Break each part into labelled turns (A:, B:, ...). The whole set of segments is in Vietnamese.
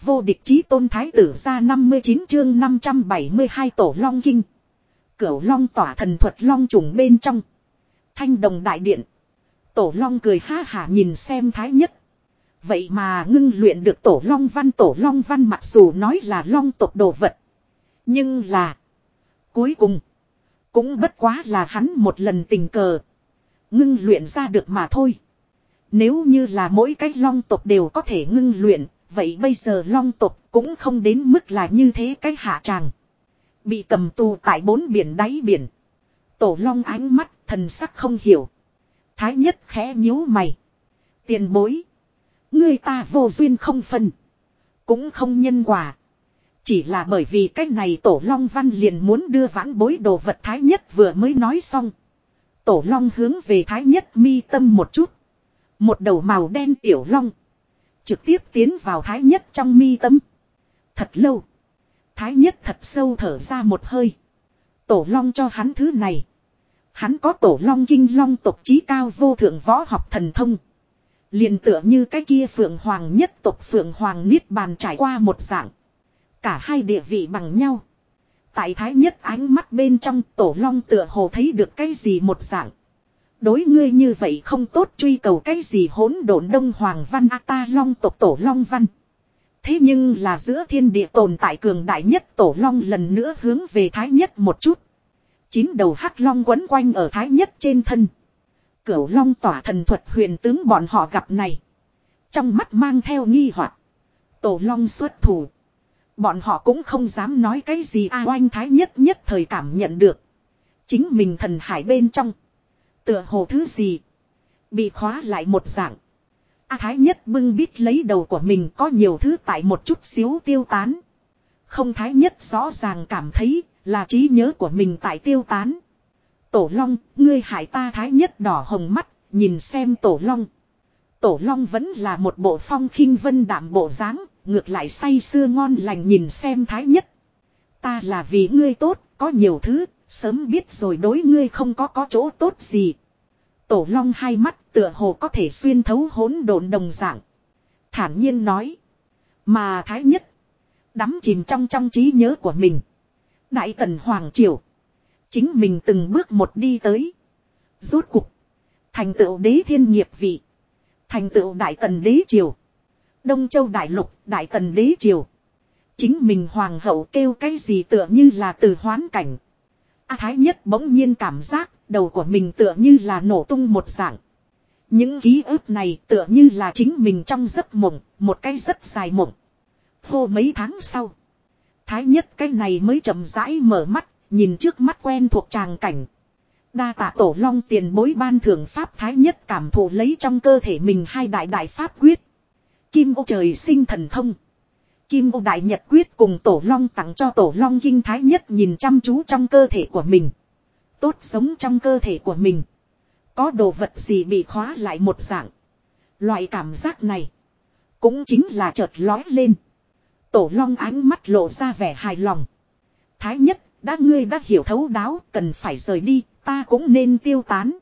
A: Vô địch chí tôn thái tử ra 59 chương 572 tổ long kinh. Cửu long tỏa thần thuật long trùng bên trong. Thanh đồng đại điện. Tổ long cười ha hả nhìn xem thái nhất. Vậy mà ngưng luyện được tổ long văn, tổ long văn mặc dù nói là long tộc đồ vật. Nhưng là. Cuối cùng. Cũng bất quá là hắn một lần tình cờ. Ngưng luyện ra được mà thôi. Nếu như là mỗi cái long tộc đều có thể ngưng luyện. Vậy bây giờ long tộc cũng không đến mức là như thế cái hạ tràng. Bị cầm tù tại bốn biển đáy biển. Tổ long ánh mắt thần sắc không hiểu. Thái nhất khẽ nhíu mày. Tiền bối. Người ta vô duyên không phân. Cũng không nhân quả. Chỉ là bởi vì cái này tổ long văn liền muốn đưa vãn bối đồ vật thái nhất vừa mới nói xong. Tổ long hướng về thái nhất mi tâm một chút. Một đầu màu đen tiểu long. Trực tiếp tiến vào thái nhất trong mi tâm. Thật lâu. Thái nhất thật sâu thở ra một hơi. Tổ long cho hắn thứ này. Hắn có tổ long kinh long tộc trí cao vô thượng võ học thần thông. liền tựa như cái kia phượng hoàng nhất tộc phượng hoàng niết bàn trải qua một dạng. Cả hai địa vị bằng nhau. Tại thái nhất ánh mắt bên trong tổ long tựa hồ thấy được cái gì một dạng. Đối ngươi như vậy không tốt truy cầu cái gì hỗn độn đông hoàng văn, a ta long tộc tổ long văn. Thế nhưng là giữa thiên địa tồn tại cường đại nhất tổ long lần nữa hướng về thái nhất một chút. Chín đầu hắc long quấn quanh ở thái nhất trên thân. Cửu long tỏa thần thuật huyền tướng bọn họ gặp này. Trong mắt mang theo nghi hoặc Tổ long xuất thủ. Bọn họ cũng không dám nói cái gì, a oanh thái nhất nhất thời cảm nhận được. Chính mình thần hải bên trong. Tựa hồ thứ gì. Bị khóa lại một dạng. A thái nhất bưng bít lấy đầu của mình có nhiều thứ tại một chút xíu tiêu tán. Không thái nhất rõ ràng cảm thấy là trí nhớ của mình tại tiêu tán. Tổ long, ngươi hại ta thái nhất đỏ hồng mắt, nhìn xem tổ long. Tổ long vẫn là một bộ phong khinh vân đạm bộ dáng, ngược lại say sưa ngon lành nhìn xem thái nhất. Ta là vì ngươi tốt, có nhiều thứ, sớm biết rồi đối ngươi không có có chỗ tốt gì. Tổ long hai mắt tựa hồ có thể xuyên thấu hỗn độn đồng dạng. Thản nhiên nói. Mà thái nhất. Đắm chìm trong trong trí nhớ của mình. Đại tần Hoàng Triều. Chính mình từng bước một đi tới. Rốt cục. Thành tựu đế thiên nghiệp vị. Thành tựu đại tần đế triều. Đông Châu Đại Lục, Đại Tần Đế Triều. Chính mình hoàng hậu kêu cái gì tựa như là từ hoán cảnh. A Thái Nhất bỗng nhiên cảm giác đầu của mình tựa như là nổ tung một dạng. Những ký ức này tựa như là chính mình trong giấc mộng, một cái rất dài mộng. Hô mấy tháng sau. Thái Nhất cái này mới chậm rãi mở mắt, nhìn trước mắt quen thuộc tràng cảnh. Đa tạ tổ long tiền bối ban thưởng pháp Thái Nhất cảm thụ lấy trong cơ thể mình hai đại đại pháp quyết. Kim ô trời sinh thần thông. Kim ô đại nhật quyết cùng tổ long tặng cho tổ long kinh thái nhất nhìn chăm chú trong cơ thể của mình. Tốt sống trong cơ thể của mình. Có đồ vật gì bị khóa lại một dạng. Loại cảm giác này. Cũng chính là chợt lói lên. Tổ long ánh mắt lộ ra vẻ hài lòng. Thái nhất, đã ngươi đã hiểu thấu đáo, cần phải rời đi, ta cũng nên tiêu tán.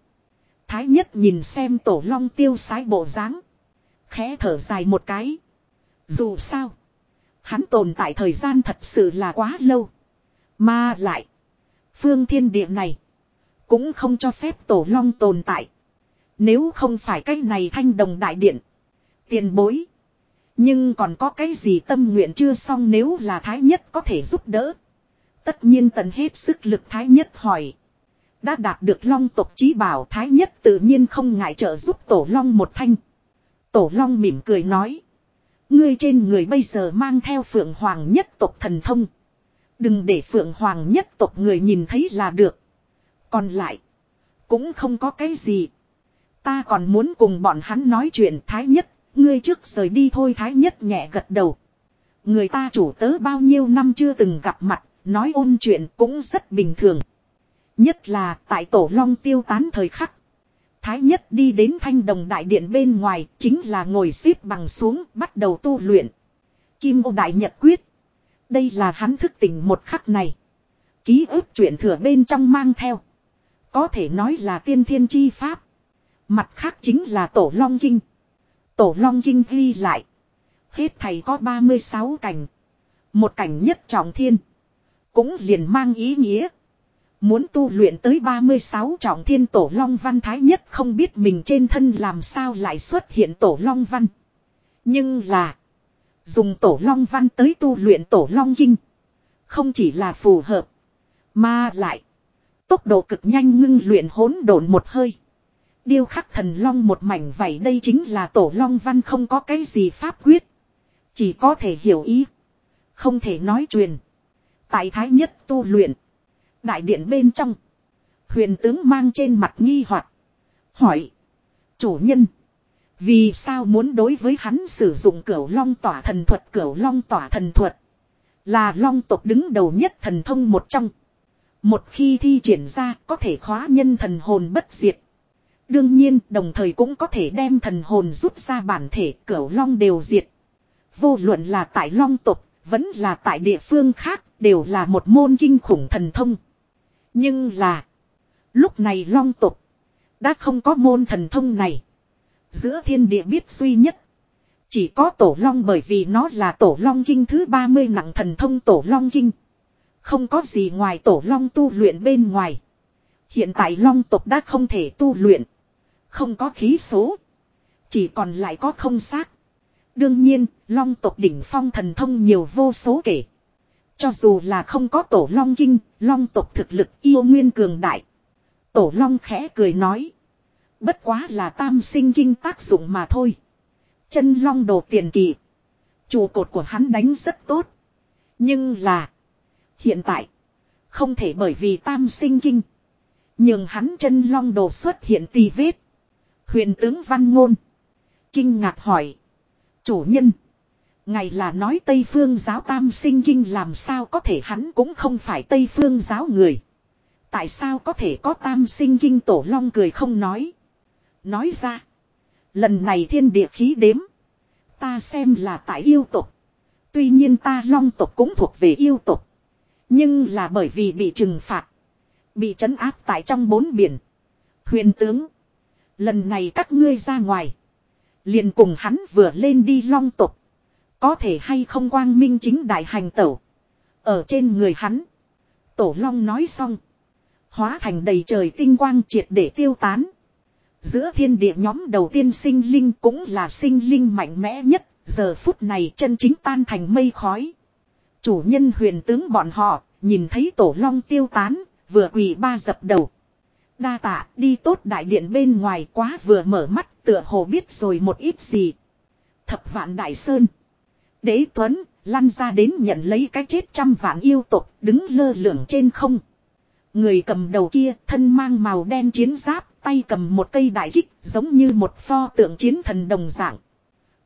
A: Thái nhất nhìn xem tổ long tiêu sái bộ dáng Khẽ thở dài một cái. Dù sao. Hắn tồn tại thời gian thật sự là quá lâu. Mà lại. Phương thiên địa này. Cũng không cho phép tổ long tồn tại. Nếu không phải cái này thanh đồng đại điện. Tiền bối. Nhưng còn có cái gì tâm nguyện chưa xong nếu là thái nhất có thể giúp đỡ. Tất nhiên tận hết sức lực thái nhất hỏi. Đã đạt được long tộc trí bảo, thái nhất tự nhiên không ngại trợ giúp tổ long một thanh. Tổ Long mỉm cười nói. Ngươi trên người bây giờ mang theo Phượng Hoàng nhất tộc thần thông. Đừng để Phượng Hoàng nhất tộc người nhìn thấy là được. Còn lại. Cũng không có cái gì. Ta còn muốn cùng bọn hắn nói chuyện Thái Nhất. Ngươi trước rời đi thôi Thái Nhất nhẹ gật đầu. Người ta chủ tớ bao nhiêu năm chưa từng gặp mặt. Nói ôn chuyện cũng rất bình thường. Nhất là tại tổ long tiêu tán thời khắc. Thái nhất đi đến thanh đồng đại điện bên ngoài, chính là ngồi xếp bằng xuống, bắt đầu tu luyện. Kim ô đại nhật quyết. Đây là hắn thức tỉnh một khắc này. Ký ức chuyện thừa bên trong mang theo. Có thể nói là tiên thiên chi pháp. Mặt khác chính là tổ long kinh. Tổ long kinh ghi lại. Hết thầy có 36 cảnh. Một cảnh nhất trọng thiên. Cũng liền mang ý nghĩa. Muốn tu luyện tới 36 trọng thiên tổ long văn thái nhất không biết mình trên thân làm sao lại xuất hiện tổ long văn. Nhưng là. Dùng tổ long văn tới tu luyện tổ long kinh. Không chỉ là phù hợp. Mà lại. Tốc độ cực nhanh ngưng luyện hỗn độn một hơi. Điêu khắc thần long một mảnh vậy đây chính là tổ long văn không có cái gì pháp quyết. Chỉ có thể hiểu ý. Không thể nói truyền. Tại thái nhất tu luyện. Đại điện bên trong. Huyền tướng mang trên mặt nghi hoặc Hỏi. Chủ nhân. Vì sao muốn đối với hắn sử dụng cửu long tỏa thần thuật cửu long tỏa thần thuật. Là long tộc đứng đầu nhất thần thông một trong. Một khi thi triển ra có thể khóa nhân thần hồn bất diệt. Đương nhiên, đồng thời cũng có thể đem thần hồn rút ra bản thể cửu long đều diệt. Vô luận là tại long tộc, vẫn là tại địa phương khác, đều là một môn kinh khủng thần thông. Nhưng là lúc này long Tục đã không có môn thần thông này. Giữa thiên địa biết duy nhất. Chỉ có tổ long bởi vì nó là tổ long kinh thứ 30 nặng thần thông tổ long kinh. Không có gì ngoài tổ long tu luyện bên ngoài. Hiện tại long Tục đã không thể tu luyện. Không có khí số. Chỉ còn lại có không xác. Đương nhiên, long tộc đỉnh phong thần thông nhiều vô số kể. Cho dù là không có tổ long kinh, long tộc thực lực yêu nguyên cường đại. Tổ long khẽ cười nói. Bất quá là tam sinh kinh tác dụng mà thôi. Chân long đồ tiền kỳ. chùa cột của hắn đánh rất tốt. Nhưng là. Hiện tại. Không thể bởi vì tam sinh kinh. Nhưng hắn chân long đồ xuất hiện tì vết. Huyền tướng văn ngôn. Kinh ngạc hỏi. Chủ nhân. Ngày là nói Tây Phương giáo tam sinh kinh làm sao có thể hắn cũng không phải Tây Phương giáo người. Tại sao có thể có tam sinh kinh tổ long cười không nói. Nói ra. Lần này thiên địa khí đếm. Ta xem là tại yêu tục. Tuy nhiên ta long tục cũng thuộc về yêu tục. Nhưng là bởi vì bị trừng phạt. Bị trấn áp tại trong bốn biển. Huyền tướng. Lần này các ngươi ra ngoài. Liền cùng hắn vừa lên đi long tục. Có thể hay không quang minh chính đại hành tẩu. Ở trên người hắn. Tổ long nói xong. Hóa thành đầy trời tinh quang triệt để tiêu tán. Giữa thiên địa nhóm đầu tiên sinh linh cũng là sinh linh mạnh mẽ nhất. Giờ phút này chân chính tan thành mây khói. Chủ nhân huyền tướng bọn họ, nhìn thấy tổ long tiêu tán. Vừa quỳ ba dập đầu. Đa tạ, đi tốt đại điện bên ngoài quá vừa mở mắt, tựa hồ biết rồi một ít gì. Thập vạn đại sơn. Đế Tuấn, lăn ra đến nhận lấy cái chết trăm vạn yêu tục đứng lơ lửng trên không. Người cầm đầu kia, thân mang màu đen chiến giáp, tay cầm một cây đại kích, giống như một pho tượng chiến thần đồng dạng.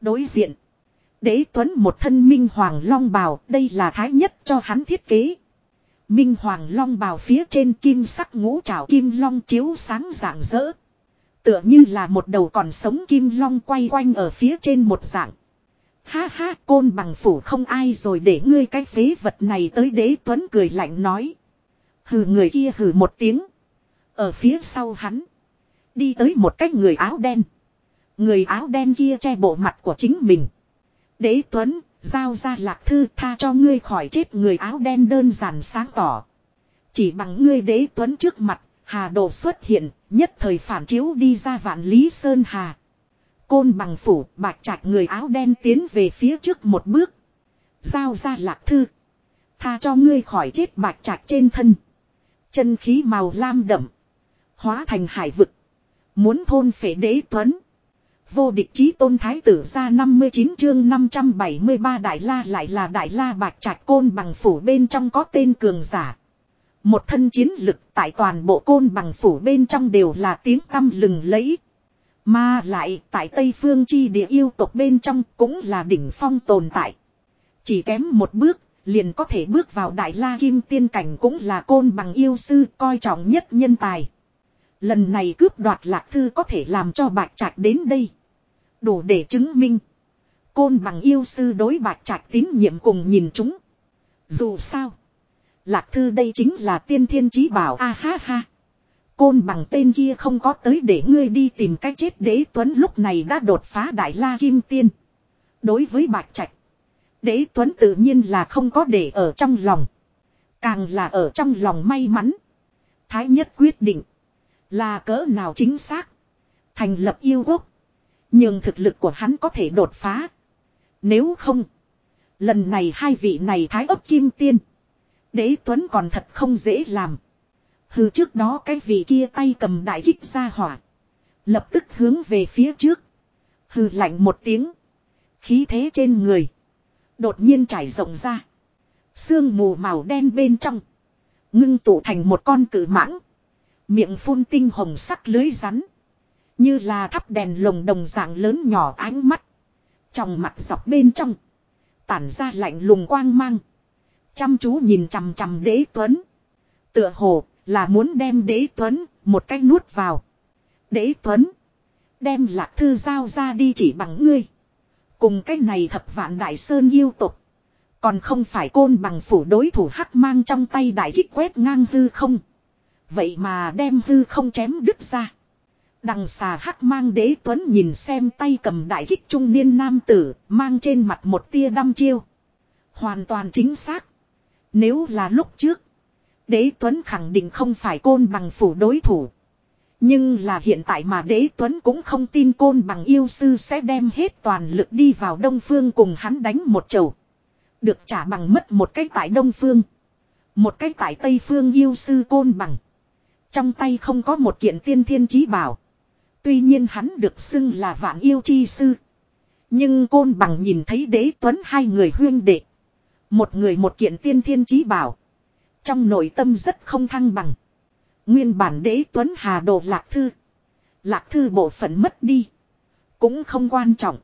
A: Đối diện. Đế Tuấn một thân minh hoàng long bào, đây là thái nhất cho hắn thiết kế. Minh Hoàng Long bào phía trên kim sắc ngũ trảo kim long chiếu sáng rạng rỡ. Tựa như là một đầu còn sống kim long quay quanh ở phía trên một dạng. Ha ha côn bằng phủ không ai rồi để ngươi cái phế vật này tới đế tuấn cười lạnh nói. Hừ người kia hừ một tiếng. Ở phía sau hắn. Đi tới một cái người áo đen. Người áo đen kia che bộ mặt của chính mình. Đế tuấn Giao ra lạc thư tha cho ngươi khỏi chết người áo đen đơn giản sáng tỏ. Chỉ bằng ngươi đế tuấn trước mặt, hà đồ xuất hiện, nhất thời phản chiếu đi ra vạn lý sơn hà. Côn bằng phủ, bạc trạch người áo đen tiến về phía trước một bước. Giao ra lạc thư. Tha cho ngươi khỏi chết bạc trạch trên thân. Chân khí màu lam đậm. Hóa thành hải vực. Muốn thôn phệ đế tuấn. Vô địch chí tôn thái tử ra 59 chương 573 đại la lại là đại la bạc trạch côn bằng phủ bên trong có tên cường giả. Một thân chiến lực tại toàn bộ côn bằng phủ bên trong đều là tiếng tăm lừng lẫy. Mà lại tại Tây Phương chi địa yêu tộc bên trong cũng là đỉnh phong tồn tại. Chỉ kém một bước, liền có thể bước vào đại la kim tiên cảnh cũng là côn bằng yêu sư coi trọng nhất nhân tài. Lần này cướp đoạt lạc thư có thể làm cho bạch trạch đến đây. Đủ để chứng minh. Côn bằng yêu sư đối bạch trạch tín nhiệm cùng nhìn chúng. Dù sao. Lạc thư đây chính là tiên thiên chí bảo a ha ha. Côn bằng tên kia không có tới để ngươi đi tìm cách chết đế tuấn lúc này đã đột phá đại la kim tiên. Đối với bạch trạch. Đế Tuấn tự nhiên là không có để ở trong lòng. Càng là ở trong lòng may mắn. Thái nhất quyết định. Là cỡ nào chính xác. Thành lập yêu quốc. Nhưng thực lực của hắn có thể đột phá. Nếu không. Lần này hai vị này thái ấp kim tiên. Đế Tuấn còn thật không dễ làm. Hừ, trước đó cái vị kia tay cầm đại kích ra hỏa. Lập tức hướng về phía trước. Hừ, lạnh một tiếng. Khí thế trên người. Đột nhiên trải rộng ra. Sương mù màu đen bên trong. Ngưng tụ thành một con cử mãng. Miệng phun tinh hồng sắc lưới rắn. Như là thắp đèn lồng đồng dạng lớn nhỏ ánh mắt. Trong mặt dọc bên trong. Tản ra lạnh lùng quang mang. Chăm chú nhìn chằm chằm đế tuấn. Tựa hồ là muốn đem đế tuấn một cách nuốt vào. Đế tuấn. Đem lạc thư giao ra đi chỉ bằng ngươi. Cùng cái này thập vạn đại sơn yêu tục. Còn không phải côn bằng phủ đối thủ hắc mang trong tay đại kích quét ngang hư không. Vậy mà đem hư không chém đứt ra. Đằng xà hắc mang đế tuấn nhìn xem tay cầm đại kích trung niên nam tử, mang trên mặt một tia đăm chiêu. Hoàn toàn chính xác. Nếu là lúc trước, đế tuấn khẳng định không phải côn bằng phủ đối thủ. Nhưng là hiện tại mà đế tuấn cũng không tin côn bằng yêu sư sẽ đem hết toàn lực đi vào đông phương cùng hắn đánh một chầu. Được trả bằng mất một cái tại đông phương. Một cái tại tây phương yêu sư côn bằng. Trong tay không có một kiện tiên thiên chí bảo. Tuy nhiên hắn được xưng là vạn yêu chi sư. Nhưng côn bằng nhìn thấy đế tuấn hai người huyên đệ. Một người một kiện tiên thiên chí bảo. Trong nội tâm rất không thăng bằng. Nguyên bản đế tuấn hà đồ lạc thư. Lạc thư bộ phận mất đi. Cũng không quan trọng.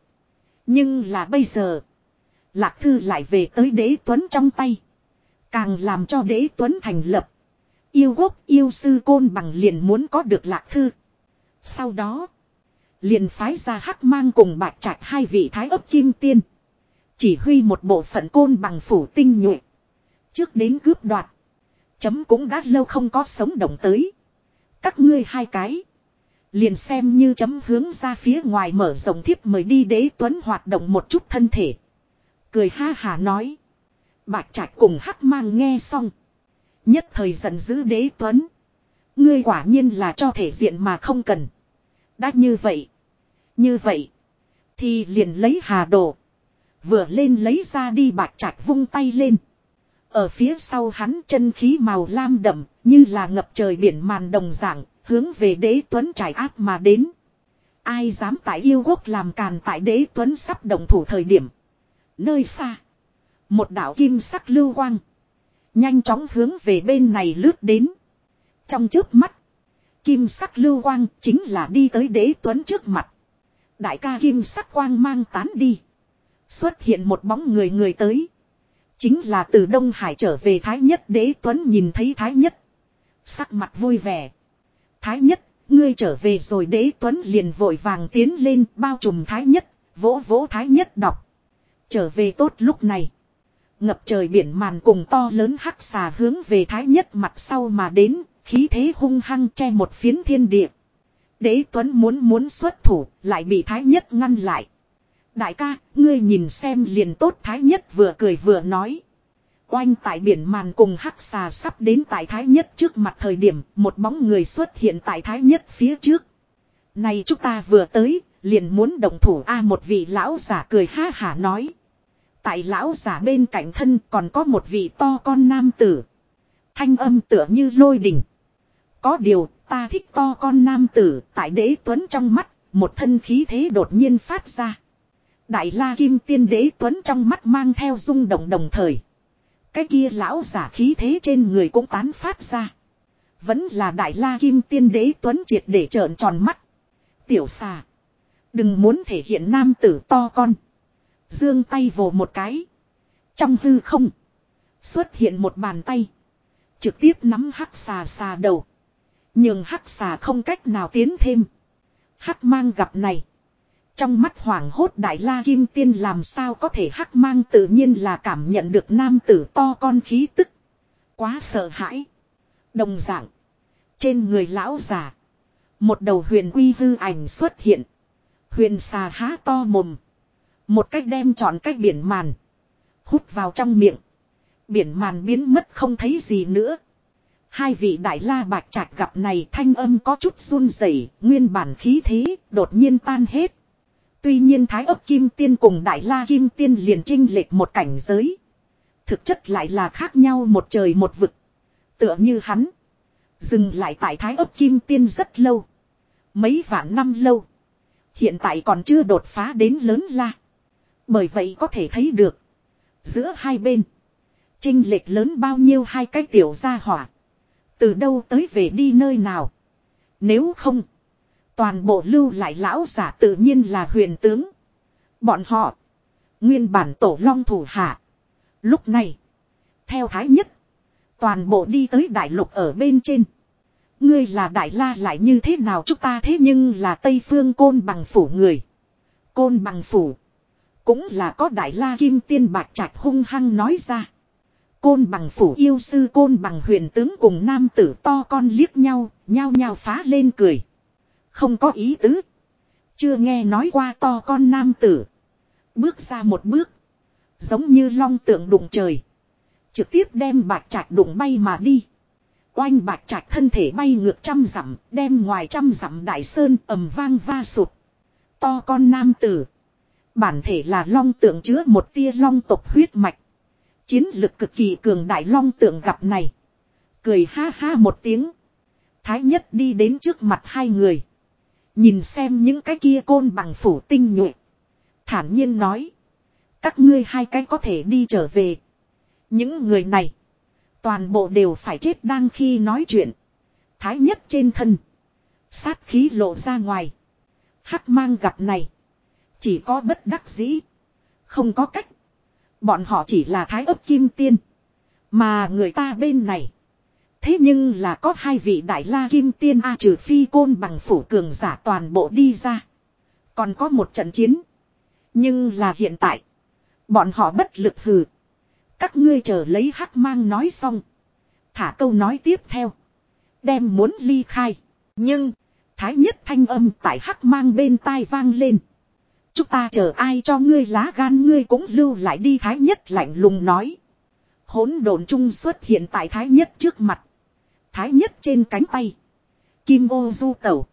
A: Nhưng là bây giờ. Lạc thư lại về tới đế tuấn trong tay. Càng làm cho đế tuấn thành lập. Yêu quốc yêu sư côn bằng liền muốn có được lạc thư. Sau đó. Liền phái ra hắc mang cùng bạch trạch hai vị thái ấp kim tiên. Chỉ huy một bộ phận côn bằng phủ tinh nhuệ. Trước đến cướp đoạt. Chấm cũng đã lâu không có sống động tới. Các ngươi hai cái. Liền xem như chấm hướng ra phía ngoài mở rộng thiếp mời đi đế tuấn hoạt động một chút thân thể. Cười ha hà nói. Bạch trạch cùng hắc mang nghe xong. Nhất thời giận dữ đế tuấn. Ngươi quả nhiên là cho thể diện mà không cần. Đã như vậy. Như vậy. Thì liền lấy hà đồ. Vừa lên lấy ra đi bạch trạch vung tay lên. Ở phía sau hắn chân khí màu lam đậm, như là ngập trời biển màn đồng dạng, hướng về đế tuấn trải áp mà đến. Ai dám tại yêu quốc làm càn tại đế tuấn sắp đồng thủ thời điểm. Nơi xa. Một đảo kim sắc lưu quang. Nhanh chóng hướng về bên này lướt đến. Trong trước mắt. Kim sắc lưu quang chính là đi tới đế tuấn trước mặt. Đại ca kim sắc quang mang tán đi. Xuất hiện một bóng người người tới. Chính là từ Đông Hải trở về Thái Nhất đế tuấn nhìn thấy Thái Nhất. Sắc mặt vui vẻ. Thái Nhất, ngươi trở về rồi đế tuấn liền vội vàng tiến lên bao trùm Thái Nhất, vỗ vỗ Thái Nhất đọc. Trở về tốt lúc này. Ngập trời biển màn cùng to lớn hắc xà hướng về Thái Nhất mặt sau mà đến, khí thế hung hăng che một phiến thiên địa. Đế Tuấn muốn muốn xuất thủ, lại bị Thái Nhất ngăn lại. Đại ca, ngươi nhìn xem liền tốt Thái Nhất vừa cười vừa nói. Oanh tại biển màn cùng hắc xà sắp đến tại Thái Nhất trước mặt thời điểm, một bóng người xuất hiện tại Thái Nhất phía trước. Này chúng ta vừa tới, liền muốn động thủ a một vị lão giả cười ha hả nói. Tại lão giả bên cạnh thân còn có một vị to con nam tử. Thanh âm tựa như lôi đình. Có điều ta thích to con nam tử tại đế tuấn trong mắt, một thân khí thế đột nhiên phát ra. Đại la kim tiên đế tuấn trong mắt mang theo rung động đồng thời. Cái kia lão giả khí thế trên người cũng tán phát ra. Vẫn là đại la kim tiên đế tuấn triệt để trợn tròn mắt. Tiểu xà. Đừng muốn thể hiện nam tử to con. Dương tay vồ một cái. Trong hư không. Xuất hiện một bàn tay. Trực tiếp nắm hắc xà xà đầu. Nhưng hắc xà không cách nào tiến thêm. Hắc mang gặp này. Trong mắt hoàng hốt đại la kim tiên làm sao có thể hắc mang tự nhiên là cảm nhận được nam tử to con khí tức. Quá sợ hãi. Đồng dạng. Trên người lão già. Một đầu huyền quy hư ảnh xuất hiện. Huyền xà há to mồm. Một cách đem chọn cách biển màn. Hút vào trong miệng. Biển màn biến mất không thấy gì nữa. Hai vị đại la bạch trạch gặp này thanh âm có chút run rẩy, nguyên bản khí thế, đột nhiên tan hết. Tuy nhiên thái ấp kim tiên cùng đại la kim tiên liền trinh lệch một cảnh giới. Thực chất lại là khác nhau một trời một vực. Tựa như hắn. Dừng lại tại thái ấp kim tiên rất lâu. Mấy vạn năm lâu. Hiện tại còn chưa đột phá đến lớn la. Bởi vậy có thể thấy được. Giữa hai bên. Trinh lệch lớn bao nhiêu hai cái tiểu gia hỏa. Từ đâu tới về đi nơi nào. Nếu không. Toàn bộ lưu lại lão giả tự nhiên là huyền tướng. Bọn họ. Nguyên bản tổ long thủ hạ. Lúc này. Theo thái nhất. Toàn bộ đi tới đại lục ở bên trên. Ngươi là đại la lại như thế nào chúng ta thế nhưng là Tây Phương Côn Bằng Phủ người. Côn Bằng Phủ. Cũng là có đại la kim tiên bạc trạch hung hăng nói ra. Côn Bằng Phủ yêu sư Côn Bằng huyền tướng cùng nam tử to con liếc nhau, nhao nhao phá lên cười. Không có ý tứ. Chưa nghe nói qua to con nam tử. Bước ra một bước. Giống như long tượng đụng trời. Trực tiếp đem bạc trạch đụng bay mà đi. Oanh bạc trạch thân thể bay ngược trăm dặm, đem ngoài trăm dặm đại sơn ầm vang va sụt. To con nam tử. Bản thể là long tượng chứa một tia long tộc huyết mạch. Chiến lực cực kỳ cường đại long tượng gặp này. Cười ha ha một tiếng. Thái nhất đi đến trước mặt hai người. Nhìn xem những cái kia côn bằng phủ tinh nhuệ. Thản nhiên nói. Các ngươi hai cái có thể đi trở về. Những người này. Toàn bộ đều phải chết đang khi nói chuyện. Thái nhất trên thân. Sát khí lộ ra ngoài. Hắc mang gặp này. Chỉ có bất đắc dĩ. Không có cách. Bọn họ chỉ là thái ấp kim tiên. Mà người ta bên này. Thế nhưng là có hai vị đại la kim tiên A trừ phi côn bằng phủ cường giả toàn bộ đi ra. Còn có một trận chiến. Nhưng là hiện tại. Bọn họ bất lực hừ. Các ngươi chờ lấy hắc mang nói xong. Thả câu nói tiếp theo. Đem muốn ly khai. Nhưng. Thái nhất thanh âm tại hắc mang bên tai vang lên. Chúng ta chờ ai cho ngươi lá gan ngươi cũng lưu lại đi thái nhất lạnh lùng nói. Hỗn độn trung xuất hiện tại thái nhất trước mặt. Thái nhất trên cánh tay. Kim ô du tẩu.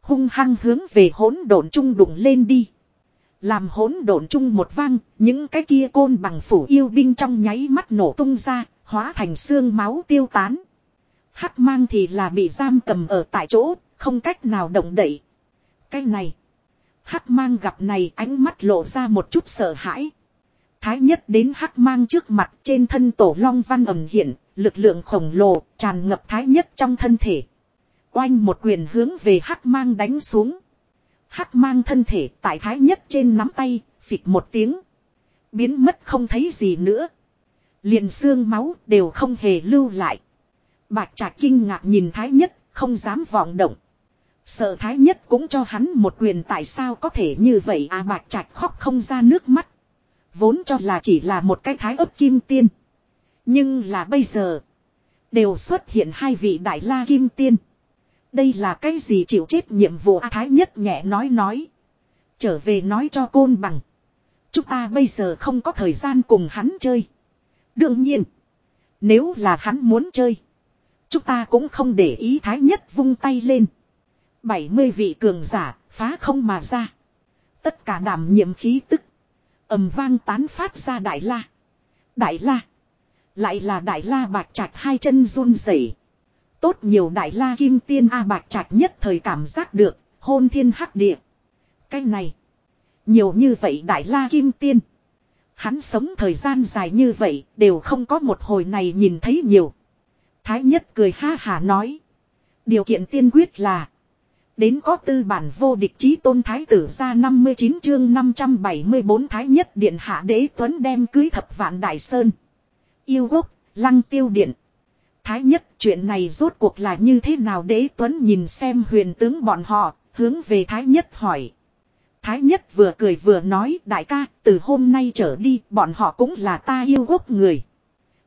A: Hung hăng hướng về hỗn độn trung đụng lên đi. Làm hỗn độn chung một vang, những cái kia côn bằng phủ yêu binh trong nháy mắt nổ tung ra, hóa thành xương máu tiêu tán. Hắc mang thì là bị giam cầm ở tại chỗ, không cách nào động đậy. Cái này. Hắc mang gặp này ánh mắt lộ ra một chút sợ hãi. Thái nhất đến hắc mang trước mặt trên thân tổ long văn ẩm hiện, lực lượng khổng lồ tràn ngập thái nhất trong thân thể. Oanh một quyền hướng về hắc mang đánh xuống. Hắc mang thân thể tại thái nhất trên nắm tay, phịch một tiếng. Biến mất không thấy gì nữa. Liền xương máu đều không hề lưu lại. Bạch trạch kinh ngạc nhìn thái nhất, không dám vọng động. Sợ thái nhất cũng cho hắn một quyền tại sao có thể như vậy à bạch trạch khóc không ra nước mắt. Vốn cho là chỉ là một cái thái ấp kim tiên. Nhưng là bây giờ. Đều xuất hiện hai vị đại la kim tiên. Đây là cái gì chịu chết nhiệm vụ A Thái nhất nhẹ nói nói. Trở về nói cho côn bằng. Chúng ta bây giờ không có thời gian cùng hắn chơi. Đương nhiên. Nếu là hắn muốn chơi. Chúng ta cũng không để ý Thái nhất vung tay lên. 70 vị cường giả phá không mà ra. Tất cả đảm nhiệm khí tức. ầm vang tán phát ra đại la. Đại la. Lại là đại la bạc trạch hai chân run rẩy Tốt nhiều đại la kim tiên A bạc trạch nhất thời cảm giác được, hôn thiên hắc địa. Cái này, nhiều như vậy đại la kim tiên. Hắn sống thời gian dài như vậy, đều không có một hồi này nhìn thấy nhiều. Thái nhất cười ha hà nói. Điều kiện tiên quyết là. Đến có tư bản vô địch chí tôn thái tử ra 59 chương 574 thái nhất điện hạ đế tuấn đem cưới thập vạn đại sơn. Yêu quốc, lăng tiêu điện. Thái nhất chuyện này rốt cuộc là như thế nào đế tuấn nhìn xem huyền tướng bọn họ, hướng về thái nhất hỏi. Thái nhất vừa cười vừa nói đại ca, từ hôm nay trở đi bọn họ cũng là ta yêu quốc người.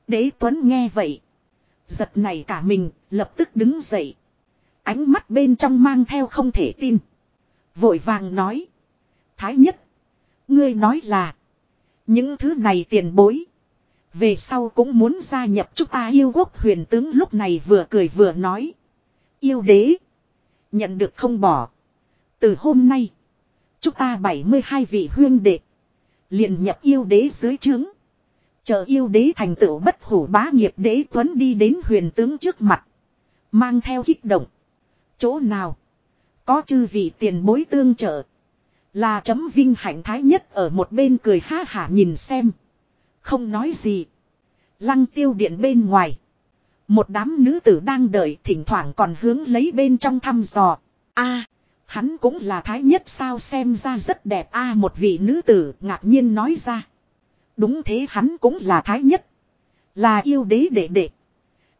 A: Đế tuấn nghe vậy. Giật này cả mình, lập tức đứng dậy. Ánh mắt bên trong mang theo không thể tin. Vội vàng nói. Thái nhất. Ngươi nói là. Những thứ này tiền bối. Về sau cũng muốn gia nhập chúng ta yêu quốc huyền tướng lúc này vừa cười vừa nói. Yêu đế. Nhận được không bỏ. Từ hôm nay. Chúng ta 72 vị huyên đệ. liền nhập yêu đế dưới trướng. Chờ yêu đế thành tựu bất hủ bá nghiệp đế tuấn đi đến huyền tướng trước mặt. Mang theo kích động. Chỗ nào. Có chư vị tiền bối tương trợ. Là chấm vinh hạnh thái nhất ở một bên cười ha hả nhìn xem. Không nói gì. Lăng tiêu điện bên ngoài. Một đám nữ tử đang đợi thỉnh thoảng còn hướng lấy bên trong thăm dò. a, hắn cũng là thái nhất sao xem ra rất đẹp a, một vị nữ tử ngạc nhiên nói ra. Đúng thế hắn cũng là thái nhất. Là yêu đế đệ đệ.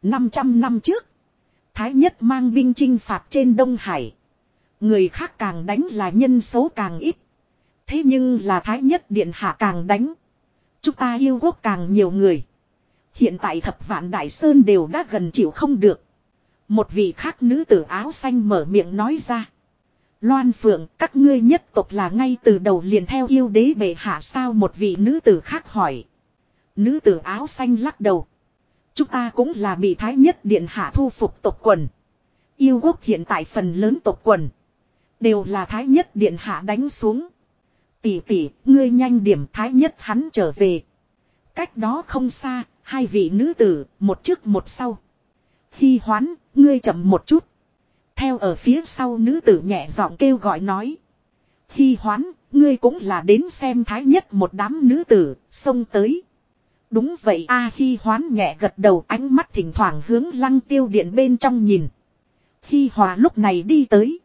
A: 500 năm trước. Thái nhất mang binh chinh phạt trên Đông Hải. Người khác càng đánh là nhân số càng ít. Thế nhưng là thái nhất điện hạ càng đánh. Chúng ta yêu quốc càng nhiều người. Hiện tại thập vạn đại sơn đều đã gần chịu không được. Một vị khác nữ tử áo xanh mở miệng nói ra. Loan Phượng, các ngươi nhất tộc là ngay từ đầu liền theo yêu đế bệ hạ sao một vị nữ tử khác hỏi. Nữ tử áo xanh lắc đầu. Chúng ta cũng là bị thái nhất điện hạ thu phục tộc quần. Yêu quốc hiện tại phần lớn tộc quần. Đều là thái nhất điện hạ đánh xuống. Tỷ tỷ, ngươi nhanh điểm thái nhất hắn trở về. Cách đó không xa, hai vị nữ tử, một trước một sau. Khi hoán, ngươi chậm một chút. Theo ở phía sau nữ tử nhẹ giọng kêu gọi nói. Khi hoán, ngươi cũng là đến xem thái nhất một đám nữ tử, xông tới. Đúng vậy a à, khi hoán nhẹ gật đầu ánh mắt thỉnh thoảng hướng lăng tiêu điện bên trong nhìn. Khi hòa lúc này đi tới.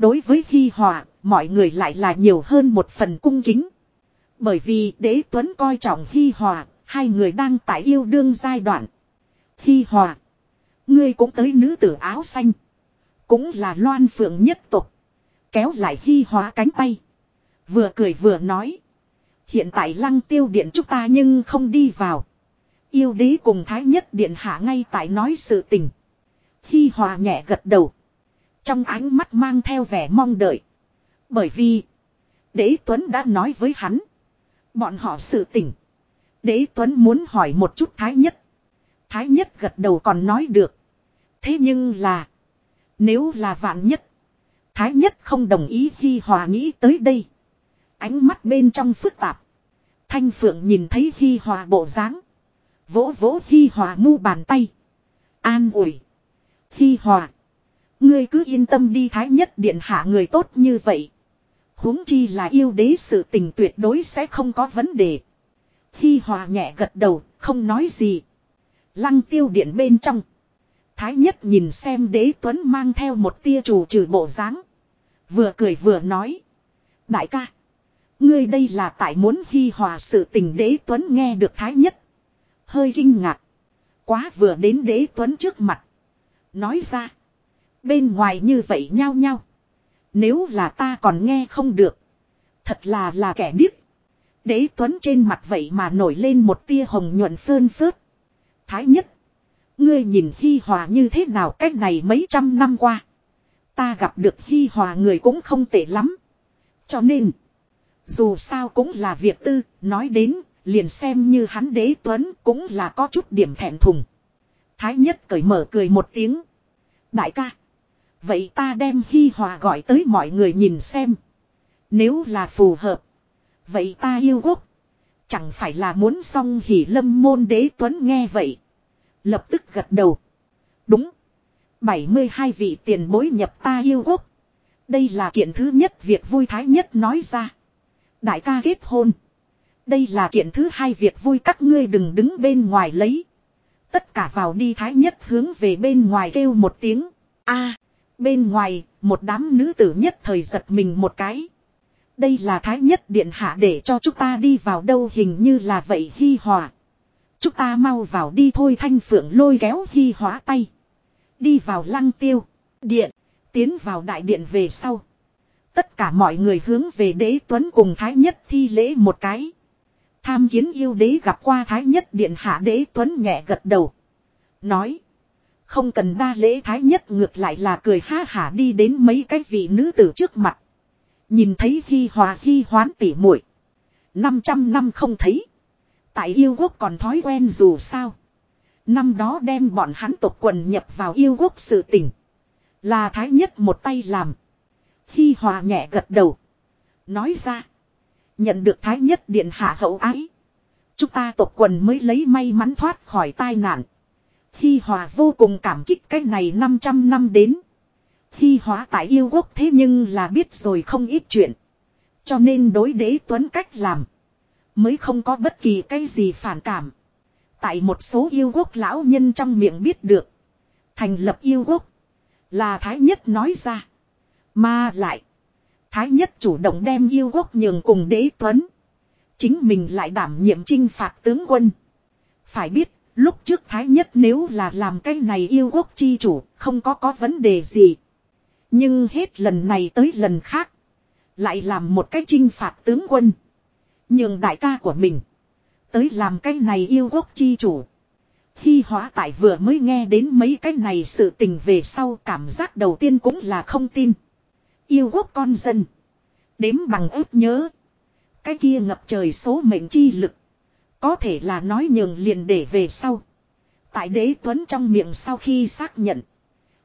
A: Đối với Hy hòa, mọi người lại là nhiều hơn một phần cung kính. Bởi vì đế tuấn coi trọng Hi Hòa, hai người đang tại yêu đương giai đoạn. Hi Hòa, ngươi cũng tới nữ tử áo xanh. Cũng là loan phượng nhất tục. Kéo lại Hi Hòa cánh tay. Vừa cười vừa nói. Hiện tại lăng tiêu điện chúng ta nhưng không đi vào. Yêu đế cùng thái nhất điện hạ ngay tại nói sự tình. Hi Hòa nhẹ gật đầu. Trong ánh mắt mang theo vẻ mong đợi. Bởi vì. Đế Tuấn đã nói với hắn. Bọn họ sự tỉnh. Đế Tuấn muốn hỏi một chút Thái Nhất. Thái Nhất gật đầu còn nói được. Thế nhưng là. Nếu là vạn nhất. Thái Nhất không đồng ý Hi Hòa nghĩ tới đây. Ánh mắt bên trong phức tạp. Thanh Phượng nhìn thấy Hi Hòa bộ dáng, Vỗ vỗ Hi Hòa mu bàn tay. An ủi. Hi Hòa. Ngươi cứ yên tâm đi Thái Nhất điện hạ người tốt như vậy huống chi là yêu đế sự tình tuyệt đối sẽ không có vấn đề. Khi hòa nhẹ gật đầu, không nói gì. Lăng tiêu điện bên trong. Thái nhất nhìn xem đế tuấn mang theo một tia trù trừ bộ dáng Vừa cười vừa nói. Đại ca. Ngươi đây là tại muốn khi hòa sự tình đế tuấn nghe được thái nhất. Hơi kinh ngạc. Quá vừa đến đế tuấn trước mặt. Nói ra. Bên ngoài như vậy nhau nhau. Nếu là ta còn nghe không được. Thật là là kẻ điếc. Đế Tuấn trên mặt vậy mà nổi lên một tia hồng nhuận phơn phớt. Thái nhất. Ngươi nhìn Hi Hòa như thế nào cách này mấy trăm năm qua. Ta gặp được Hi Hòa người cũng không tệ lắm. Cho nên. Dù sao cũng là việc tư. Nói đến. Liền xem như hắn đế Tuấn cũng là có chút điểm thẹn thùng. Thái nhất cởi mở cười một tiếng. Đại ca. Vậy ta đem Hi Hòa gọi tới mọi người nhìn xem. Nếu là phù hợp. Vậy ta yêu quốc. Chẳng phải là muốn xong hỉ lâm môn đế tuấn nghe vậy. Lập tức gật đầu. Đúng. 72 vị tiền bối nhập ta yêu quốc. Đây là kiện thứ nhất việc vui thái nhất nói ra. Đại ca kết hôn. Đây là kiện thứ hai việc vui các ngươi đừng đứng bên ngoài lấy. Tất cả vào đi thái nhất hướng về bên ngoài kêu một tiếng. a Bên ngoài, một đám nữ tử nhất thời giật mình một cái. Đây là thái nhất điện hạ để cho chúng ta đi vào đâu hình như là vậy hy hòa. Chúng ta mau vào đi thôi thanh phượng lôi kéo hy hóa tay. Đi vào lăng tiêu, điện, tiến vào đại điện về sau. Tất cả mọi người hướng về đế tuấn cùng thái nhất thi lễ một cái. Tham kiến yêu đế gặp qua thái nhất điện hạ đế tuấn nhẹ gật đầu. Nói. Không cần đa lễ thái nhất ngược lại là cười ha hả đi đến mấy cái vị nữ tử trước mặt. Nhìn thấy hy hòa hy hoán tỉ muội 500 năm không thấy. Tại yêu quốc còn thói quen dù sao. Năm đó đem bọn hắn tộc quần nhập vào yêu quốc sự tình. Là thái nhất một tay làm. Hy hòa nhẹ gật đầu. Nói ra. Nhận được thái nhất điện hạ hậu ái. Chúng ta tộc quần mới lấy may mắn thoát khỏi tai nạn. Hi hòa vô cùng cảm kích cái này 500 năm đến. Hi hóa tại yêu quốc thế nhưng là biết rồi không ít chuyện. Cho nên đối đế tuấn cách làm. Mới không có bất kỳ cái gì phản cảm. Tại một số yêu quốc lão nhân trong miệng biết được. Thành lập yêu quốc. Là Thái Nhất nói ra. Mà lại. Thái Nhất chủ động đem yêu quốc nhường cùng đế tuấn. Chính mình lại đảm nhiệm trinh phạt tướng quân. Phải biết, lúc trước Thái Nhất nếu là làm cái này yêu quốc chi chủ, không có có vấn đề gì. Nhưng hết lần này tới lần khác. Lại làm một cái trinh phạt tướng quân. Nhưng đại ca của mình. Tới làm cái này yêu quốc chi chủ. Khi hóa tại vừa mới nghe đến mấy cái này sự tình về sau cảm giác đầu tiên cũng là không tin. Yêu quốc con dân. Đếm bằng ước nhớ. Cái kia ngập trời số mệnh chi lực. Có thể là nói nhường liền để về sau. Tại đế tuấn trong miệng sau khi xác nhận.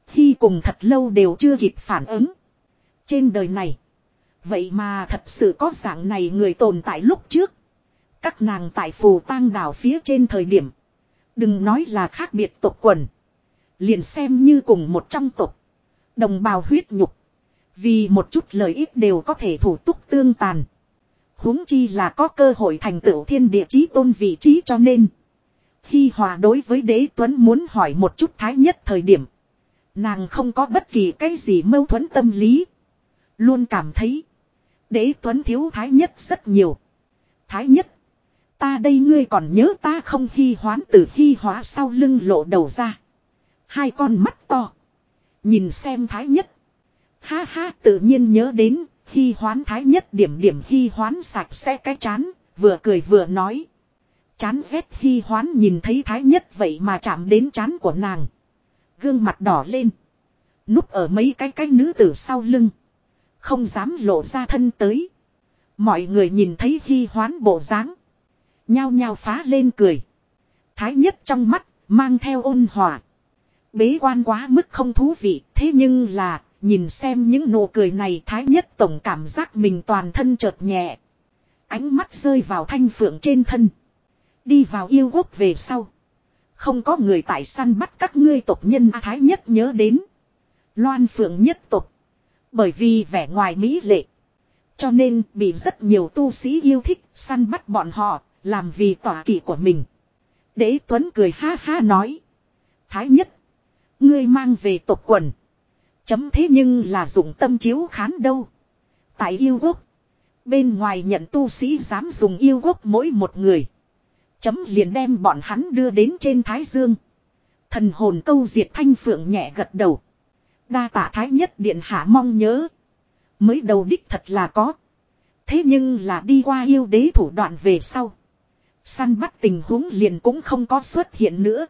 A: Khi cùng thật lâu đều chưa kịp phản ứng. Trên đời này. Vậy mà thật sự có dạng này người tồn tại lúc trước. Các nàng tại phù tang đảo phía trên thời điểm. Đừng nói là khác biệt tộc quần. Liền xem như cùng một trong tộc. Đồng bào huyết nhục. Vì một chút lợi ích đều có thể thủ túc tương tàn huống chi là có cơ hội thành tựu thiên địa chí tôn vị trí cho nên. Khi hòa đối với đế tuấn muốn hỏi một chút thái nhất thời điểm. Nàng không có bất kỳ cái gì mâu thuẫn tâm lý. Luôn cảm thấy. Đế tuấn thiếu thái nhất rất nhiều. Thái nhất. Ta đây ngươi còn nhớ ta không khi hoán từ khi hóa sau lưng lộ đầu ra. Hai con mắt to. Nhìn xem thái nhất. Ha ha, tự nhiên nhớ đến. Hy hoán thái nhất điểm điểm hy hoán sạch sẽ cái chán. Vừa cười vừa nói. Chán ghét hy hoán nhìn thấy thái nhất vậy mà chạm đến chán của nàng. Gương mặt đỏ lên. Núp ở mấy cái cái nữ tử sau lưng. Không dám lộ ra thân tới. Mọi người nhìn thấy hy hoán bộ dáng Nhao nhao phá lên cười. Thái nhất trong mắt, mang theo ôn hòa. Bế quan quá mức không thú vị, thế nhưng là, nhìn xem những nụ cười này thái nhất tổng cảm giác mình toàn thân chợt nhẹ. Ánh mắt rơi vào thanh phượng trên thân. Đi vào yêu quốc về sau. Không có người tại săn bắt các ngươi tộc nhân A Thái nhất nhớ đến. Loan phượng nhất tộc. Bởi vì vẻ ngoài mỹ lệ. Cho nên bị rất nhiều tu sĩ yêu thích săn bắt bọn họ, làm vì tỏa kỵ của mình. Đế Tuấn cười ha ha nói. Thái nhất. Ngươi mang về tộc quần. Chấm thế nhưng là dùng tâm chiếu khán đâu. Tại yêu quốc. Bên ngoài nhận tu sĩ dám dùng yêu quốc mỗi một người. Chấm liền đem bọn hắn đưa đến trên Thái Dương. Thần hồn câu diệt thanh phượng nhẹ gật đầu. Đa tạ Thái nhất điện hạ mong nhớ. Mới đầu đích thật là có. Thế nhưng là đi qua yêu đế thủ đoạn về sau. Săn bắt tình huống liền cũng không có xuất hiện nữa.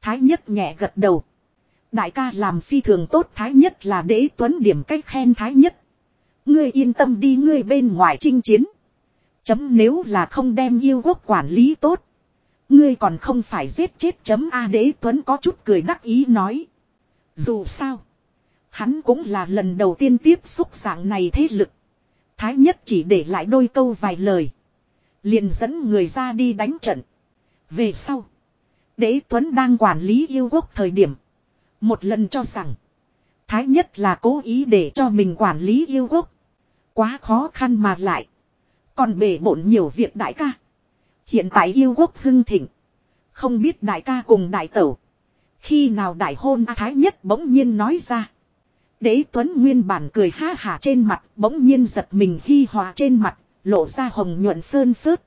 A: Thái nhất nhẹ gật đầu. Đại ca làm phi thường tốt thái nhất là đế tuấn điểm cách khen thái nhất. Ngươi yên tâm đi ngươi bên ngoài chinh chiến. Chấm nếu là không đem yêu quốc quản lý tốt. Ngươi còn không phải giết chết chấm A đế tuấn có chút cười đắc ý nói. Dù sao. Hắn cũng là lần đầu tiên tiếp xúc dạng này thế lực. Thái nhất chỉ để lại đôi câu vài lời. Liền dẫn người ra đi đánh trận. Về sau. Đế Tuấn đang quản lý yêu quốc thời điểm. Một lần cho rằng. Thái nhất là cố ý để cho mình quản lý yêu quốc. Quá khó khăn mà lại. Còn bể bộn nhiều việc đại ca. Hiện tại yêu quốc hưng thịnh. Không biết đại ca cùng đại tẩu. Khi nào đại hôn A Thái nhất bỗng nhiên nói ra. Đế Tuấn nguyên bản cười ha hả trên mặt bỗng nhiên giật mình khi hòa trên mặt lộ ra hồng nhuận phơn phớt.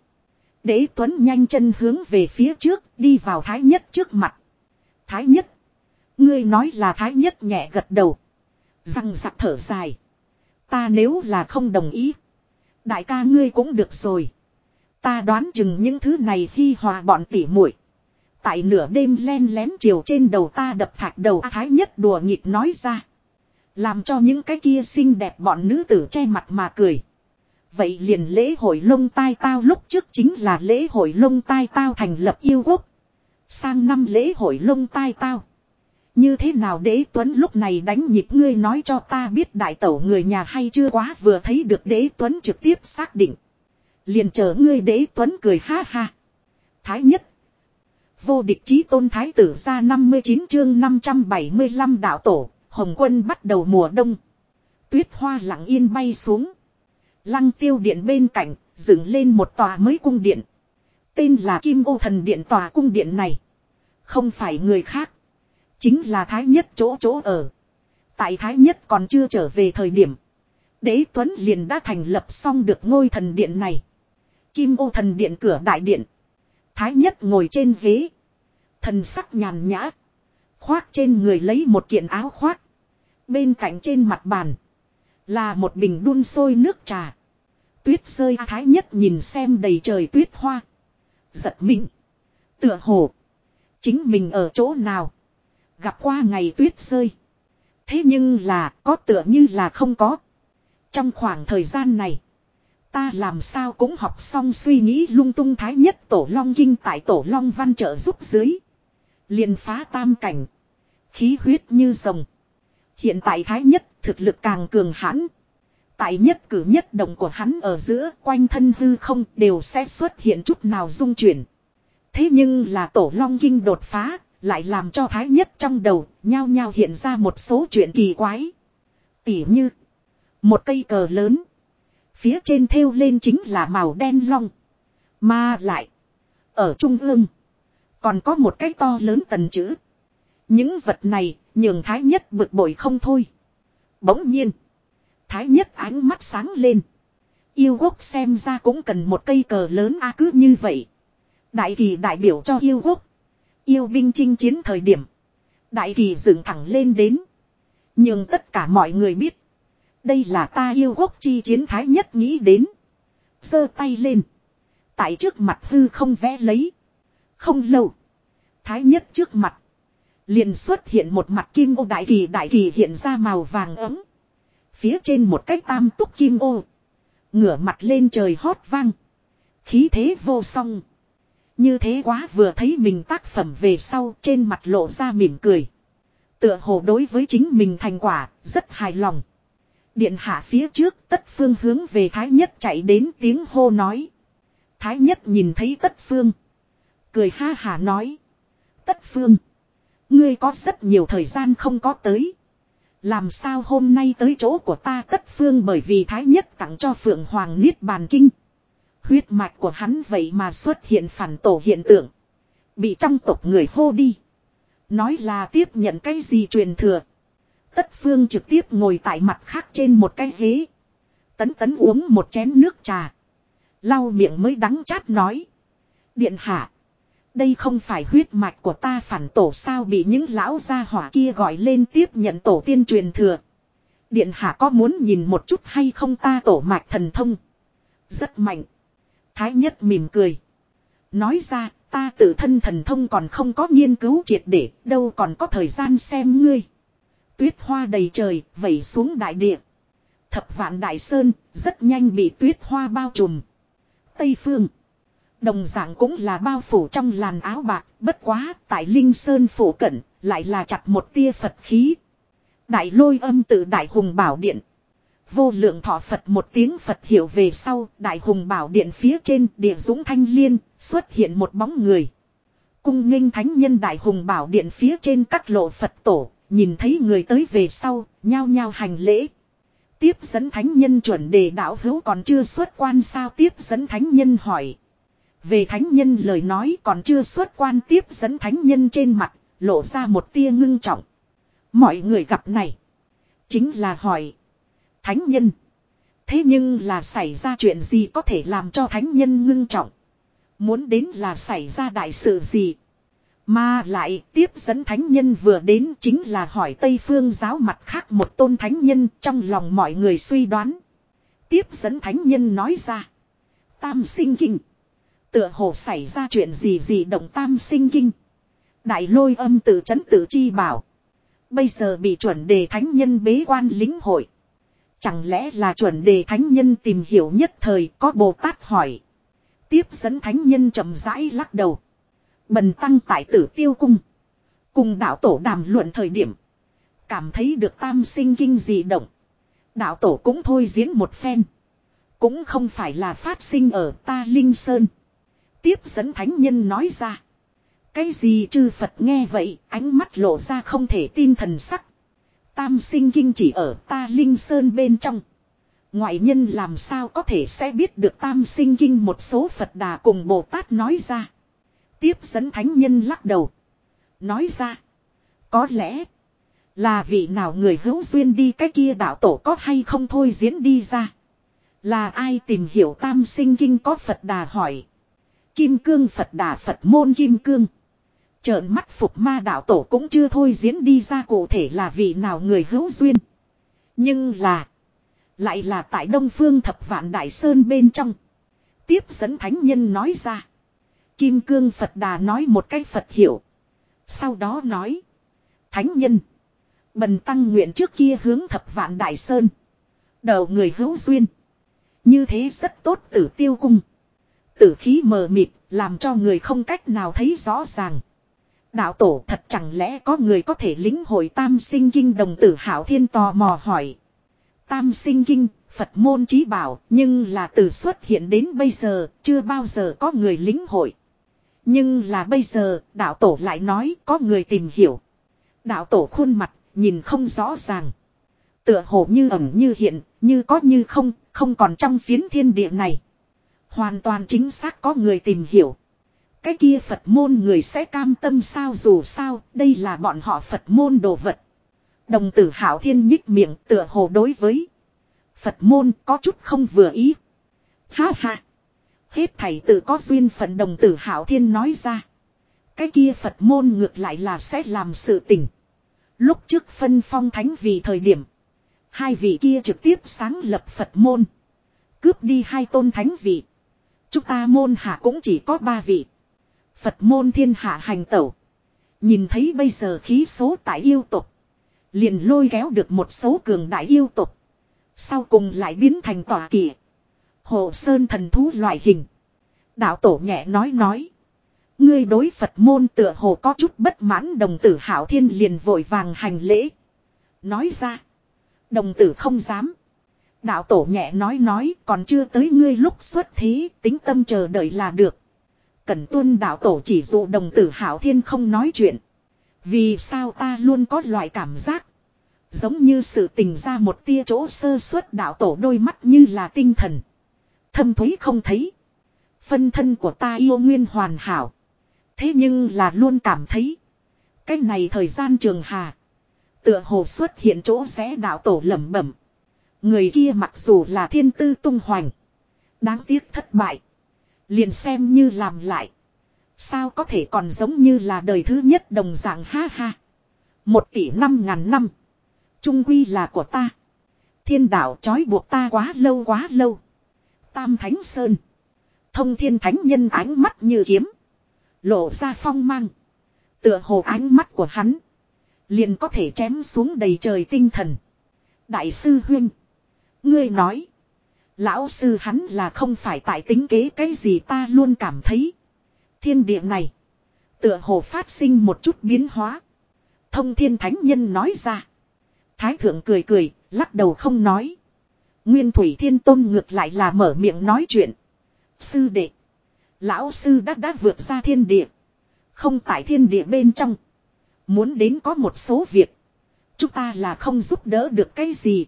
A: Đế Tuấn nhanh chân hướng về phía trước, đi vào Thái Nhất trước mặt. Thái Nhất. Ngươi nói là Thái Nhất nhẹ gật đầu. Răng sặc thở dài. Ta nếu là không đồng ý. Đại ca ngươi cũng được rồi. Ta đoán chừng những thứ này khi hòa bọn tỉ muội Tại nửa đêm len lén chiều trên đầu ta đập thạch đầu Thái Nhất đùa nghịch nói ra. Làm cho những cái kia xinh đẹp bọn nữ tử che mặt mà cười. Vậy liền lễ hội lông tai tao lúc trước chính là lễ hội lông tai tao thành lập yêu quốc. Sang năm lễ hội lông tai tao. Như thế nào đế tuấn lúc này đánh nhịp ngươi nói cho ta biết đại tẩu người nhà hay chưa quá vừa thấy được đế tuấn trực tiếp xác định. Liền chờ ngươi đế tuấn cười ha ha. Thái nhất. Vô địch chí tôn thái tử ra 59 chương 575 đạo tổ, hồng quân bắt đầu mùa đông. Tuyết hoa lặng yên bay xuống. Lăng tiêu điện bên cạnh, dựng lên một tòa mới cung điện. Tên là Kim ô thần điện tòa cung điện này. Không phải người khác. Chính là Thái Nhất chỗ chỗ ở. Tại Thái Nhất còn chưa trở về thời điểm. Đế Tuấn liền đã thành lập xong được ngôi thần điện này. Kim ô thần điện cửa đại điện. Thái Nhất ngồi trên ghế. Thần sắc nhàn nhã. Khoác trên người lấy một kiện áo khoác. Bên cạnh trên mặt bàn. Là một bình đun sôi nước trà. Tuyết rơi, Thái Nhất nhìn xem đầy trời tuyết hoa. Giật mình. Tựa hồ. Chính mình ở chỗ nào. Gặp qua ngày tuyết rơi. Thế nhưng là có tựa như là không có. Trong khoảng thời gian này. Ta làm sao cũng học xong suy nghĩ lung tung thái nhất tổ long kinh tại tổ long văn trợ giúp dưới. liền phá tam cảnh. Khí huyết như rồng. Hiện tại thái nhất thực lực càng cường hãn. Tại nhất cử nhất động của hắn ở giữa quanh thân hư không đều sẽ xuất hiện chút nào dung chuyển. Thế nhưng là tổ long kinh đột phá, lại làm cho thái nhất trong đầu, nhao nhao hiện ra một số chuyện kỳ quái. Tỉ như, một cây cờ lớn. Phía trên thêu lên chính là màu đen long. Mà lại, ở trung ương, còn có một cái to lớn tần chữ. Những vật này, nhường thái nhất bực bội không thôi. Bỗng nhiên, thái nhất ánh mắt sáng lên. Yêu quốc xem ra cũng cần một cây cờ lớn a cứ như vậy. Đại kỳ đại biểu cho yêu quốc. Yêu binh chinh chiến thời điểm. Đại kỳ dựng thẳng lên đến. Nhưng tất cả mọi người biết. Đây là ta yêu quốc chi chiến thái nhất nghĩ đến. giơ tay lên. Tại trước mặt hư không vẽ lấy. Không lâu. Thái nhất trước mặt. Liền xuất hiện một mặt kim ô đại kỳ đại kỳ hiện ra màu vàng ấm. Phía trên một cái tam túc kim ô. Ngửa mặt lên trời hót vang. Khí thế vô song. Như thế quá vừa thấy mình tác phẩm về sau trên mặt lộ ra mỉm cười. Tựa hồ đối với chính mình thành quả, rất hài lòng. Điện hạ phía trước tất phương hướng về Thái Nhất chạy đến tiếng hô nói. Thái Nhất nhìn thấy tất phương. Cười ha hà nói. Tất phương. Ngươi có rất nhiều thời gian không có tới. Làm sao hôm nay tới chỗ của ta tất phương bởi vì Thái Nhất tặng cho Phượng Hoàng Niết Bàn Kinh. Huyết mạch của hắn vậy mà xuất hiện phản tổ hiện tượng. Bị trong tộc người hô đi. Nói là tiếp nhận cái gì truyền thừa. Tất phương trực tiếp ngồi tại mặt khác trên một cái ghế. Tấn tấn uống một chén nước trà. Lau miệng mới đắng chát nói. Điện hạ. Đây không phải huyết mạch của ta phản tổ sao bị những lão gia hỏa kia gọi lên tiếp nhận tổ tiên truyền thừa. Điện hạ có muốn nhìn một chút hay không ta tổ mạch thần thông. Rất mạnh. Thái nhất mỉm cười. Nói ra, ta tự thân thần thông còn không có nghiên cứu triệt để, đâu còn có thời gian xem ngươi. Tuyết hoa đầy trời, vẩy xuống đại địa. Thập vạn đại sơn, rất nhanh bị tuyết hoa bao trùm. Tây phương. Đồng dạng cũng là bao phủ trong làn áo bạc, bất quá, tại Linh Sơn phủ cận, lại là chặt một tia Phật khí. Đại lôi âm tự đại hùng bảo điện. Vô lượng thọ Phật một tiếng Phật hiểu về sau, đại hùng bảo điện phía trên địa dũng thanh liên, xuất hiện một bóng người. Cung nghênh thánh nhân đại hùng bảo điện phía trên các lộ Phật tổ, nhìn thấy người tới về sau, nhao nhao hành lễ. Tiếp dẫn thánh nhân chuẩn đề đạo hữu còn chưa xuất quan sao tiếp dẫn thánh nhân hỏi. Về thánh nhân lời nói còn chưa xuất quan tiếp dẫn thánh nhân trên mặt, lộ ra một tia ngưng trọng. Mọi người gặp này, chính là hỏi. Thánh nhân. Thế nhưng là xảy ra chuyện gì có thể làm cho thánh nhân ngưng trọng. Muốn đến là xảy ra đại sự gì. Mà lại tiếp dẫn thánh nhân vừa đến chính là hỏi Tây Phương giáo mặt khác một tôn thánh nhân trong lòng mọi người suy đoán. Tiếp dẫn thánh nhân nói ra. Tam sinh kinh. Tựa hồ xảy ra chuyện gì gì động tam sinh kinh. Đại lôi âm tự chấn tự chi bảo. Bây giờ bị chuẩn đề thánh nhân bế quan lính hội. Chẳng lẽ là chuẩn đề thánh nhân tìm hiểu nhất thời có Bồ Tát hỏi. Tiếp dẫn thánh nhân chậm rãi lắc đầu. Bần tăng tại tử tiêu cung. Cùng đạo tổ đàm luận thời điểm. Cảm thấy được tam sinh kinh dị động. Đạo tổ cũng thôi diễn một phen. Cũng không phải là phát sinh ở ta Linh Sơn. Tiếp dẫn thánh nhân nói ra. Cái gì chư Phật nghe vậy, ánh mắt lộ ra không thể tin thần sắc. Tam sinh kinh chỉ ở ta Linh Sơn bên trong. Ngoại nhân làm sao có thể sẽ biết được tam sinh kinh một số Phật đà cùng Bồ Tát nói ra. Tiếp dẫn thánh nhân lắc đầu. Nói ra. Có lẽ. Là vị nào người hữu duyên đi cái kia đạo tổ có hay không thôi diễn đi ra. Là ai tìm hiểu tam sinh kinh có Phật đà hỏi. Kim cương Phật đà Phật môn kim cương. Trợn mắt phục ma đạo tổ cũng chưa thôi diễn đi ra cụ thể là vị nào người hữu duyên. Nhưng là. Lại là tại Đông Phương Thập Vạn Đại Sơn bên trong. Tiếp dẫn thánh nhân nói ra. Kim Cương Phật Đà nói một cách Phật hiểu. Sau đó nói. Thánh nhân. Bần tăng nguyện trước kia hướng Thập Vạn Đại Sơn. Đầu người hữu duyên. Như thế rất tốt tử tiêu cung. Tử khí mờ mịt, làm cho người không cách nào thấy rõ ràng. Đạo tổ thật chẳng lẽ có người có thể lính hội tam sinh kinh đồng tử hảo thiên tò mò hỏi. Tam sinh kinh, Phật môn trí bảo, nhưng là từ xuất hiện đến bây giờ, chưa bao giờ có người lính hội. Nhưng là bây giờ, đạo tổ lại nói có người tìm hiểu. Đạo tổ khuôn mặt, nhìn không rõ ràng. Tựa hồ như ẩn như hiện, như có như không, không còn trong phiến thiên địa này. Hoàn toàn chính xác có người tìm hiểu. Cái kia Phật môn người sẽ cam tâm sao dù sao, đây là bọn họ Phật môn đồ vật. Đồng tử hảo thiên nhích miệng tựa hồ đối với Phật môn có chút không vừa ý. Ha ha. Hết thầy tự có duyên phận đồng tử hảo thiên nói ra. Cái kia Phật môn ngược lại là sẽ làm sự tình. Lúc trước phân phong thánh vì thời điểm. Hai vị kia trực tiếp sáng lập Phật môn. Cướp đi hai tôn thánh vị. Chúng ta môn hạ cũng chỉ có ba vị. Phật môn thiên hạ hành tẩu. Nhìn thấy bây giờ khí số tại yêu tục. Liền lôi kéo được một số cường đại yêu tục. Sau cùng lại biến thành tòa kỳ. Hồ sơn thần thú loại hình. Đạo tổ nhẹ nói nói. Ngươi đối Phật môn tựa hồ có chút bất mãn, đồng tử hảo thiên liền vội vàng hành lễ. Nói ra. Đồng tử không dám. Đạo tổ nhẹ nói nói, còn chưa tới ngươi lúc xuất thí, tính tâm chờ đợi là được. Cẩn tuân đạo tổ chỉ dụ đồng tử hảo thiên không nói chuyện. Vì sao ta luôn có loại cảm giác. Giống như sự tình ra một tia chỗ sơ suất đạo tổ đôi mắt như là tinh thần. Thâm thúy không thấy. Phân thân của ta yêu nguyên hoàn hảo. Thế nhưng là luôn cảm thấy. Cái này thời gian trường hà. Tựa hồ xuất hiện chỗ rẽ đạo tổ lẩm bẩm. Người kia mặc dù là thiên tư tung hoành. Đáng tiếc thất bại. Liền xem như làm lại. Sao có thể còn giống như là đời thứ nhất đồng dạng ha ha. Một tỷ năm ngàn năm. Trung quy là của ta. Thiên đạo trói buộc ta quá lâu quá lâu. Tam Thánh Sơn. Thông thiên thánh nhân ánh mắt như kiếm. Lộ ra phong mang. Tựa hồ ánh mắt của hắn. Liền có thể chém xuống đầy trời tinh thần. Đại sư Huyên. Ngươi nói. Lão sư hắn là không phải tại tính kế cái gì ta luôn cảm thấy. Thiên địa này. Tựa hồ phát sinh một chút biến hóa. Thông thiên thánh nhân nói ra. Thái thượng cười cười, lắc đầu không nói. Nguyên thủy thiên tôn ngược lại là mở miệng nói chuyện. Sư đệ. Lão sư đã đã vượt ra thiên địa. Không tại thiên địa bên trong. Muốn đến có một số việc. Chúng ta là không giúp đỡ được cái gì.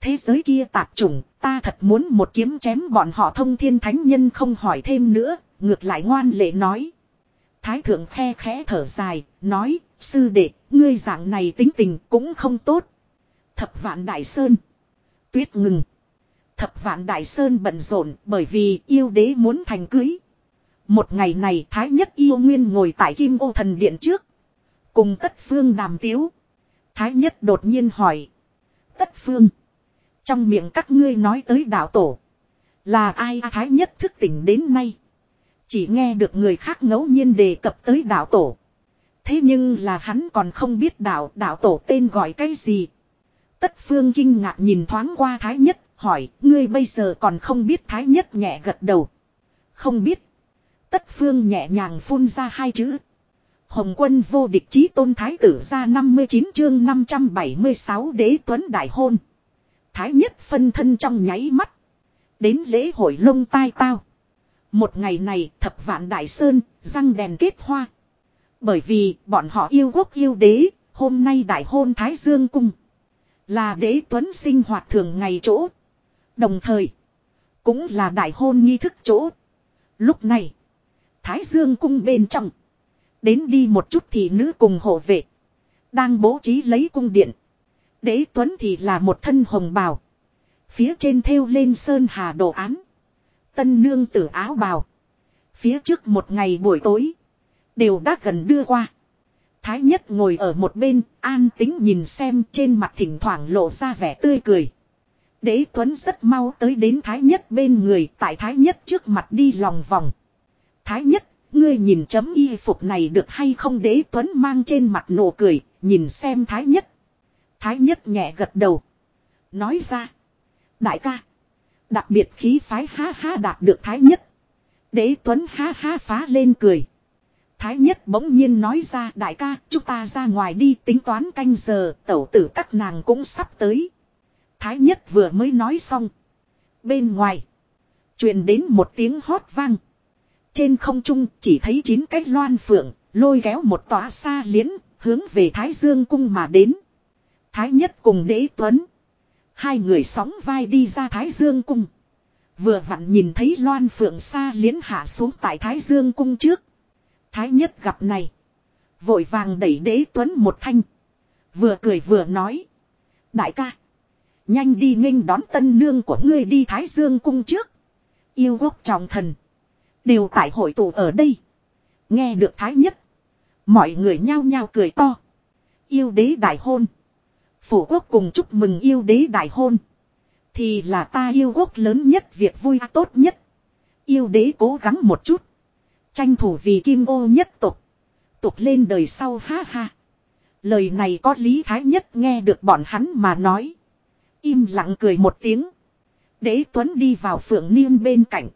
A: Thế giới kia tạp chủng, ta thật muốn một kiếm chém bọn họ thông thiên thánh nhân không hỏi thêm nữa, ngược lại ngoan lệ nói. Thái thượng khe khẽ thở dài, nói, sư đệ, ngươi dạng này tính tình cũng không tốt. Thập vạn đại sơn. Tuyết ngừng. Thập vạn đại sơn bận rộn bởi vì yêu đế muốn thành cưới. Một ngày này Thái nhất yêu nguyên ngồi tại kim ô thần điện trước. Cùng tất phương đàm tiếu. Thái nhất đột nhiên hỏi. Tất phương. Trong miệng các ngươi nói tới đạo tổ. Là ai Thái nhất thức tỉnh đến nay. Chỉ nghe được người khác ngẫu nhiên đề cập tới đạo tổ. Thế nhưng là hắn còn không biết đạo đạo tổ tên gọi cái gì. Tất phương kinh ngạc nhìn thoáng qua thái nhất, hỏi, ngươi bây giờ còn không biết thái nhất nhẹ gật đầu. Không biết. Tất phương nhẹ nhàng phun ra hai chữ. Hồng quân vô địch chí tôn thái tử ra 59 chương 576 đế tuấn đại hôn. Thái nhất phân thân trong nháy mắt. Đến lễ hội lông tai tao. Một ngày này thập vạn đại sơn, răng đèn kết hoa. Bởi vì bọn họ yêu quốc yêu đế, hôm nay đại hôn Thái Dương Cung. Là đế tuấn sinh hoạt thường ngày chỗ. Đồng thời, cũng là đại hôn nghi thức chỗ. Lúc này, Thái Dương Cung bên trong. Đến đi một chút thì nữ cùng hộ vệ. Đang bố trí lấy cung điện. Đế Tuấn thì là một thân hồng bào. Phía trên thêu lên sơn hà đồ án. Tân nương tử áo bào. Phía trước một ngày buổi tối. Đều đã gần đưa qua. Thái nhất ngồi ở một bên, an tính nhìn xem trên mặt thỉnh thoảng lộ ra vẻ tươi cười. Đế Tuấn rất mau tới đến Thái nhất bên người, tại Thái nhất trước mặt đi lòng vòng. Thái nhất, ngươi nhìn chấm y phục này được hay không đế Tuấn mang trên mặt nụ cười, nhìn xem Thái nhất. Thái nhất nhẹ gật đầu. Nói ra. Đại ca. Đặc biệt khí phái ha ha đạt được Thái nhất. Đế Tuấn ha ha phá lên cười. Thái nhất bỗng nhiên nói ra, đại ca, chúng ta ra ngoài đi, tính toán canh giờ, tẩu tử các nàng cũng sắp tới. Thái nhất vừa mới nói xong. Bên ngoài. truyền đến một tiếng hót vang. Trên không trung, chỉ thấy chín cái loan phượng, lôi kéo một tòa xa liễn, hướng về Thái Dương cung mà đến. Thái nhất cùng đế tuấn. Hai người sóng vai đi ra Thái Dương cung. Vừa vặn nhìn thấy loan phượng xa liến hạ xuống tại Thái Dương cung trước. Thái nhất gặp này. Vội vàng đẩy đế tuấn một thanh. Vừa cười vừa nói. Đại ca. Nhanh đi nghênh đón tân nương của ngươi đi Thái Dương cung trước. Yêu quốc trọng thần. Đều tại hội tụ ở đây. Nghe được thái nhất. Mọi người nhao nhao cười to. Yêu đế đại hôn. Phủ quốc cùng chúc mừng yêu đế đại hôn. Thì là ta yêu quốc lớn nhất việc vui tốt nhất. Yêu đế cố gắng một chút. Tranh thủ vì kim ô nhất tục. Tục lên đời sau ha ha. Lời này có lý thái nhất nghe được bọn hắn mà nói. Im lặng cười một tiếng. Đế Tuấn đi vào phượng niên bên cạnh.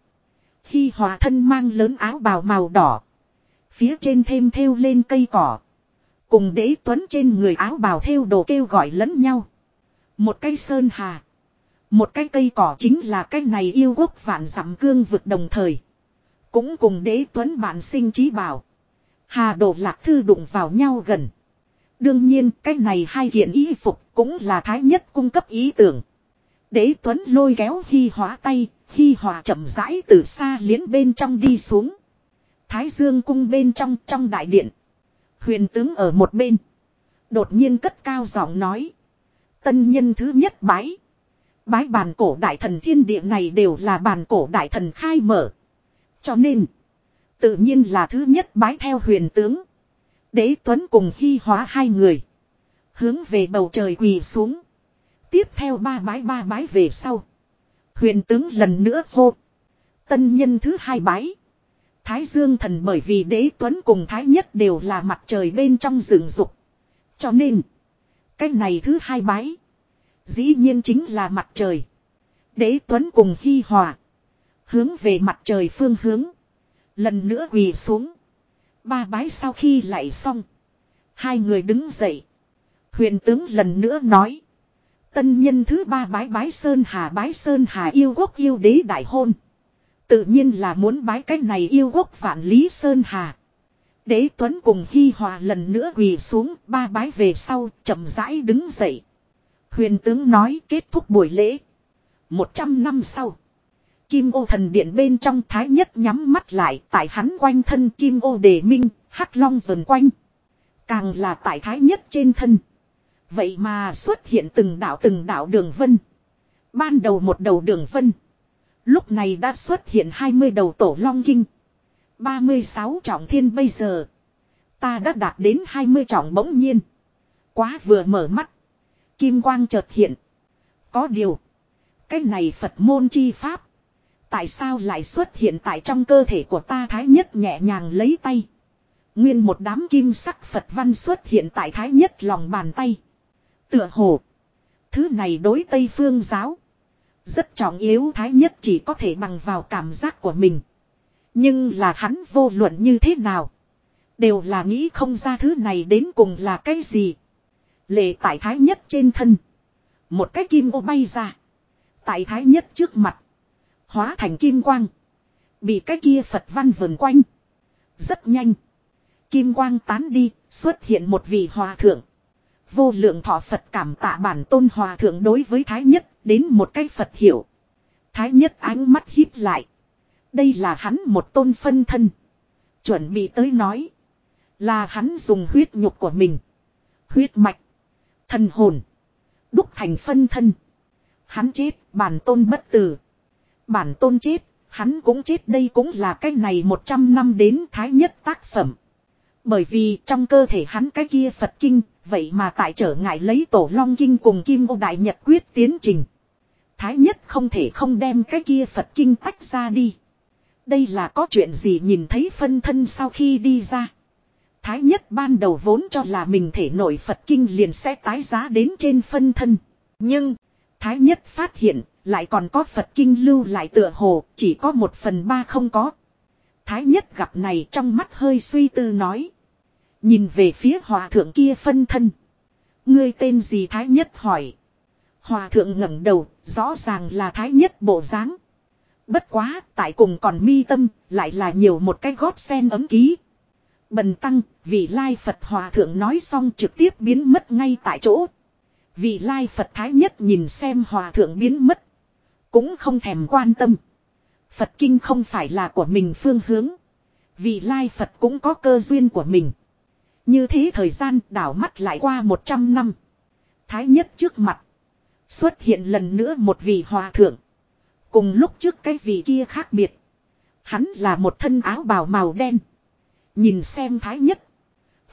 A: Khi hòa thân mang lớn áo bào màu đỏ. Phía trên thêm thêu lên cây cỏ. Cùng đế Tuấn trên người áo bào thêu đồ kêu gọi lẫn nhau. Một cây sơn hà. Một cái cây cỏ chính là cái này yêu quốc vạn dặm cương vực đồng thời. Cũng cùng đế tuấn bản sinh trí bảo. Hà đồ lạc thư đụng vào nhau gần. Đương nhiên cái này hai kiện y phục cũng là thái nhất cung cấp ý tưởng. Đế tuấn lôi kéo hy hóa tay, hy hòa chậm rãi từ xa liến bên trong đi xuống. Thái dương cung bên trong trong đại điện. Huyền tướng ở một bên. Đột nhiên cất cao giọng nói. Tân nhân thứ nhất bái. Bái bàn cổ đại thần thiên địa này đều là bàn cổ đại thần khai mở. Cho nên, tự nhiên là thứ nhất bái theo huyền tướng. Đế Tuấn cùng hy hóa hai người. Hướng về bầu trời quỳ xuống. Tiếp theo ba bái ba bái về sau. Huyền tướng lần nữa hô. Tân nhân thứ hai bái. Thái Dương thần bởi vì đế Tuấn cùng Thái Nhất đều là mặt trời bên trong rừng dục. Cho nên, cái này thứ hai bái. Dĩ nhiên chính là mặt trời. Đế Tuấn cùng Hy Hòa. Hướng về mặt trời phương hướng. Lần nữa quỳ xuống. Ba bái sau khi lại xong. Hai người đứng dậy. Huyền tướng lần nữa nói. Tân nhân thứ ba bái bái Sơn Hà bái Sơn Hà yêu quốc yêu đế đại hôn. Tự nhiên là muốn bái cái này yêu quốc vạn lý Sơn Hà. Đế Tuấn cùng Hy Hòa lần nữa quỳ xuống ba bái về sau chậm rãi đứng dậy. Huyền tướng nói kết thúc buổi lễ. Một trăm năm sau. Kim ô thần điện bên trong thái nhất nhắm mắt lại tại hắn quanh thân kim ô đề minh, hắc long vần quanh. Càng là tại thái nhất trên thân. Vậy mà xuất hiện từng đạo từng đạo đường vân. Ban đầu một đầu đường vân. Lúc này đã xuất hiện 20 đầu tổ long kinh. 36 trọng thiên bây giờ. Ta đã đạt đến 20 trọng bỗng nhiên. Quá vừa mở mắt. Kim quang chợt hiện. Có điều. Cái này Phật môn chi pháp. Tại sao lại xuất hiện tại trong cơ thể của ta thái nhất nhẹ nhàng lấy tay. Nguyên một đám kim sắc Phật văn xuất hiện tại thái nhất lòng bàn tay. Tựa hồ. Thứ này đối Tây Phương giáo. Rất trọng yếu thái nhất chỉ có thể bằng vào cảm giác của mình. Nhưng là hắn vô luận như thế nào. Đều là nghĩ không ra thứ này đến cùng là cái gì. Lệ tại thái nhất trên thân. Một cái kim ô bay ra. Tại thái nhất trước mặt. Hóa thành kim quang. Bị cái kia Phật văn vần quanh. Rất nhanh. Kim quang tán đi, xuất hiện một vị hòa thượng. Vô lượng thọ Phật cảm tạ bản tôn hòa thượng đối với Thái Nhất, đến một cái Phật hiểu. Thái Nhất ánh mắt hít lại. Đây là hắn một tôn phân thân. Chuẩn bị tới nói. Là hắn dùng huyết nhục của mình. Huyết mạch. Thần hồn. Đúc thành phân thân. Hắn chết, bản tôn bất tử. Bản tôn chết, hắn cũng chết đây cũng là cái này 100 năm đến thái nhất tác phẩm. Bởi vì trong cơ thể hắn cái kia Phật Kinh, vậy mà tại trở ngại lấy tổ long kinh cùng kim ô đại nhật quyết tiến trình. Thái nhất không thể không đem cái kia Phật Kinh tách ra đi. Đây là có chuyện gì nhìn thấy phân thân sau khi đi ra. Thái nhất ban đầu vốn cho là mình thể nội Phật Kinh liền sẽ tái giá đến trên phân thân. Nhưng, Thái nhất phát hiện, lại còn có Phật Kinh lưu lại tựa hồ, chỉ có một phần ba không có. Thái nhất gặp này trong mắt hơi suy tư nói. Nhìn về phía hòa thượng kia phân thân. Ngươi tên gì Thái nhất hỏi. Hòa thượng ngẩng đầu, rõ ràng là Thái nhất bộ dáng. Bất quá, tại cùng còn mi tâm, lại là nhiều một cái gót sen ấm ký. Bần tăng, vị lai Phật hòa thượng nói xong trực tiếp biến mất ngay tại chỗ. Vị lai Phật thái nhất nhìn xem hòa thượng biến mất. Cũng không thèm quan tâm. Phật kinh không phải là của mình phương hướng. Vị lai Phật cũng có cơ duyên của mình. Như thế thời gian đảo mắt lại qua 100 năm. Thái nhất trước mặt. Xuất hiện lần nữa một vị hòa thượng. Cùng lúc trước cái vị kia khác biệt. Hắn là một thân áo bào màu đen. Nhìn xem thái nhất.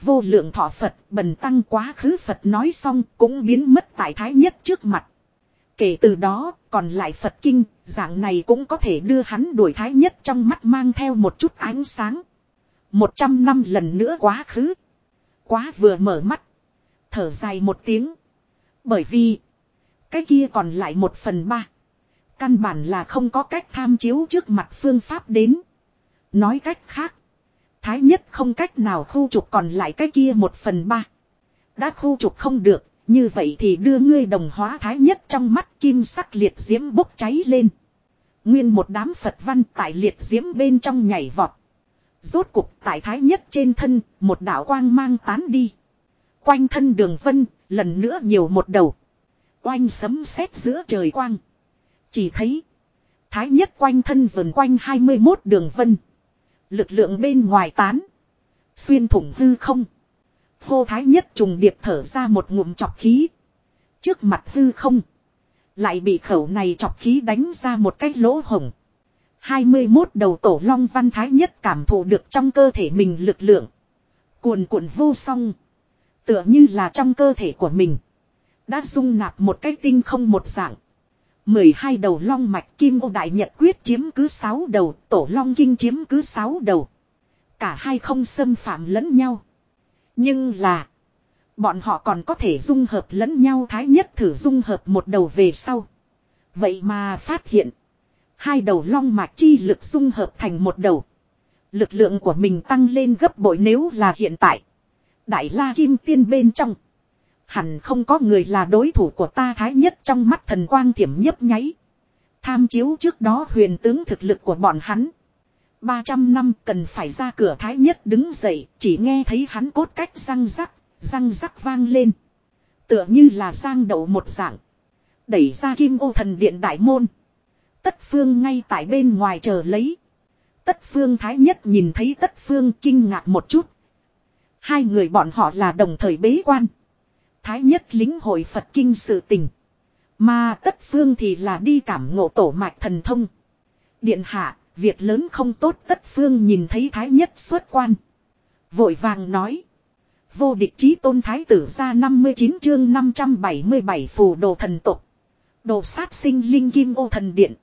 A: Vô lượng thọ Phật, bần tăng quá khứ Phật nói xong cũng biến mất tại thái nhất trước mặt. Kể từ đó, còn lại Phật kinh, dạng này cũng có thể đưa hắn đuổi thái nhất trong mắt mang theo một chút ánh sáng. Một trăm năm lần nữa quá khứ. Quá vừa mở mắt. Thở dài một tiếng. Bởi vì. Cái kia còn lại một phần ba. Căn bản là không có cách tham chiếu trước mặt phương pháp đến. Nói cách khác. Thái nhất không cách nào khu trục còn lại cái kia một phần ba. Đã khu trục không được, như vậy thì đưa ngươi đồng hóa thái nhất trong mắt kim sắc liệt diễm bốc cháy lên. Nguyên một đám Phật văn tại liệt diễm bên trong nhảy vọt. Rốt cục tại thái nhất trên thân, một đạo quang mang tán đi. Quanh thân đường vân, lần nữa nhiều một đầu. Oanh sấm sét giữa trời quang. Chỉ thấy, thái nhất quanh thân vần quanh 21 đường vân. Lực lượng bên ngoài tán. Xuyên thủng hư không. Hô thái nhất trùng điệp thở ra một ngụm chọc khí. Trước mặt hư không. Lại bị khẩu này chọc khí đánh ra một cái lỗ hồng. 21 đầu tổ long văn thái nhất cảm thụ được trong cơ thể mình lực lượng. Cuồn cuộn vô song. Tựa như là trong cơ thể của mình. Đã dung nạp một cái tinh không một dạng. 12 đầu long mạch kim ô đại nhật quyết chiếm cứ 6 đầu, tổ long kinh chiếm cứ 6 đầu. Cả hai không xâm phạm lẫn nhau. Nhưng là, bọn họ còn có thể dung hợp lẫn nhau thái nhất thử dung hợp một đầu về sau. Vậy mà phát hiện, hai đầu long mạch chi lực dung hợp thành một đầu. Lực lượng của mình tăng lên gấp bội nếu là hiện tại. Đại la kim tiên bên trong. Hẳn không có người là đối thủ của ta thái nhất trong mắt thần quang thiểm nhấp nháy. Tham chiếu trước đó huyền tướng thực lực của bọn hắn. 300 năm cần phải ra cửa thái nhất đứng dậy, chỉ nghe thấy hắn cốt cách răng rắc, răng rắc vang lên. Tựa như là giang đậu một dạng. Đẩy ra kim ô thần điện đại môn. Tất phương ngay tại bên ngoài chờ lấy. Tất phương thái nhất nhìn thấy tất phương kinh ngạc một chút. Hai người bọn họ là đồng thời bế quan. Thái nhất lính hội Phật kinh sự tình. Mà tất phương thì là đi cảm ngộ tổ mạch thần thông. Điện hạ, việc lớn không tốt tất phương nhìn thấy thái nhất xuất quan. Vội vàng nói. Vô địch chí tôn thái tử ra 59 chương 577 phù đồ thần tục. Đồ sát sinh linh kim ô thần điện.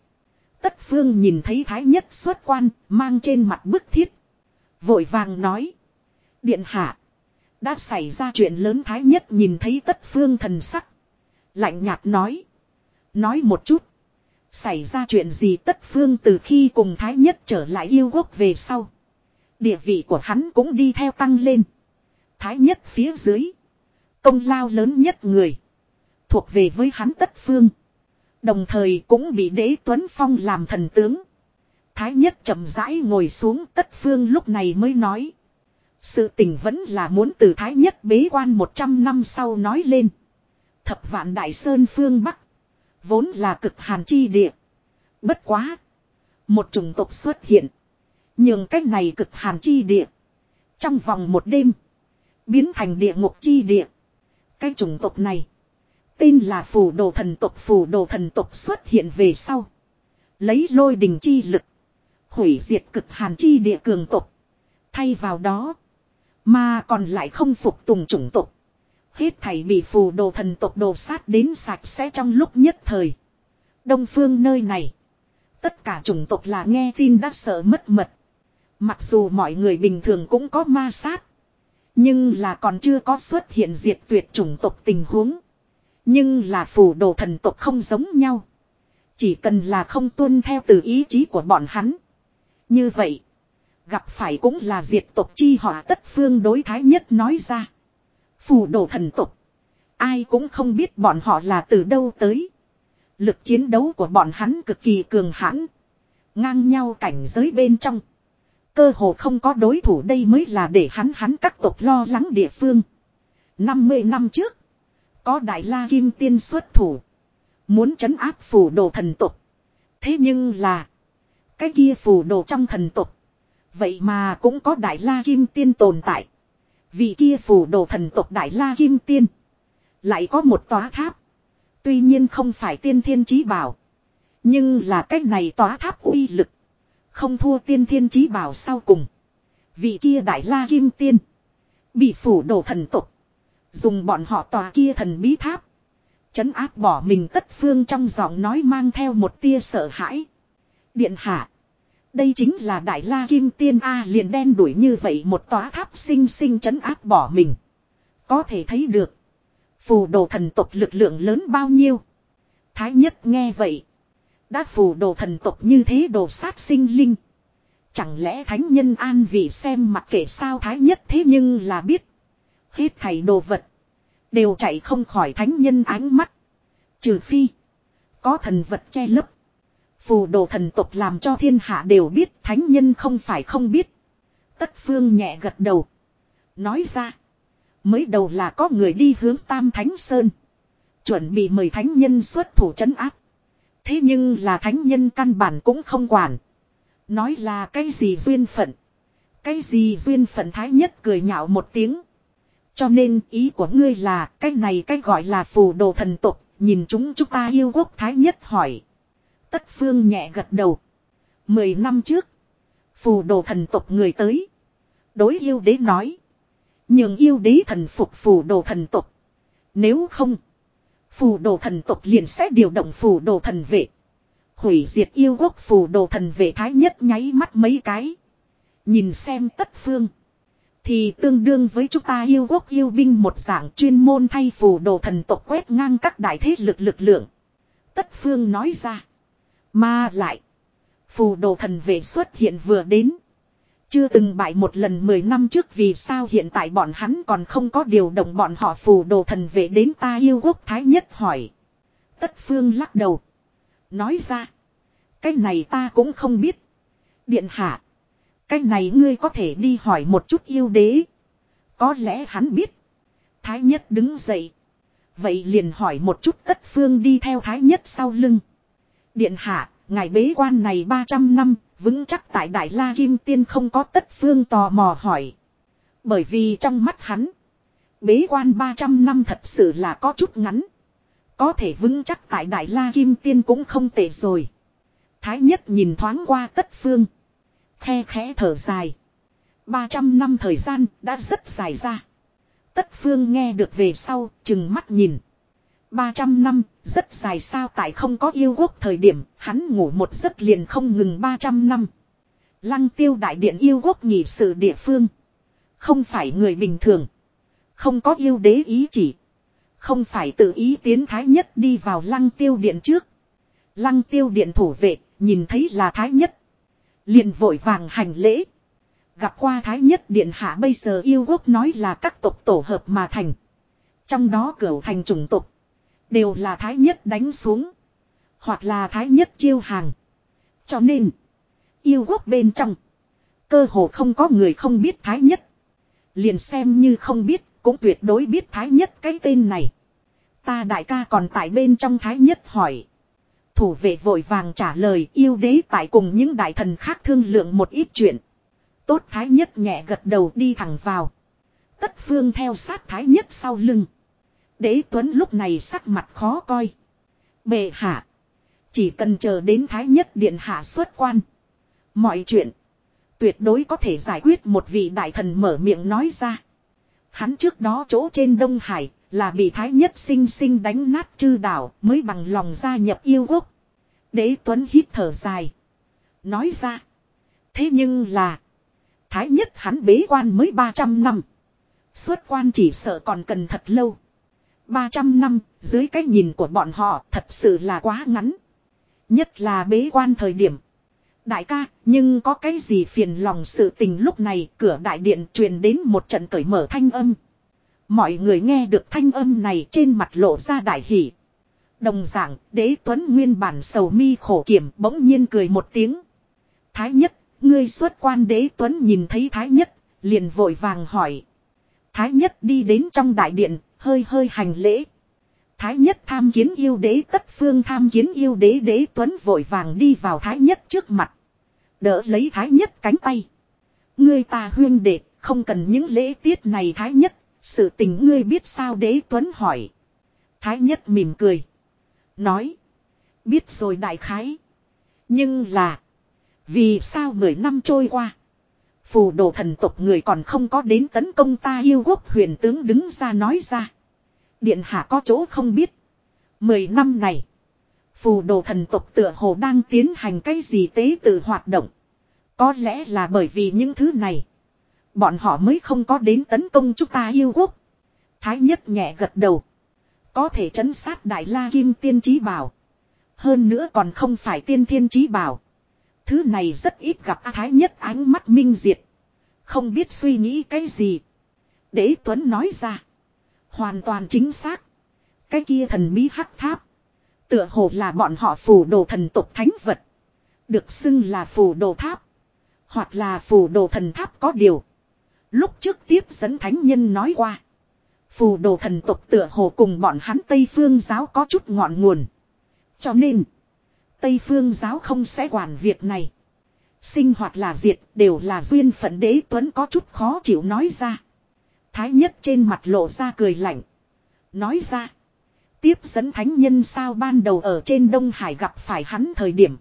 A: Tất phương nhìn thấy thái nhất xuất quan, mang trên mặt bức thiết. Vội vàng nói. Điện hạ. Đã xảy ra chuyện lớn thái nhất nhìn thấy tất phương thần sắc. Lạnh nhạt nói. Nói một chút. Xảy ra chuyện gì tất phương từ khi cùng Thái Nhất trở lại yêu quốc về sau. Địa vị của hắn cũng đi theo tăng lên. Thái Nhất phía dưới. Công lao lớn nhất người. Thuộc về với hắn tất phương. Đồng thời cũng bị đế Tuấn Phong làm thần tướng. Thái nhất chậm rãi ngồi xuống tất phương lúc này mới nói. Sự tình vẫn là muốn từ thái nhất bế quan 100 năm sau nói lên. Thập vạn đại sơn phương Bắc. Vốn là cực hàn chi địa. Bất quá. Một chủng tộc xuất hiện. Nhưng cách này cực hàn chi địa. Trong vòng một đêm. Biến thành địa ngục chi địa. Cái chủng tộc này. Tên là phù đồ thần tộc, phù đồ thần tộc xuất hiện về sau. Lấy lôi đình chi lực. Hủy diệt cực hàn chi địa cường tộc. Thay vào đó. Mà còn lại không phục tùng chủng tộc. Hết thảy bị phù đồ thần tộc đồ sát đến sạch sẽ trong lúc nhất thời. Đông phương nơi này. Tất cả chủng tộc là nghe tin đã sợ mất mật. Mặc dù mọi người bình thường cũng có ma sát. Nhưng là còn chưa có xuất hiện diệt tuyệt chủng tộc tình huống. Nhưng là phù đồ thần tộc không giống nhau. Chỉ cần là không tuân theo từ ý chí của bọn hắn. Như vậy. Gặp phải cũng là diệt tộc chi họa tất phương đối thái nhất nói ra. Phù đồ thần tộc. Ai cũng không biết bọn họ là từ đâu tới. Lực chiến đấu của bọn hắn cực kỳ cường hãn. Ngang nhau cảnh giới bên trong. Cơ hồ không có đối thủ đây mới là để hắn hắn các tộc lo lắng địa phương. 50 năm trước. Có Đại La Kim Tiên xuất thủ. Muốn trấn áp phù đồ thần tộc Thế nhưng là. Cái kia phù đồ trong thần tộc Vậy mà cũng có Đại La Kim Tiên tồn tại. Vì kia phù đồ thần tộc Đại La Kim Tiên. Lại có một tòa tháp. Tuy nhiên không phải tiên thiên chí bảo. Nhưng là cách này tòa tháp uy lực. Không thua tiên thiên chí bảo sau cùng. Vị kia Đại La Kim Tiên. Bị phủ đồ thần tộc Dùng bọn họ tòa kia thần bí tháp. Chấn áp bỏ mình tất phương trong giọng nói mang theo một tia sợ hãi. Điện hạ. Đây chính là Đại La Kim Tiên A liền đen đuổi như vậy một tòa tháp sinh sinh chấn áp bỏ mình. Có thể thấy được. Phù đồ thần tộc lực lượng lớn bao nhiêu. Thái nhất nghe vậy. Đã phù đồ thần tộc như thế đồ sát sinh linh. Chẳng lẽ thánh nhân an vì xem mặc kệ sao thái nhất thế nhưng là biết. Hết thầy đồ vật. Đều chạy không khỏi thánh nhân ánh mắt. Trừ phi. Có thần vật che lấp. Phù đồ thần tục làm cho thiên hạ đều biết thánh nhân không phải không biết. Tất phương nhẹ gật đầu. Nói ra. Mới đầu là có người đi hướng Tam Thánh Sơn. Chuẩn bị mời thánh nhân xuất thủ trấn áp. Thế nhưng là thánh nhân căn bản cũng không quản. Nói là cái gì duyên phận. Cái gì duyên phận thái nhất cười nhạo một tiếng. Cho nên ý của ngươi là cái này cái gọi là phù đồ thần tục, nhìn chúng chúng ta yêu quốc thái nhất hỏi. Tất phương nhẹ gật đầu. Mười năm trước, phù đồ thần tộc người tới. Đối yêu đế nói. Nhưng yêu đế thần phục phù đồ thần tộc. Nếu không, phù đồ thần tộc liền sẽ điều động phù đồ thần vệ. Hủy diệt yêu quốc phù đồ thần vệ thái nhất nháy mắt mấy cái. Nhìn xem tất phương. Thì tương đương với chúng ta yêu quốc yêu binh một dạng chuyên môn thay phù đồ thần tộc quét ngang các đại thế lực lực lượng. Tất phương nói ra. Mà lại. Phù đồ thần vệ xuất hiện vừa đến. Chưa từng bại một lần 10 năm trước vì sao hiện tại bọn hắn còn không có điều động bọn họ phù đồ thần vệ đến ta yêu quốc thái nhất hỏi. Tất phương lắc đầu. Nói ra. Cái này ta cũng không biết. Điện hạ. Cái này ngươi có thể đi hỏi một chút yêu đế. Có lẽ hắn biết. Thái nhất đứng dậy. Vậy liền hỏi một chút tất phương đi theo thái nhất sau lưng. Điện hạ, ngài bế quan này 300 năm, vững chắc tại Đại La Kim Tiên không có tất phương tò mò hỏi. Bởi vì trong mắt hắn, bế quan 300 năm thật sự là có chút ngắn. Có thể vững chắc tại Đại La Kim Tiên cũng không tệ rồi. Thái nhất nhìn thoáng qua tất phương. Khe khẽ thở dài. 300 năm thời gian đã rất dài ra. Tất phương nghe được về sau, chừng mắt nhìn. 300 năm, rất dài sao tại không có yêu quốc thời điểm, hắn ngủ một giấc liền không ngừng 300 năm. Lăng tiêu đại điện yêu quốc nhị sự địa phương. Không phải người bình thường. Không có yêu đế ý chỉ. Không phải tự ý tiến thái nhất đi vào lăng tiêu điện trước. Lăng tiêu điện thủ vệ, nhìn thấy là thái nhất. liền vội vàng hành lễ. Gặp qua thái nhất điện hạ bây giờ yêu quốc nói là các tộc tổ hợp mà thành. Trong đó cửu thành chủng tộc. Đều là thái nhất đánh xuống. Hoặc là thái nhất chiêu hàng. Cho nên. Yêu quốc bên trong. Cơ hồ không có người không biết thái nhất. Liền xem như không biết. Cũng tuyệt đối biết thái nhất cái tên này. Ta đại ca còn tại bên trong thái nhất hỏi. Thủ vệ vội vàng trả lời, yêu đế tại cùng những đại thần khác thương lượng một ít chuyện. Tốt thái nhất nhẹ gật đầu đi thẳng vào. Tất phương theo sát thái nhất sau lưng. Đế Tuấn lúc này sắc mặt khó coi. Bệ hạ. Chỉ cần chờ đến Thái Nhất Điện hạ xuất quan. Mọi chuyện. Tuyệt đối có thể giải quyết một vị đại thần mở miệng nói ra. Hắn trước đó chỗ trên Đông Hải là bị Thái Nhất sinh sinh đánh nát chư đảo mới bằng lòng gia nhập yêu quốc. Đế Tuấn hít thở dài. Nói ra. Thế nhưng là. Thái Nhất hắn bế quan mới 300 năm. Xuất quan chỉ sợ còn cần thật lâu. 300 năm, dưới cái nhìn của bọn họ thật sự là quá ngắn. Nhất là bế quan thời điểm. Đại ca, nhưng có cái gì phiền lòng sự tình lúc này cửa đại điện truyền đến một trận cởi mở thanh âm. Mọi người nghe được thanh âm này trên mặt lộ ra đại hỷ. Đồng dạng, đế tuấn nguyên bản sầu mi khổ kiểm bỗng nhiên cười một tiếng. Thái nhất, ngươi xuất quan đế tuấn nhìn thấy thái nhất, liền vội vàng hỏi. Thái nhất đi đến trong đại điện, hơi hơi hành lễ. Thái nhất tham kiến yêu đế tất phương tham kiến yêu đế đế tuấn vội vàng đi vào thái nhất trước mặt. Đỡ lấy thái nhất cánh tay. Ngươi ta huyên đệ, không cần những lễ tiết này thái nhất, sự tình ngươi biết sao đế tuấn hỏi. Thái nhất mỉm cười. Nói. Biết rồi đại khái. Nhưng là. Vì sao mười năm trôi qua. Phù đồ thần tộc người còn không có đến tấn công ta yêu quốc huyền tướng đứng ra nói ra. Điện hạ có chỗ không biết. Mười năm này. Phù đồ thần tộc tựa hồ đang tiến hành cái gì tế tự hoạt động. Có lẽ là bởi vì những thứ này. Bọn họ mới không có đến tấn công chúng ta yêu quốc. Thái nhất nhẹ gật đầu. Có thể trấn sát đại la kim tiên trí bảo. Hơn nữa còn không phải tiên thiên trí bảo. Thứ này rất ít gặp A Thái nhất ánh mắt minh diệt. Không biết suy nghĩ cái gì. Đế Tuấn nói ra. Hoàn toàn chính xác. Cái kia thần bí hắc tháp. Tựa hồ là bọn họ phù đồ thần tục thánh vật. Được xưng là phù đồ tháp. Hoặc là phù đồ thần tháp có điều. Lúc trước tiếp dẫn thánh nhân nói qua. Phù đồ thần tục tựa hồ cùng bọn hắn Tây Phương giáo có chút ngọn nguồn. Cho nên. Tây Phương giáo không sẽ quản việc này. Sinh hoạt là diệt, đều là duyên phận đế tuấn có chút khó chịu nói ra. Thái nhất trên mặt lộ ra cười lạnh. Nói ra. Tiếp dẫn thánh nhân sao ban đầu ở trên Đông Hải gặp phải hắn thời điểm.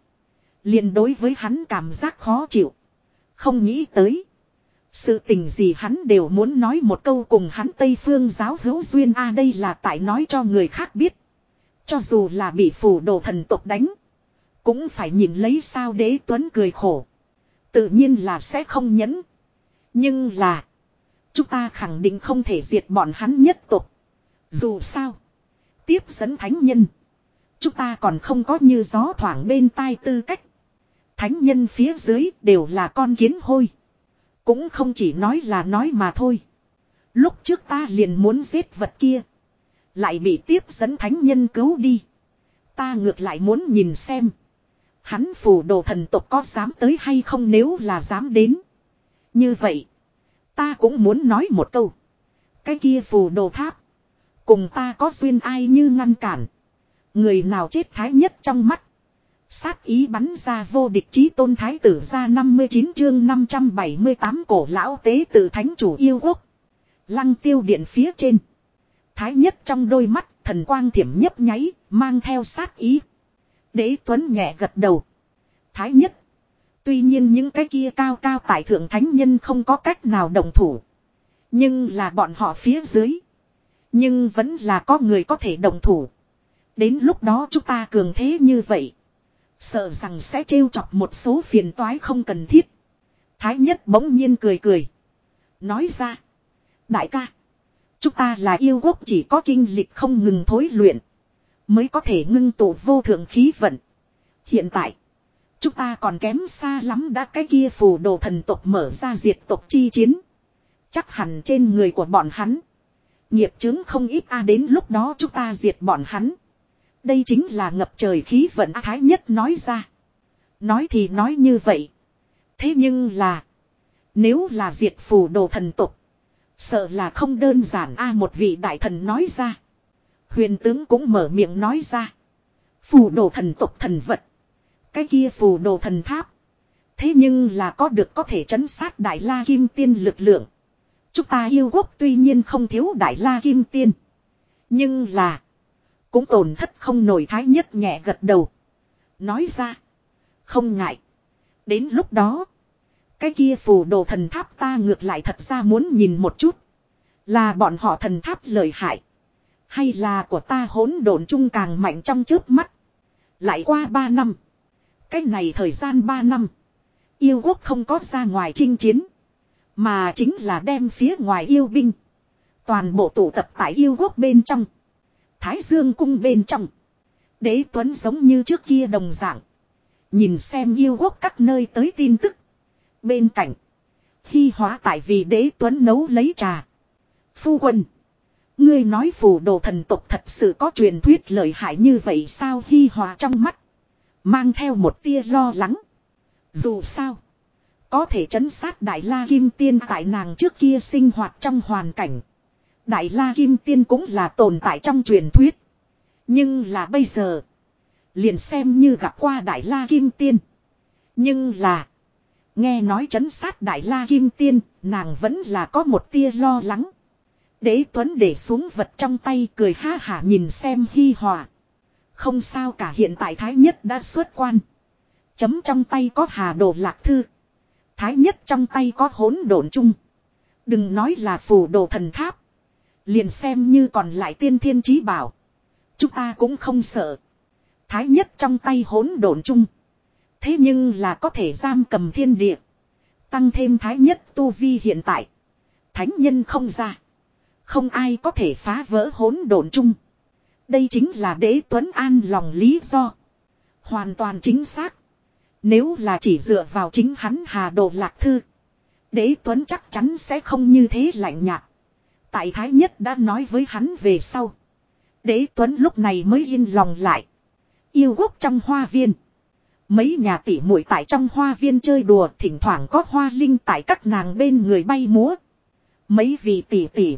A: liền đối với hắn cảm giác khó chịu. Không nghĩ tới. Sự tình gì hắn đều muốn nói một câu cùng hắn Tây Phương giáo hữu duyên a đây là tại nói cho người khác biết. Cho dù là bị phủ đồ thần tộc đánh. Cũng phải nhìn lấy sao đế tuấn cười khổ. Tự nhiên là sẽ không nhẫn. Nhưng là. Chúng ta khẳng định không thể diệt bọn hắn nhất tục. Dù sao. Tiếp dẫn thánh nhân. Chúng ta còn không có như gió thoảng bên tai tư cách. Thánh nhân phía dưới đều là con kiến hôi. Cũng không chỉ nói là nói mà thôi. Lúc trước ta liền muốn giết vật kia. Lại bị tiếp dẫn thánh nhân cứu đi. Ta ngược lại muốn nhìn xem. Hắn phù đồ thần tộc có dám tới hay không nếu là dám đến. Như vậy. Ta cũng muốn nói một câu. Cái kia phù đồ tháp. Cùng ta có duyên ai như ngăn cản. Người nào chết thái nhất trong mắt. Sát ý bắn ra vô địch chí tôn thái tử ra 59 chương 578 cổ lão tế tử thánh chủ yêu quốc. Lăng tiêu điện phía trên. Thái nhất trong đôi mắt thần quang thiểm nhấp nháy, mang theo sát ý. Đế Tuấn nhẹ gật đầu. Thái nhất. Tuy nhiên những cái kia cao cao tại thượng thánh nhân không có cách nào đồng thủ. Nhưng là bọn họ phía dưới. Nhưng vẫn là có người có thể đồng thủ. Đến lúc đó chúng ta cường thế như vậy. Sợ rằng sẽ trêu chọc một số phiền toái không cần thiết. Thái nhất bỗng nhiên cười cười. Nói ra. Đại ca. Chúng ta là yêu quốc chỉ có kinh lịch không ngừng thối luyện. Mới có thể ngưng tụ vô thượng khí vận. Hiện tại. Chúng ta còn kém xa lắm đã cái kia phù đồ thần tộc mở ra diệt tộc chi chiến. Chắc hẳn trên người của bọn hắn. Nghiệp chứng không ít a, đến lúc đó chúng ta diệt bọn hắn. Đây chính là ngập trời khí vận A Thái Nhất nói ra. Nói thì nói như vậy. Thế nhưng là. Nếu là diệt phù đồ thần tục. Sợ là không đơn giản a, một vị đại thần nói ra. Huyền tướng cũng mở miệng nói ra. Phù đồ thần tục thần vật. Cái kia phù đồ thần tháp. Thế nhưng là có được có thể chấn sát đại la kim tiên lực lượng. Chúng ta yêu quốc tuy nhiên không thiếu đại la kim tiên. Nhưng là. Cũng tổn thất không nổi thái nhất nhẹ gật đầu. Nói ra. Không ngại. Đến lúc đó. Cái kia phù đồ thần tháp ta ngược lại thật ra muốn nhìn một chút. Là bọn họ thần tháp lợi hại. Hay là của ta hỗn độn chung càng mạnh trong trước mắt. Lại qua ba năm. Cái này thời gian ba năm. Yêu quốc không có ra ngoài chinh chiến. Mà chính là đem phía ngoài yêu binh. Toàn bộ tụ tập tại yêu quốc bên trong. Thái Dương cung bên trong. Đế Tuấn giống như trước kia đồng dạng. Nhìn xem yêu quốc các nơi tới tin tức. Bên cạnh. khi hóa tại vì đế Tuấn nấu lấy trà. Phu quân. Ngươi nói phù đồ thần tục thật sự có truyền thuyết lợi hại như vậy sao Hy hòa trong mắt. Mang theo một tia lo lắng. Dù sao. Có thể chấn sát Đại La Kim Tiên tại nàng trước kia sinh hoạt trong hoàn cảnh. Đại La Kim Tiên cũng là tồn tại trong truyền thuyết. Nhưng là bây giờ. Liền xem như gặp qua Đại La Kim Tiên. Nhưng là. Nghe nói chấn sát Đại La Kim Tiên. Nàng vẫn là có một tia lo lắng. Đế Tuấn để xuống vật trong tay cười ha hả nhìn xem hi hòa. Không sao cả hiện tại Thái Nhất đã xuất quan. Chấm trong tay có hà đồ lạc thư. Thái Nhất trong tay có hỗn độn chung. Đừng nói là phù đồ thần tháp. Liền xem như còn lại tiên thiên trí bảo. Chúng ta cũng không sợ. Thái nhất trong tay hỗn độn chung. Thế nhưng là có thể giam cầm thiên địa. Tăng thêm thái nhất tu vi hiện tại. Thánh nhân không ra. Không ai có thể phá vỡ hỗn độn chung. Đây chính là đế tuấn an lòng lý do. Hoàn toàn chính xác. Nếu là chỉ dựa vào chính hắn hà đồ lạc thư. Đế tuấn chắc chắn sẽ không như thế lạnh nhạt. Tại Thái Nhất đã nói với hắn về sau. Đế Tuấn lúc này mới yên lòng lại. Yêu quốc trong hoa viên. Mấy nhà tỷ muội tại trong hoa viên chơi đùa, thỉnh thoảng có hoa linh tại các nàng bên người bay múa. Mấy vị tỷ tỷ.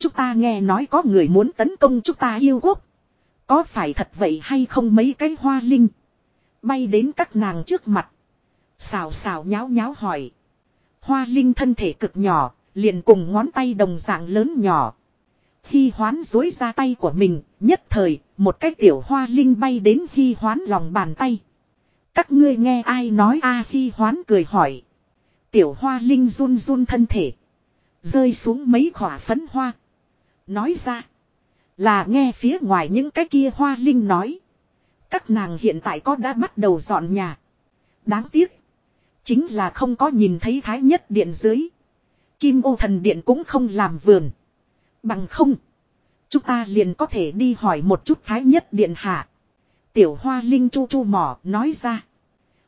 A: Chúng ta nghe nói có người muốn tấn công chúng ta yêu quốc. Có phải thật vậy hay không mấy cái hoa linh. Bay đến các nàng trước mặt. Xào xào nháo nháo hỏi. Hoa linh thân thể cực nhỏ, Liền cùng ngón tay đồng dạng lớn nhỏ. Hy hoán dối ra tay của mình, nhất thời, một cái tiểu hoa linh bay đến hy hoán lòng bàn tay. Các ngươi nghe ai nói a à, hy hoán cười hỏi. Tiểu hoa linh run run thân thể. Rơi xuống mấy khỏa phấn hoa. Nói ra. Là nghe phía ngoài những cái kia hoa linh nói. Các nàng hiện tại có đã bắt đầu dọn nhà. Đáng tiếc. Chính là không có nhìn thấy thái nhất điện dưới. Kim ô thần điện cũng không làm vườn. Bằng không. Chúng ta liền có thể đi hỏi một chút thái nhất điện hạ. Tiểu hoa linh chu chu mỏ nói ra.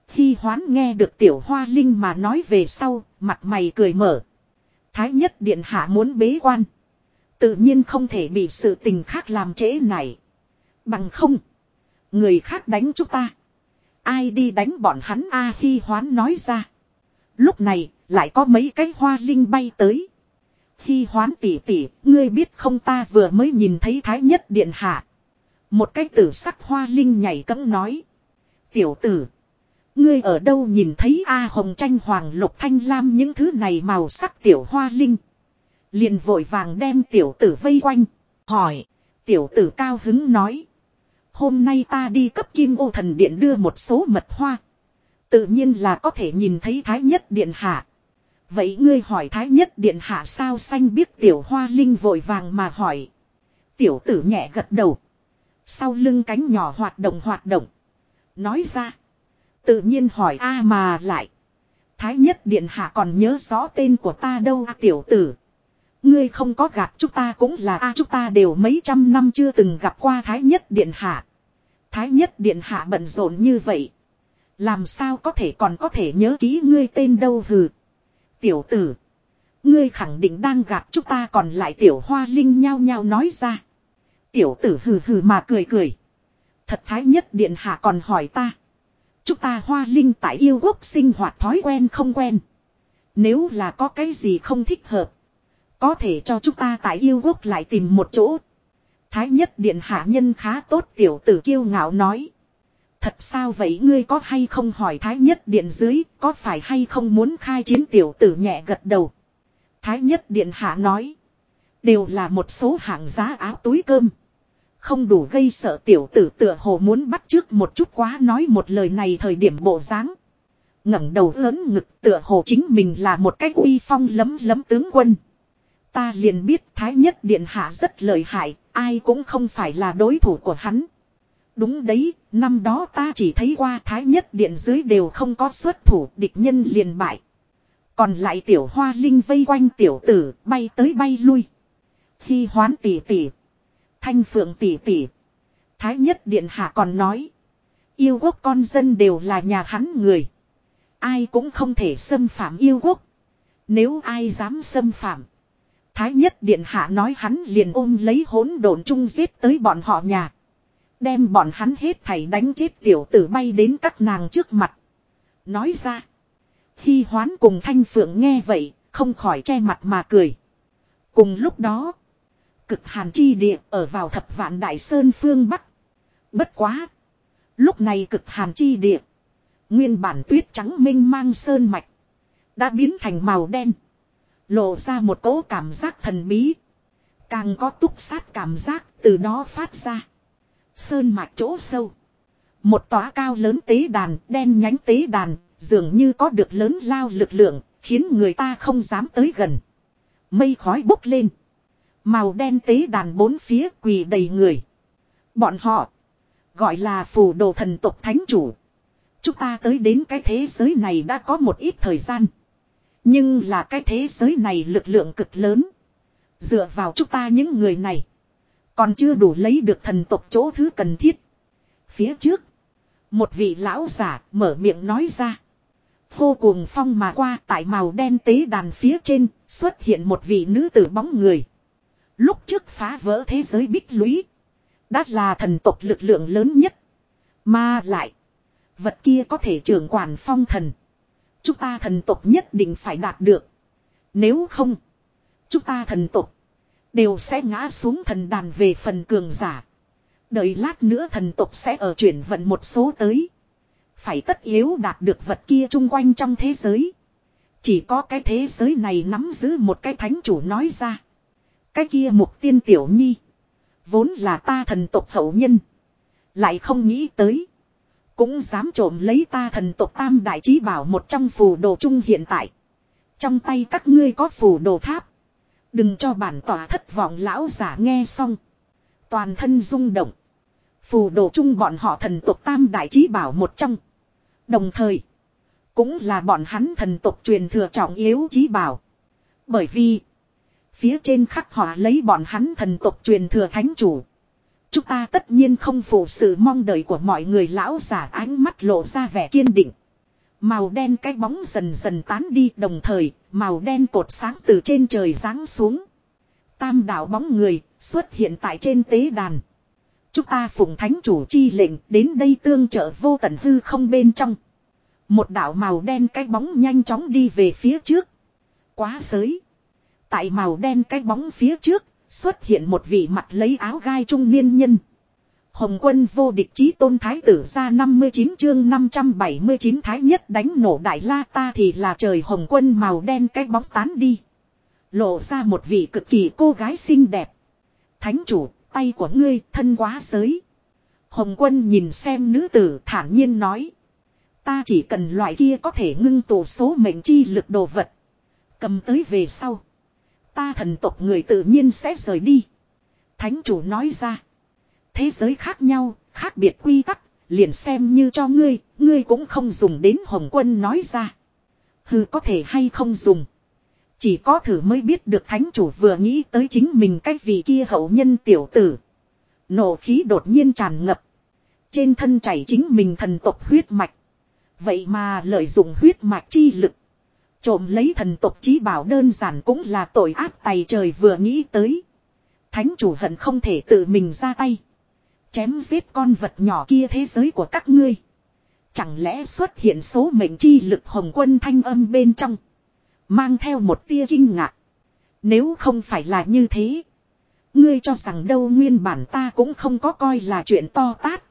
A: Khi hoán nghe được tiểu hoa linh mà nói về sau, mặt mày cười mở. Thái nhất điện hạ muốn bế quan. Tự nhiên không thể bị sự tình khác làm trễ này. Bằng không. Người khác đánh chúng ta. Ai đi đánh bọn hắn A à, Hi hoán nói ra. Lúc này, lại có mấy cái hoa linh bay tới. Khi hoán tỉ tỉ, ngươi biết không ta vừa mới nhìn thấy thái nhất điện hạ. Một cái tử sắc hoa linh nhảy cẫng nói. Tiểu tử. Ngươi ở đâu nhìn thấy A hồng tranh hoàng lục thanh lam những thứ này màu sắc tiểu hoa linh. Liền vội vàng đem tiểu tử vây quanh. Hỏi. Tiểu tử cao hứng nói. Hôm nay ta đi cấp kim ô thần điện đưa một số mật hoa. Tự nhiên là có thể nhìn thấy thái nhất điện hạ. Vậy ngươi hỏi thái nhất điện hạ sao xanh biết tiểu hoa linh vội vàng mà hỏi. Tiểu tử nhẹ gật đầu. Sau lưng cánh nhỏ hoạt động hoạt động. Nói ra. Tự nhiên hỏi a mà lại. Thái nhất điện hạ còn nhớ rõ tên của ta đâu à, tiểu tử. Ngươi không có gạt chúng ta cũng là a, chúng ta đều mấy trăm năm chưa từng gặp qua Thái Nhất Điện Hạ. Thái Nhất Điện Hạ bận rộn như vậy. Làm sao có thể còn có thể nhớ ký ngươi tên đâu hừ. Tiểu tử. Ngươi khẳng định đang gạt chúng ta còn lại tiểu hoa linh nhao nhao nói ra. Tiểu tử hừ hừ mà cười cười. Thật thái nhất điện hạ còn hỏi ta. Chúng ta hoa linh tại yêu quốc sinh hoạt thói quen không quen. Nếu là có cái gì không thích hợp. Có thể cho chúng ta tại yêu quốc lại tìm một chỗ. Thái nhất điện hạ nhân khá tốt, tiểu tử kiêu ngạo nói. Thật sao vậy ngươi có hay không hỏi thái nhất điện dưới, có phải hay không muốn khai chiến tiểu tử nhẹ gật đầu. Thái nhất điện hạ nói. Đều là một số hạng giá áo túi cơm. Không đủ gây sợ tiểu tử tựa hồ muốn bắt trước một chút quá nói một lời này thời điểm bộ dáng ngẩng đầu lớn ngực tựa hồ chính mình là một cái uy phong lấm lấm tướng quân. Ta liền biết Thái Nhất Điện Hạ rất lợi hại, ai cũng không phải là đối thủ của hắn. Đúng đấy, năm đó ta chỉ thấy qua Thái Nhất Điện dưới đều không có xuất thủ, địch nhân liền bại. Còn lại tiểu hoa linh vây quanh tiểu tử, bay tới bay lui. Khi hoán tỷ tỷ. Thanh phượng tỷ tỷ. Thái nhất điện hạ còn nói. Yêu quốc con dân đều là nhà hắn người. Ai cũng không thể xâm phạm yêu quốc. Nếu ai dám xâm phạm. Thái nhất điện hạ nói hắn liền ôm lấy hỗn độn chung giết tới bọn họ nhà. Đem bọn hắn hết thảy đánh chết tiểu tử bay đến các nàng trước mặt. Nói ra. Khi hoán cùng thanh phượng nghe vậy, không khỏi che mặt mà cười. Cùng lúc đó, cực hàn chi địa ở vào thập vạn đại sơn phương Bắc. Bất quá. Lúc này cực hàn chi địa. Nguyên bản tuyết trắng minh mang sơn mạch. Đã biến thành màu đen. Lộ ra một cỗ cảm giác thần bí. Càng có túc sát cảm giác từ đó phát ra. Sơn mạch chỗ sâu. Một tòa cao lớn tế đàn, đen nhánh tế đàn, dường như có được lớn lao lực lượng, khiến người ta không dám tới gần. Mây khói bốc lên. Màu đen tế đàn bốn phía quỳ đầy người. Bọn họ gọi là phù đồ thần tộc thánh chủ. Chúng ta tới đến cái thế giới này đã có một ít thời gian. Nhưng là cái thế giới này lực lượng cực lớn. Dựa vào chúng ta những người này. Còn chưa đủ lấy được thần tộc chỗ thứ cần thiết. Phía trước. Một vị lão giả mở miệng nói ra. Vô cùng phong mà qua tại màu đen tế đàn phía trên xuất hiện một vị nữ tử bóng người. Lúc trước phá vỡ thế giới bích lũy. Đã là thần tộc lực lượng lớn nhất. Mà lại. Vật kia có thể trưởng quản phong thần. Chúng ta thần tộc nhất định phải đạt được. Nếu không. Chúng ta thần tộc. Đều sẽ ngã xuống thần đàn về phần cường giả. Đợi lát nữa thần tộc sẽ ở chuyển vận một số tới. Phải tất yếu đạt được vật kia chung quanh trong thế giới. Chỉ có cái thế giới này nắm giữ một cái thánh chủ nói ra. Cái kia mục tiên tiểu nhi. Vốn là ta thần tộc hậu nhân. Lại không nghĩ tới. Cũng dám trộm lấy ta thần tộc tam đại trí bảo một trong phù đồ chung hiện tại. Trong tay các ngươi có phù đồ tháp. Đừng cho bản tỏa thất vọng lão giả nghe xong. Toàn thân rung động. Phù đồ chung bọn họ thần tộc tam đại trí bảo một trong. Đồng thời. Cũng là bọn hắn thần tộc truyền thừa trọng yếu trí bảo. Bởi vì. Phía trên khắc họa lấy bọn hắn thần tộc truyền thừa thánh chủ. Chúng ta tất nhiên không phụ sự mong đợi của mọi người lão giả ánh mắt lộ ra vẻ kiên định. Màu đen cái bóng dần dần tán đi đồng thời, màu đen cột sáng từ trên trời giáng xuống. Tam đạo bóng người xuất hiện tại trên tế đàn. Chúng ta phụng thánh chủ chi lệnh đến đây tương trợ vô tận hư không bên trong. Một đạo màu đen cái bóng nhanh chóng đi về phía trước. Quá giới. Tại màu đen cái bóng phía trước, xuất hiện một vị mặt lấy áo gai trung niên nhân. Hồng quân vô địch chí tôn thái tử ra 59 chương 579 thái nhất đánh nổ đại la ta thì là trời hồng quân màu đen cái bóng tán đi. Lộ ra một vị cực kỳ cô gái xinh đẹp. Thánh chủ, tay của ngươi thân quá giới. Hồng quân nhìn xem nữ tử thản nhiên nói. Ta chỉ cần loại kia có thể ngưng tổ số mệnh chi lực đồ vật. Cầm tới về sau. Ta thần tộc người tự nhiên sẽ rời đi. Thánh chủ nói ra. Thế giới khác nhau, khác biệt quy tắc, liền xem như cho ngươi, ngươi cũng không dùng đến Hồng Quân nói ra. Hừ có thể hay không dùng. Chỉ có thử mới biết được thánh chủ vừa nghĩ tới chính mình cách vị kia hậu nhân tiểu tử. Nổ khí đột nhiên tràn ngập. Trên thân chảy chính mình thần tộc huyết mạch. Vậy mà lợi dụng huyết mạch chi lực. Trộm lấy thần tộc chí bảo đơn giản cũng là tội ác tày trời vừa nghĩ tới. Thánh chủ hận không thể tự mình ra tay. Chém giết con vật nhỏ kia thế giới của các ngươi. Chẳng lẽ xuất hiện số mệnh chi lực hồng quân thanh âm bên trong. Mang theo một tia kinh ngạc. Nếu không phải là như thế. Ngươi cho rằng đâu nguyên bản ta cũng không có coi là chuyện to tát.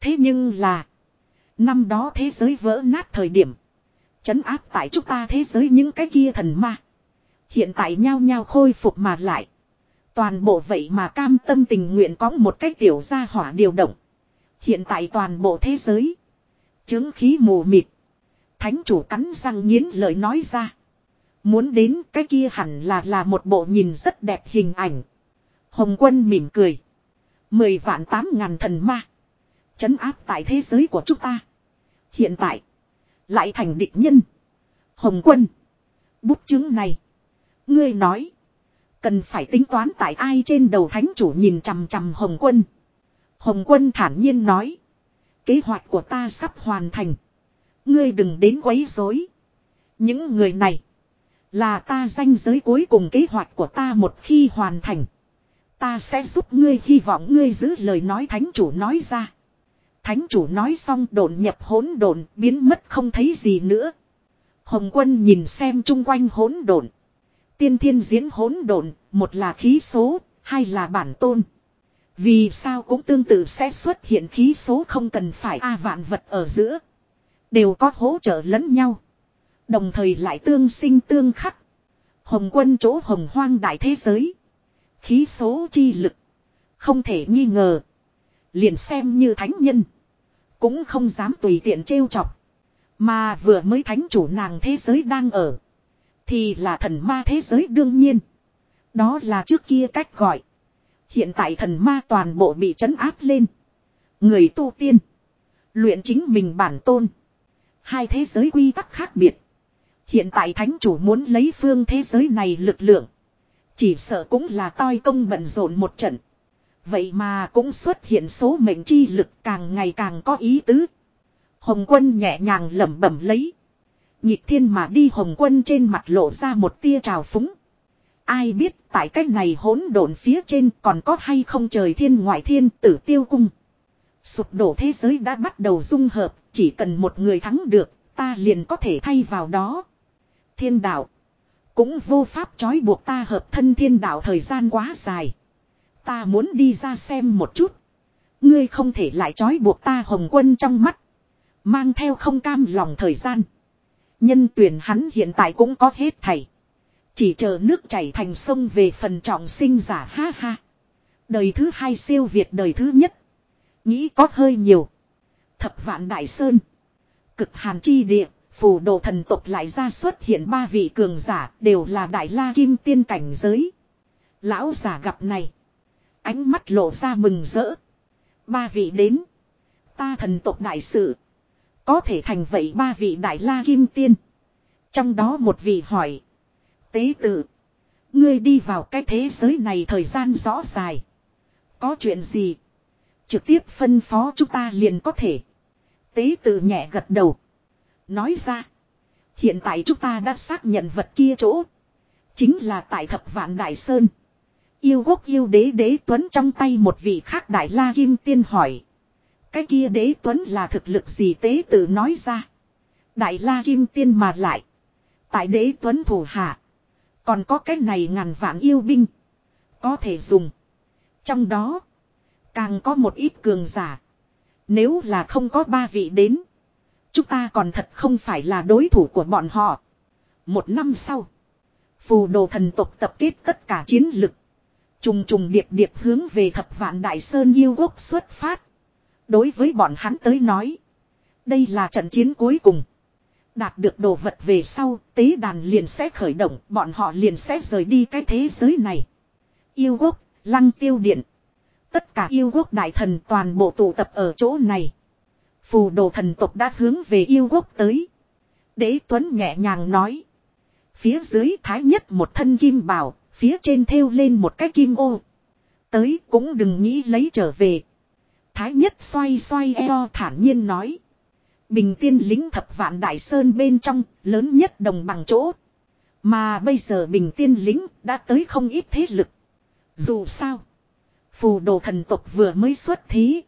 A: Thế nhưng là. Năm đó thế giới vỡ nát thời điểm. Chấn áp tại chúng ta thế giới những cái kia thần ma. Hiện tại nhao nhao khôi phục mà lại. Toàn bộ vậy mà cam tâm tình nguyện có một cái tiểu gia hỏa điều động. Hiện tại toàn bộ thế giới. Chứng khí mù mịt. Thánh chủ cắn răng nghiến lời nói ra. Muốn đến cái kia hẳn là là một bộ nhìn rất đẹp hình ảnh. Hồng quân mỉm cười. Mười vạn tám ngàn thần ma. Chấn áp tại thế giới của chúng ta. Hiện tại. Lại thành địch nhân. Hồng quân. Bút chứng này. Ngươi nói. Cần phải tính toán tại ai trên đầu thánh chủ nhìn chằm chằm Hồng quân. Hồng quân thản nhiên nói. Kế hoạch của ta sắp hoàn thành. Ngươi đừng đến quấy rối. Những người này. Là ta danh giới cuối cùng kế hoạch của ta một khi hoàn thành. Ta sẽ giúp ngươi, hy vọng ngươi giữ lời nói thánh chủ nói ra. Thánh chủ nói xong đồn nhập hỗn độn biến mất không thấy gì nữa. Hồng quân nhìn xem chung quanh hỗn độn. Tiên thiên diễn hỗn độn, một là khí số, hai là bản tôn. Vì sao cũng tương tự sẽ xuất hiện khí số không cần phải a vạn vật ở giữa. Đều có hỗ trợ lẫn nhau. Đồng thời lại tương sinh tương khắc. Hồng quân chỗ hồng hoang đại thế giới. Khí số chi lực. Không thể nghi ngờ. Liền xem như thánh nhân. Cũng không dám tùy tiện trêu chọc. Mà vừa mới thánh chủ nàng thế giới đang ở. Thì là thần ma thế giới đương nhiên. Đó là trước kia cách gọi. Hiện tại thần ma toàn bộ bị trấn áp lên. Người tu tiên. Luyện chính mình bản tôn. Hai thế giới quy tắc khác biệt. Hiện tại thánh chủ muốn lấy phương thế giới này lực lượng. Chỉ sợ cũng là toi công bận rộn một trận. Vậy mà cũng xuất hiện số mệnh chi lực càng ngày càng có ý tứ. Hồng quân nhẹ nhàng lẩm bẩm lấy. Nhịp thiên mà đi hồng quân trên mặt lộ ra một tia trào phúng. Ai biết tại cách này hỗn độn phía trên còn có hay không trời thiên ngoại thiên tử tiêu cung. Sụp đổ thế giới đã bắt đầu dung hợp, chỉ cần một người thắng được, ta liền có thể thay vào đó. Thiên đạo. Cũng vô pháp trói buộc ta hợp thân thiên đạo thời gian quá dài. Ta muốn đi ra xem một chút. Ngươi không thể lại trói buộc ta hồng quân trong mắt. Mang theo không cam lòng thời gian. Nhân tuyển hắn hiện tại cũng có hết thảy. Chỉ chờ nước chảy thành sông về phần trọng sinh giả ha ha. Đời thứ hai siêu việt đời thứ nhất. Nghĩ có hơi nhiều. Thập vạn đại sơn. Cực hàn chi địa. Phù đồ thần tộc lại ra xuất hiện ba vị cường giả, đều là đại la kim tiên cảnh giới. Lão giả gặp này. Ánh mắt lộ ra mừng rỡ. Ba vị đến. Ta thần tộc đại sự. Có thể thành vậy ba vị đại la kim tiên. Trong đó một vị hỏi. Tế tự. Ngươi đi vào cái thế giới này thời gian rõ dài. Có chuyện gì? Trực tiếp phân phó chúng ta liền có thể. Tế tự nhẹ gật đầu. Nói ra. Hiện tại chúng ta đã xác nhận vật kia chỗ. Chính là tại thập vạn đại sơn. Yêu quốc yêu đế đế tuấn trong tay một vị khác đại la kim tiên hỏi. Cái kia đế tuấn là thực lực gì tế tự nói ra. Đại la kim tiên mà lại. Tại đế tuấn thủ hạ. Còn có cái này ngàn vạn yêu binh. Có thể dùng. Trong đó. Càng có một ít cường giả. Nếu là không có ba vị đến. Chúng ta còn thật không phải là đối thủ của bọn họ. Một năm sau. Phù đồ thần tộc tập kết tất cả chiến lực. Trùng trùng điệp điệp hướng về thập vạn đại sơn yêu quốc xuất phát. Đối với bọn hắn tới nói. Đây là trận chiến cuối cùng. Đạt được đồ vật về sau, tế đàn liền sẽ khởi động, bọn họ liền sẽ rời đi cái thế giới này. Yêu quốc, lăng tiêu điện. Tất cả yêu quốc đại thần toàn bộ tụ tập ở chỗ này. Phù đồ thần tộc đã hướng về yêu quốc tới. Đế Tuấn nhẹ nhàng nói. Phía dưới thái nhất một thân kim bào, phía trên thêu lên một cái kim ô. Tới cũng đừng nghĩ lấy trở về. Thái nhất xoay xoay eo thản nhiên nói. Bình tiên lính thập vạn đại sơn bên trong, lớn nhất đồng bằng chỗ. Mà bây giờ bình tiên lính đã tới không ít thế lực. Dù sao, phù đồ thần tộc vừa mới xuất thí.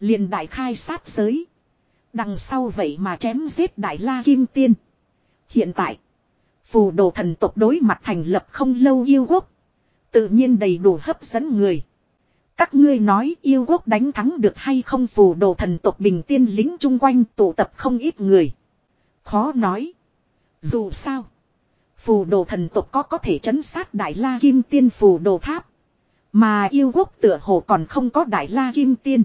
A: liền đại khai sát giới. Đằng sau vậy mà chém giết đại la kim tiên. Hiện tại, phù đồ thần tộc đối mặt thành lập không lâu yêu quốc. Tự nhiên đầy đủ hấp dẫn người. Các ngươi nói yêu quốc đánh thắng được hay không phù đồ thần tộc bình tiên lính chung quanh tụ tập không ít người. Khó nói. Dù sao. Phù đồ thần tộc có có thể chấn sát đại la kim tiên phù đồ tháp. Mà yêu quốc tựa hồ còn không có đại la kim tiên.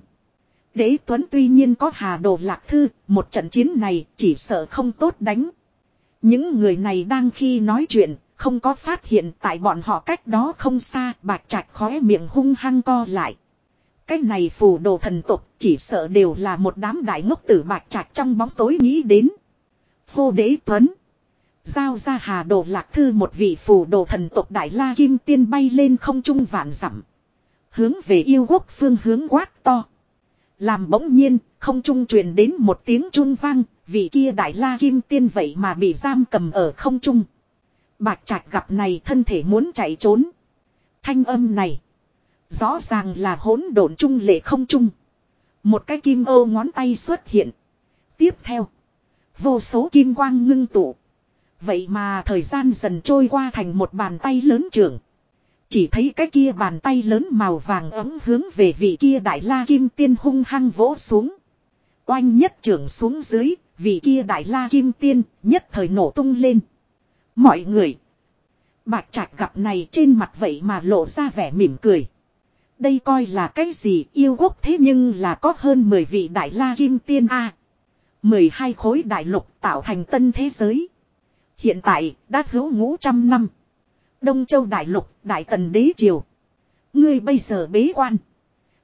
A: Đế Tuấn tuy nhiên có hà đồ lạc thư, một trận chiến này chỉ sợ không tốt đánh. Những người này đang khi nói chuyện, không có phát hiện tại bọn họ cách đó không xa, bạch trạch khóe miệng hung hăng co lại. Cái này phù đồ thần tục chỉ sợ đều là một đám đại ngốc tử bạch trạch trong bóng tối nghĩ đến. Vô đế tuấn. Giao ra hà đồ lạc thư một vị phù đồ thần tục đại la kim tiên bay lên không trung vạn dặm Hướng về yêu quốc phương hướng quát to. Làm bỗng nhiên, không trung truyền đến một tiếng trung vang, vị kia đại la kim tiên vậy mà bị giam cầm ở không trung. Bạch trạch gặp này thân thể muốn chạy trốn. Thanh âm này. Rõ ràng là hỗn độn trung lệ không trung. Một cái kim ô ngón tay xuất hiện. Tiếp theo. Vô số kim quang ngưng tụ. Vậy mà thời gian dần trôi qua thành một bàn tay lớn trưởng. Chỉ thấy cái kia bàn tay lớn màu vàng ấm hướng về vị kia đại la kim tiên hung hăng vỗ xuống. Oanh nhất trưởng xuống dưới, vị kia đại la kim tiên nhất thời nổ tung lên. Mọi người. Bạch trạch gặp này trên mặt vậy mà lộ ra vẻ mỉm cười. Đây coi là cái gì yêu quốc thế nhưng là có hơn 10 vị đại la kim tiên A. 12 khối đại lục tạo thành tân thế giới. Hiện tại đã hữu ngũ trăm năm. Đông Châu Đại Lục, Đại Tần Đế Triều. Ngươi bây giờ bế quan.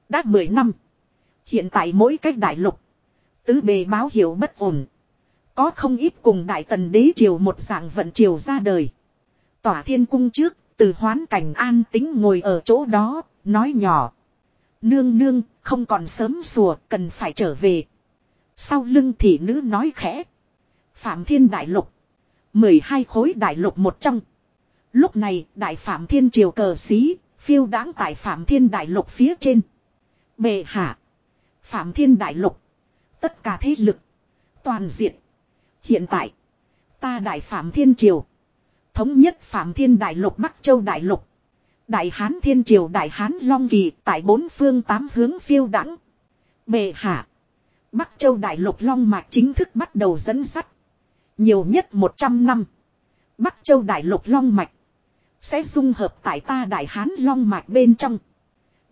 A: Đã 10 năm. Hiện tại mỗi cách đại lục. Tứ bề báo hiệu bất ổn. Có không ít cùng Đại Tần Đế Triều một dạng vận triều ra đời. Tỏa thiên cung trước, từ hoán cảnh an tính ngồi ở chỗ đó, nói nhỏ. Nương nương, không còn sớm sùa, cần phải trở về. Sau lưng thị nữ nói khẽ. Phạm Thiên Đại Lục. 12 khối đại lục một trong. Lúc này, Đại Phạm Thiên Triều cờ xí, phiêu đáng tại Phạm Thiên Đại Lục phía trên. Bệ hạ. Phạm Thiên Đại Lục. Tất cả thế lực. Toàn diện. Hiện tại. Ta Đại Phạm Thiên Triều. Thống nhất Phạm Thiên Đại Lục Bắc Châu Đại Lục. Đại Hán Thiên Triều, Đại Hán Long Kỳ tại bốn phương tám hướng phiêu đẳng. Bệ hạ. Bắc Châu Đại Lục Long Mạch chính thức bắt đầu dẫn sắt. Nhiều nhất 100 năm. Bắc Châu Đại Lục Long Mạch. Sẽ dung hợp tại ta Đại Hán Long Mạch bên trong.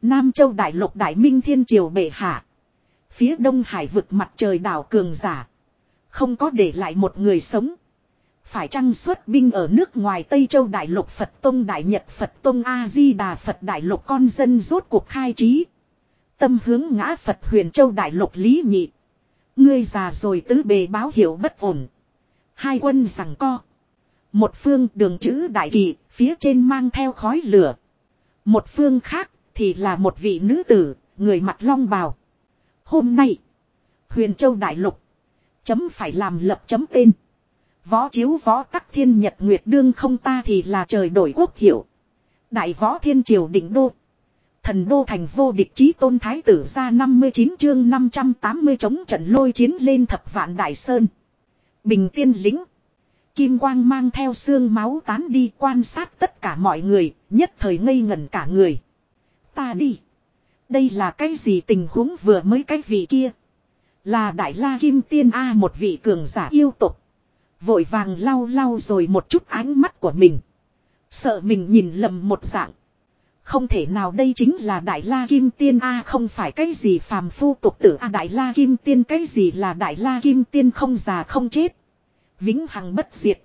A: Nam Châu Đại Lục Đại Minh Thiên Triều bệ hạ. Phía đông hải vực mặt trời đảo cường giả. Không có để lại một người sống. Phải chăng xuất binh ở nước ngoài Tây Châu Đại Lục Phật Tông Đại Nhật Phật Tông A-di-đà Phật Đại Lục con dân rốt cuộc khai trí. Tâm hướng ngã Phật huyền Châu Đại Lục Lý Nhị. Ngươi già rồi tứ bề báo hiệu bất ổn. Hai quân rằng co. Một phương đường chữ đại kỳ, phía trên mang theo khói lửa. Một phương khác thì là một vị nữ tử, người mặt long bào. Hôm nay, huyền châu đại lục, chấm phải làm lập chấm tên. Võ chiếu võ tắc thiên nhật nguyệt đương không ta thì là trời đổi quốc hiệu. Đại võ thiên triều đỉnh đô. Thần đô thành vô địch chí tôn thái tử ra 59 chương 580 chống trận lôi chiến lên thập vạn đại sơn. Bình tiên lính. Kim quang mang theo xương máu tán đi quan sát tất cả mọi người, nhất thời ngây ngẩn cả người. Ta đi. Đây là cái gì tình huống vừa mới cái vị kia. Là Đại La Kim Tiên A một vị cường giả yêu tục. Vội vàng lau lau rồi một chút ánh mắt của mình. Sợ mình nhìn lầm một dạng. Không thể nào đây chính là Đại La Kim Tiên A không phải cái gì phàm phu tục tử A Đại La Kim Tiên cái gì là Đại La Kim Tiên không già không chết. Vĩnh hằng bất diệt.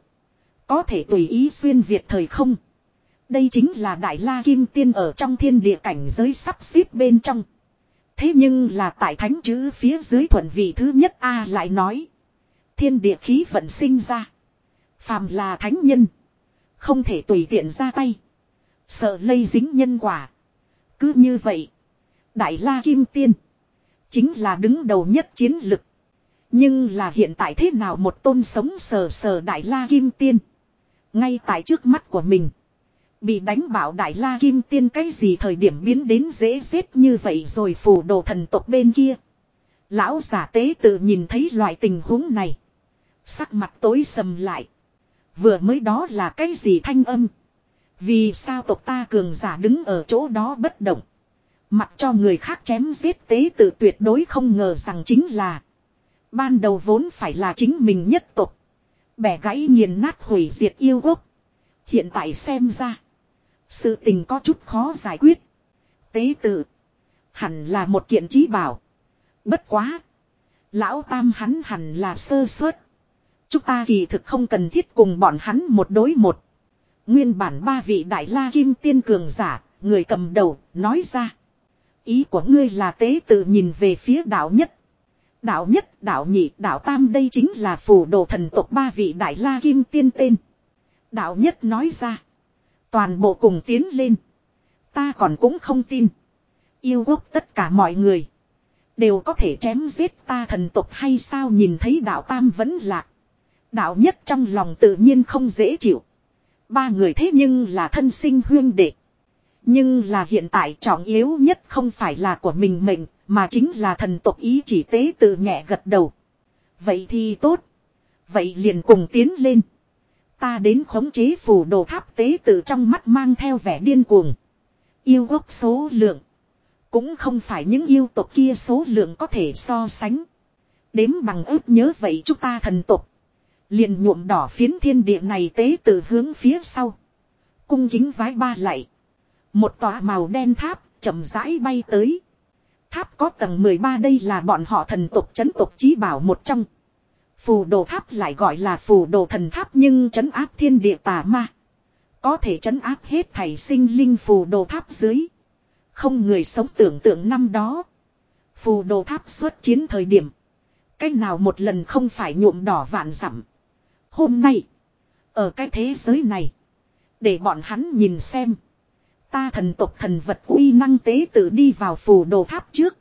A: Có thể tùy ý xuyên Việt thời không. Đây chính là Đại La Kim Tiên ở trong thiên địa cảnh giới sắp xếp bên trong. Thế nhưng là tại thánh chữ phía dưới thuận vị thứ nhất A lại nói. Thiên địa khí vận sinh ra. Phàm là thánh nhân. Không thể tùy tiện ra tay. Sợ lây dính nhân quả. Cứ như vậy. Đại La Kim Tiên. Chính là đứng đầu nhất chiến lực. Nhưng là hiện tại thế nào một tôn sống sờ sờ Đại La Kim Tiên. Ngay tại trước mắt của mình. Bị đánh bảo Đại La Kim Tiên cái gì thời điểm biến đến dễ giết như vậy rồi phù đồ thần tộc bên kia. Lão giả tế tự nhìn thấy loại tình huống này. Sắc mặt tối sầm lại. Vừa mới đó là cái gì thanh âm. Vì sao tộc ta cường giả đứng ở chỗ đó bất động. Mặc cho người khác chém giết tế tự tuyệt đối không ngờ rằng chính là. Ban đầu vốn phải là chính mình nhất tộc. Bẻ gãy nghiền nát hủy diệt yêu quốc. Hiện tại xem ra. Sự tình có chút khó giải quyết. Tế tự. Hẳn là một kiện trí bảo. Bất quá. Lão Tam hắn hẳn là sơ suất. Chúng ta kỳ thực không cần thiết cùng bọn hắn một đối một. Nguyên bản ba vị đại la kim tiên cường giả, người cầm đầu, nói ra. Ý của ngươi là tế tự nhìn về phía đạo nhất. Đạo nhất, đạo nhị, đạo tam đây chính là phù đồ thần tộc ba vị đại la kim tiên tên. Đạo nhất nói ra. Toàn bộ cùng tiến lên. Ta còn cũng không tin. Yêu quốc tất cả mọi người. Đều có thể chém giết ta thần tộc hay sao nhìn thấy đạo tam vẫn lạc. Đạo nhất trong lòng tự nhiên không dễ chịu. Ba người thế nhưng là thân sinh huyên đệ. Nhưng là hiện tại trọng yếu nhất không phải là của mình mình mà chính là thần tộc ý chỉ tế tự nhẹ gật đầu. Vậy thì tốt. Vậy liền cùng tiến lên. Ta đến khống chế phù đồ tháp tế tự trong mắt mang theo vẻ điên cuồng. Yêu quốc số lượng. Cũng không phải những yêu tộc kia số lượng có thể so sánh. Đếm bằng ước nhớ vậy chúng ta thần tộc. Liền nhuộm đỏ phiến thiên địa này tế từ hướng phía sau. Cung kính vái ba lạy. Một tòa màu đen tháp chậm rãi bay tới. Tháp có tầng 13 đây là bọn họ thần tộc chấn tộc trí bảo một trong. Phù đồ tháp lại gọi là phù đồ thần tháp nhưng chấn áp thiên địa tà ma. Có thể chấn áp hết thảy sinh linh phù đồ tháp dưới. Không người sống tưởng tượng năm đó. Phù đồ tháp xuất chiến thời điểm. Cách nào một lần không phải nhuộm đỏ vạn dặm Hôm nay. Ở cái thế giới này. Để bọn hắn nhìn xem. Ta thần tộc thần vật uy năng tế tự đi vào phù đồ tháp trước.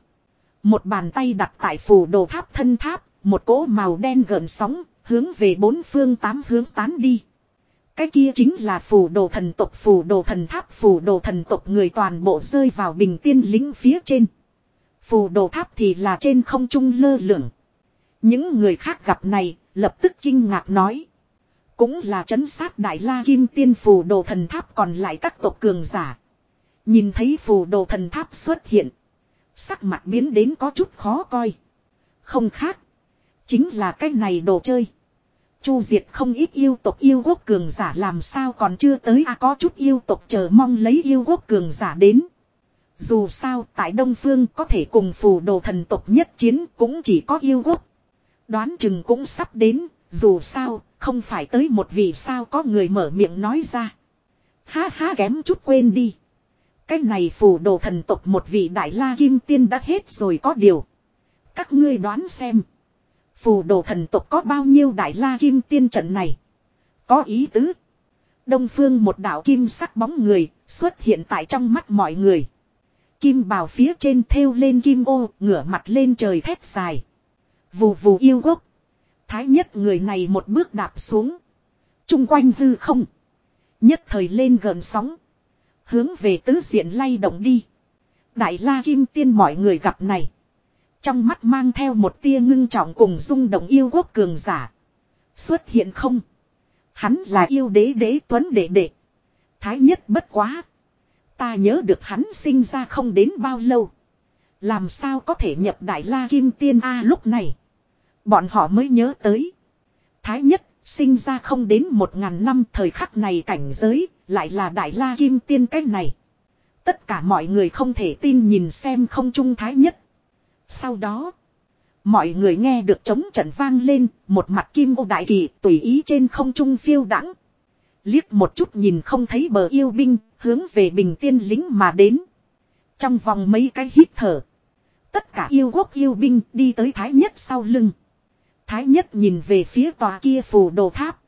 A: Một bàn tay đặt tại phù đồ tháp thân tháp. Một cỗ màu đen gợn sóng. Hướng về bốn phương tám hướng tán đi. Cái kia chính là phù đồ thần tộc, phù đồ thần tháp, phù đồ thần tộc người toàn bộ rơi vào bình tiên lính phía trên. Phù đồ tháp thì là trên không trung lơ lửng. Những người khác gặp này, lập tức kinh ngạc nói. Cũng là chấn sát đại la kim tiên phù đồ thần tháp còn lại các tộc cường giả. Nhìn thấy phù đồ thần tháp xuất hiện. Sắc mặt biến đến có chút khó coi. Không khác. Chính là cái này đồ chơi. Chu diệt không ít yêu tộc yêu quốc cường giả làm sao còn chưa tới à có chút yêu tộc chờ mong lấy yêu quốc cường giả đến. Dù sao tại Đông Phương có thể cùng phù đồ thần tộc nhất chiến cũng chỉ có yêu quốc. Đoán chừng cũng sắp đến, dù sao, không phải tới một vị sao có người mở miệng nói ra. Ha ha kém chút quên đi. Cái này phù đồ thần tộc một vị đại la kim tiên đã hết rồi có điều. Các ngươi đoán xem. Phù đồ thần tộc có bao nhiêu đại la kim tiên trận này? Có ý tứ. Đông phương một đạo kim sắc bóng người xuất hiện tại trong mắt mọi người. Kim bào phía trên thêu lên kim ô, ngửa mặt lên trời thét dài. Vù vù yêu gốc Thái nhất người này một bước đạp xuống. Trung quanh hư không. Nhất thời lên gần sóng. Hướng về tứ diện lay động đi. Đại la kim tiên mọi người gặp này. Trong mắt mang theo một tia ngưng trọng cùng rung động yêu quốc cường giả. Xuất hiện không. Hắn là yêu đế đế tuấn đệ đệ. Thái nhất bất quá. Ta nhớ được hắn sinh ra không đến bao lâu. Làm sao có thể nhập đại la kim tiên A lúc này. Bọn họ mới nhớ tới. Thái nhất sinh ra không đến một ngàn năm thời khắc này cảnh giới lại là đại la kim tiên cách này. Tất cả mọi người không thể tin nhìn xem không trung thái nhất. Sau đó, mọi người nghe được trống trận vang lên, một mặt kim ô đại kỳ tùy ý trên không trung phiêu đãng Liếc một chút nhìn không thấy bờ yêu binh, hướng về bình tiên lính mà đến. Trong vòng mấy cái hít thở. Tất cả yêu quốc yêu binh đi tới thái nhất sau lưng. Thái nhất nhìn về phía tòa kia phù đồ tháp.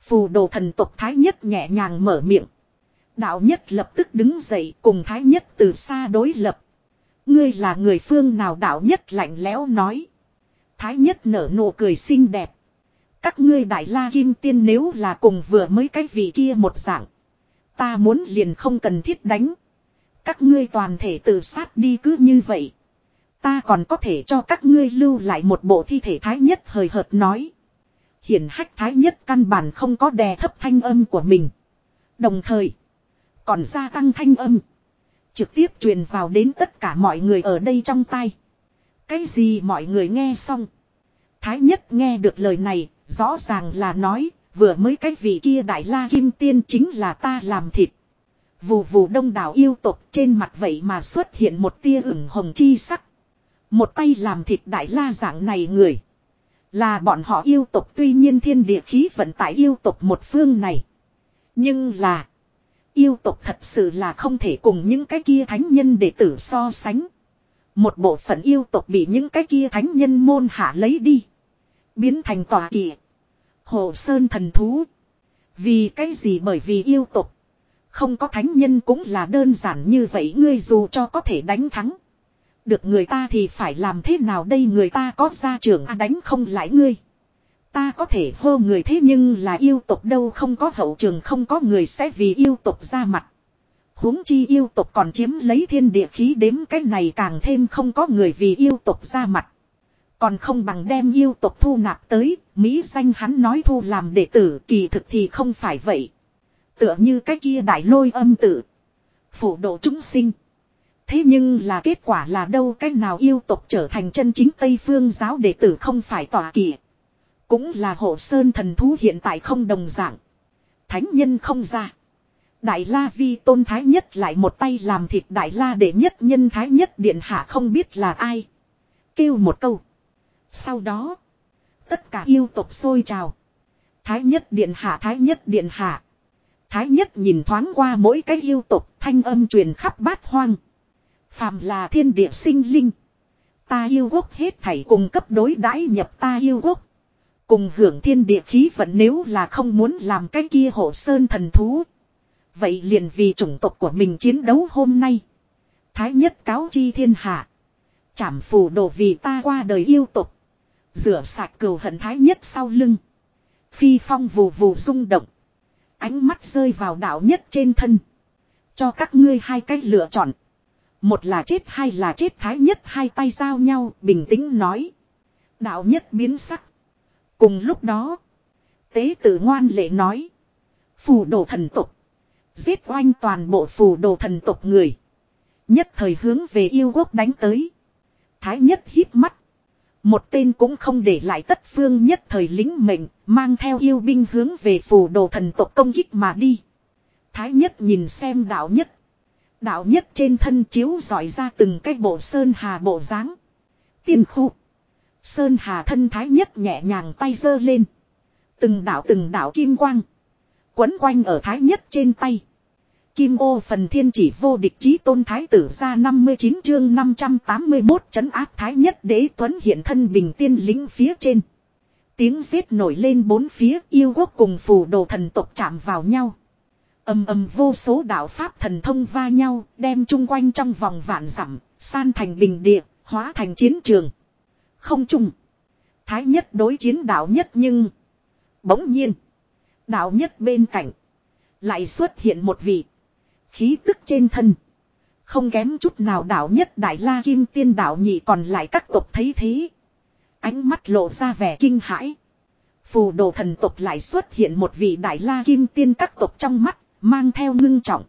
A: Phù đồ thần tộc Thái Nhất nhẹ nhàng mở miệng. Đạo Nhất lập tức đứng dậy cùng Thái Nhất từ xa đối lập. Ngươi là người phương nào đạo Nhất lạnh lẽo nói. Thái Nhất nở nụ cười xinh đẹp. Các ngươi đại la kim tiên nếu là cùng vừa mới cái vị kia một dạng. Ta muốn liền không cần thiết đánh. Các ngươi toàn thể tự sát đi cứ như vậy. Ta còn có thể cho các ngươi lưu lại một bộ thi thể thái nhất hời hợt nói. Hiển hách thái nhất căn bản không có đè thấp thanh âm của mình. Đồng thời, còn gia tăng thanh âm. Trực tiếp truyền vào đến tất cả mọi người ở đây trong tay. Cái gì mọi người nghe xong. Thái nhất nghe được lời này, rõ ràng là nói, vừa mới cái vị kia đại la kim tiên chính là ta làm thịt. Vù vù đông đảo yêu tộc trên mặt vậy mà xuất hiện một tia ửng hồng chi sắc. Một tay làm thịt đại la dạng này người. Là bọn họ yêu tộc tuy nhiên thiên địa khí vận tải yêu tộc một phương này. Nhưng là. Yêu tộc thật sự là không thể cùng những cái kia thánh nhân để tử so sánh. Một bộ phận yêu tộc bị những cái kia thánh nhân môn hạ lấy đi. Biến thành tòa kỳ. Hồ Sơn thần thú. Vì cái gì bởi vì yêu tộc, Không có thánh nhân cũng là đơn giản như vậy ngươi dù cho có thể đánh thắng. Được người ta thì phải làm thế nào đây người ta có gia trưởng à đánh không lại ngươi. Ta có thể hô người thế nhưng là yêu tục đâu không có hậu trường không có người sẽ vì yêu tục ra mặt. huống chi yêu tục còn chiếm lấy thiên địa khí đếm cái này càng thêm không có người vì yêu tục ra mặt. Còn không bằng đem yêu tục thu nạp tới, Mỹ danh hắn nói thu làm đệ tử kỳ thực thì không phải vậy. Tựa như cái kia đại lôi âm tử. Phủ độ chúng sinh. Thế nhưng là kết quả là đâu cách nào yêu tục trở thành chân chính Tây Phương giáo đệ tử không phải tỏa kỳ. Cũng là hộ sơn thần thú hiện tại không đồng dạng. Thánh nhân không ra. Đại la vi tôn thái nhất lại một tay làm thịt đại la đệ nhất nhân thái nhất điện hạ không biết là ai. Kêu một câu. Sau đó. Tất cả yêu tộc sôi trào. Thái nhất điện hạ, thái nhất điện hạ. Thái nhất nhìn thoáng qua mỗi cái yêu tộc, thanh âm truyền khắp bát hoang. Phàm là thiên địa sinh linh. Ta yêu quốc hết thảy cùng cấp đối đãi nhập ta yêu quốc. Cùng hưởng thiên địa khí vận nếu là không muốn làm cái kia hộ sơn thần thú. Vậy liền vì chủng tộc của mình chiến đấu hôm nay. Thái nhất cáo chi thiên hạ. Chảm phù đồ vì ta qua đời yêu tục. Rửa sạch cừu hận thái nhất sau lưng. Phi phong vù vù rung động. Ánh mắt rơi vào đạo nhất trên thân. Cho các ngươi hai cách lựa chọn. Một là chết hai là chết thái nhất hai tay giao nhau, bình tĩnh nói. Đạo nhất biến sắc. Cùng lúc đó. Tế tử ngoan lệ nói. Phù đồ thần tục. Giết oanh toàn bộ phù đồ thần tục người. Nhất thời hướng về yêu quốc đánh tới. Thái nhất hít mắt. Một tên cũng không để lại tất phương nhất thời lính mệnh, mang theo yêu binh hướng về phù đồ thần tộc công kích mà đi. Thái nhất nhìn xem đạo nhất. Đạo nhất trên thân chiếu giỏi ra từng cái bộ sơn hà bộ dáng Tiên khu. Sơn hà thân thái nhất nhẹ nhàng tay giơ lên. Từng đạo từng đạo kim quang. Quấn quanh ở thái nhất trên tay. Kim ô phần thiên chỉ vô địch chí tôn thái tử ra 59 chương 581 chấn áp thái nhất đế tuấn hiện thân bình tiên lính phía trên. Tiếng giết nổi lên bốn phía yêu quốc cùng phù đồ thần tộc chạm vào nhau. ầm ầm vô số đạo pháp thần thông va nhau đem chung quanh trong vòng vạn dặm san thành bình địa, hóa thành chiến trường. Không trung. Thái nhất đối chiến đạo nhất nhưng. Bỗng nhiên. Đạo nhất bên cạnh. Lại xuất hiện một vị Khí tức trên thân. Không kém chút nào đạo nhất đại la kim tiên đạo nhị còn lại các tộc thấy thế. Ánh mắt lộ ra vẻ kinh hãi. Phù đồ thần tộc lại xuất hiện một vị đại la kim tiên các tộc trong mắt, mang theo ngưng trọng.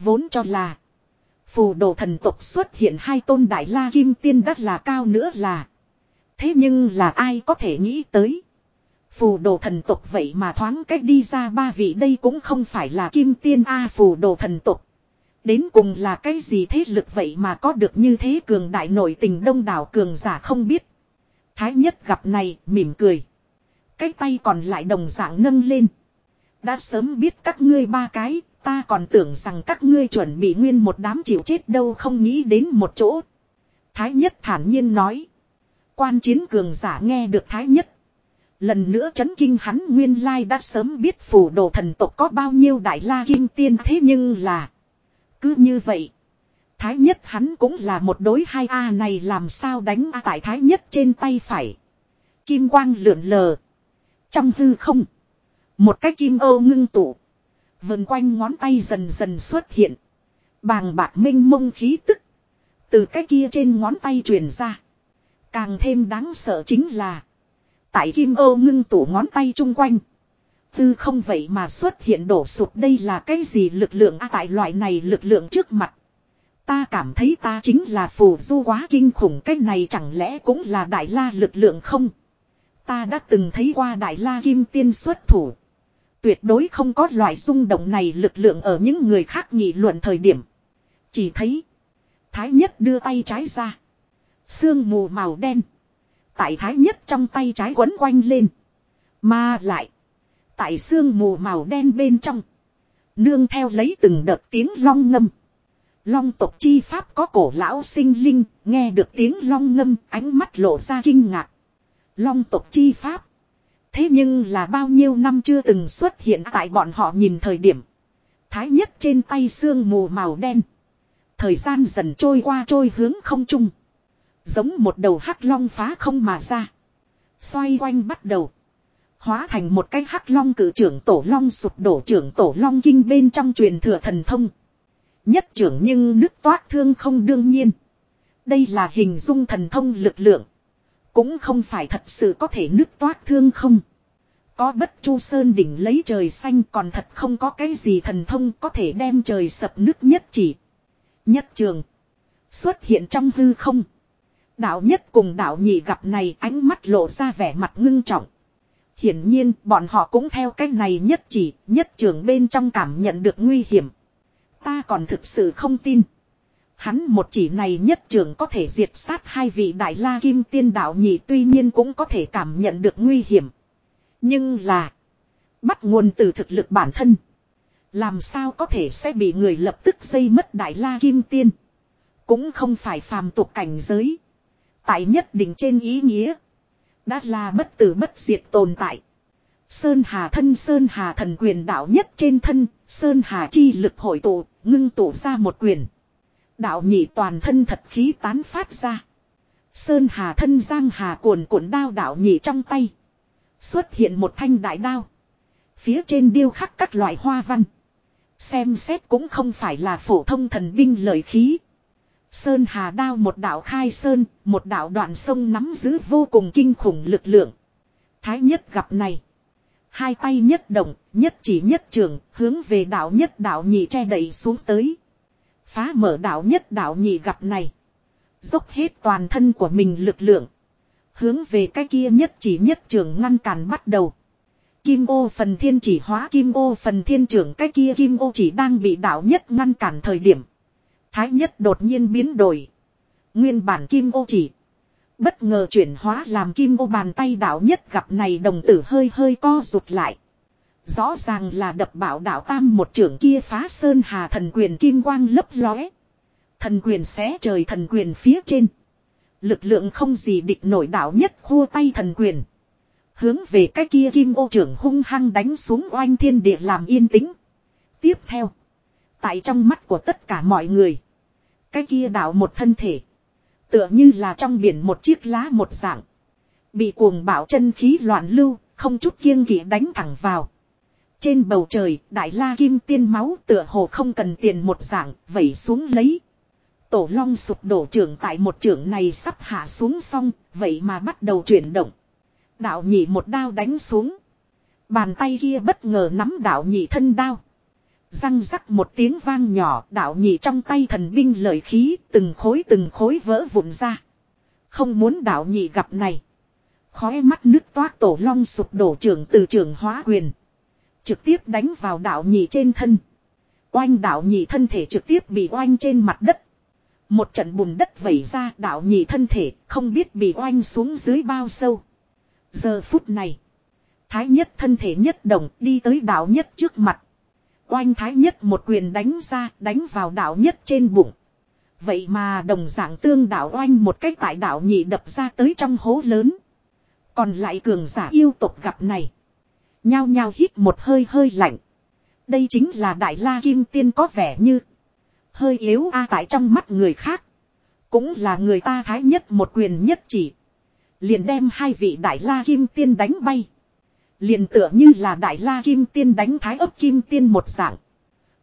A: Vốn cho là. Phù đồ thần tộc xuất hiện hai tôn đại la kim tiên đắt là cao nữa là. Thế nhưng là ai có thể nghĩ tới. Phù đồ thần tục vậy mà thoáng cách đi ra ba vị đây cũng không phải là kim tiên A phù đồ thần tục. Đến cùng là cái gì thế lực vậy mà có được như thế cường đại nổi tình đông đảo cường giả không biết. Thái nhất gặp này mỉm cười. Cái tay còn lại đồng dạng nâng lên. Đã sớm biết các ngươi ba cái, ta còn tưởng rằng các ngươi chuẩn bị nguyên một đám chịu chết đâu không nghĩ đến một chỗ. Thái nhất thản nhiên nói. Quan chiến cường giả nghe được thái nhất Lần nữa chấn kinh hắn nguyên lai đã sớm biết phủ đồ thần tộc có bao nhiêu đại la kim tiên thế nhưng là. Cứ như vậy. Thái nhất hắn cũng là một đối hai A này làm sao đánh A tại thái nhất trên tay phải. Kim quang lượn lờ. Trong hư không. Một cái kim ô ngưng tụ. Vần quanh ngón tay dần dần xuất hiện. Bàng bạc minh mông khí tức. Từ cái kia trên ngón tay truyền ra. Càng thêm đáng sợ chính là. Tại kim ô ngưng tủ ngón tay chung quanh. Tư không vậy mà xuất hiện đổ sụp đây là cái gì lực lượng a tại loại này lực lượng trước mặt. Ta cảm thấy ta chính là phù du quá kinh khủng, cái này chẳng lẽ cũng là đại la lực lượng không? Ta đã từng thấy qua đại la kim tiên xuất thủ. Tuyệt đối không có loại rung động này lực lượng ở những người khác nghị luận thời điểm. Chỉ thấy. Thái nhất đưa tay trái ra. Sương mù màu đen. Tại thái nhất trong tay trái quấn quanh lên. Mà lại. Tại sương mù màu đen bên trong. Nương theo lấy từng đợt tiếng long ngâm. Long tộc chi pháp có cổ lão sinh linh, nghe được tiếng long ngâm, ánh mắt lộ ra kinh ngạc. Long tộc chi pháp. Thế nhưng là bao nhiêu năm chưa từng xuất hiện tại bọn họ nhìn thời điểm. Thái nhất trên tay xương mù màu đen. Thời gian dần trôi qua trôi hướng không trung. Giống một đầu hắc long phá không mà ra. Xoay quanh bắt đầu. Hóa thành một cái hắc long cử trưởng tổ long sụp đổ trưởng tổ long kinh bên trong truyền thừa thần thông. Nhất trưởng nhưng nước toát thương không đương nhiên. Đây là hình dung thần thông lực lượng. Cũng không phải thật sự có thể nước toát thương không. Có bất chu sơn đỉnh lấy trời xanh còn thật không có cái gì thần thông có thể đem trời sập nước nhất chỉ. Nhất trường. Xuất hiện trong hư không. Đạo nhất cùng đạo nhị gặp này ánh mắt lộ ra vẻ mặt ngưng trọng. Hiển nhiên bọn họ cũng theo cách này nhất chỉ, nhất trường bên trong cảm nhận được nguy hiểm. Ta còn thực sự không tin. Hắn một chỉ này nhất trường có thể diệt sát hai vị đại la kim tiên đạo nhị tuy nhiên cũng có thể cảm nhận được nguy hiểm. Nhưng là. Bắt nguồn từ thực lực bản thân. Làm sao có thể sẽ bị người lập tức xây mất đại la kim tiên. Cũng không phải phàm tục cảnh giới. Tại nhất định trên ý nghĩa. Đã là bất tử bất diệt tồn tại. Sơn Hà thân Sơn Hà thần quyền đạo nhất trên thân, Sơn Hà chi lực hội tụ, ngưng tụ ra một quyền. Đạo nhị toàn thân thật khí tán phát ra. Sơn Hà thân Giang Hà cuồn cuộn đao đạo nhị trong tay. Xuất hiện một thanh đại đao. Phía trên điêu khắc các loại hoa văn. Xem xét cũng không phải là phổ thông thần binh lợi khí. Sơn Hà đao một đạo khai sơn, một đạo đoạn sông nắm giữ vô cùng kinh khủng lực lượng. Thái nhất gặp này. Hai tay nhất động, nhất chỉ nhất trường, hướng về đạo nhất đạo nhị che đẩy xuống tới. Phá mở đạo nhất đạo nhị gặp này. Dốc hết toàn thân của mình lực lượng. Hướng về cái kia nhất chỉ nhất trường ngăn cản bắt đầu. Kim ô phần thiên chỉ hóa kim ô phần thiên trưởng cái kia kim ô chỉ đang bị đạo nhất ngăn cản thời điểm. Thái nhất đột nhiên biến đổi. Nguyên bản kim ô chỉ. Bất ngờ chuyển hóa làm kim ô bàn tay đạo nhất gặp này đồng tử hơi hơi co rụt lại. Rõ ràng là đập bảo đạo tam một trưởng kia phá sơn hà thần quyền kim quang lấp lóe. Thần quyền xé trời thần quyền phía trên. Lực lượng không gì địch nổi đạo nhất khua tay thần quyền. Hướng về cái kia kim ô trưởng hung hăng đánh xuống oanh thiên địa làm yên tĩnh. Tiếp theo. Tại trong mắt của tất cả mọi người. Cái kia đạo một thân thể. Tựa như là trong biển một chiếc lá một dạng. Bị cuồng bạo chân khí loạn lưu, không chút kiêng kỵ đánh thẳng vào. Trên bầu trời, đại la kim tiên máu tựa hồ không cần tiền một dạng, vẩy xuống lấy. Tổ long sụp đổ trưởng tại một trưởng này sắp hạ xuống xong, vậy mà bắt đầu chuyển động. Đạo nhị một đao đánh xuống. Bàn tay kia bất ngờ nắm đạo nhị thân đao. Răng rắc một tiếng vang nhỏ, đạo nhị trong tay thần binh lợi khí, từng khối từng khối vỡ vụn ra. Không muốn đạo nhị gặp này. Khói mắt nước toát tổ long sụp đổ trưởng từ trường hóa quyền. Trực tiếp đánh vào đạo nhị trên thân. Oanh đạo nhị thân thể trực tiếp bị oanh trên mặt đất. Một trận bùn đất vẩy ra, đạo nhị thân thể không biết bị oanh xuống dưới bao sâu. Giờ phút này. Thái nhất thân thể nhất động đi tới đạo nhất trước mặt. Oanh thái nhất một quyền đánh ra, đánh vào đạo nhất trên bụng. Vậy mà đồng dạng tương đạo oanh một cách tại đạo nhị đập ra tới trong hố lớn. Còn lại cường giả yêu tộc gặp này. Nhao nhao hít một hơi hơi lạnh. Đây chính là đại la kim tiên có vẻ như. Hơi yếu a tại trong mắt người khác. Cũng là người ta thái nhất một quyền nhất chỉ. Liền đem hai vị đại la kim tiên đánh bay. Liền tựa như là đại la kim tiên đánh thái ấp kim tiên một dạng.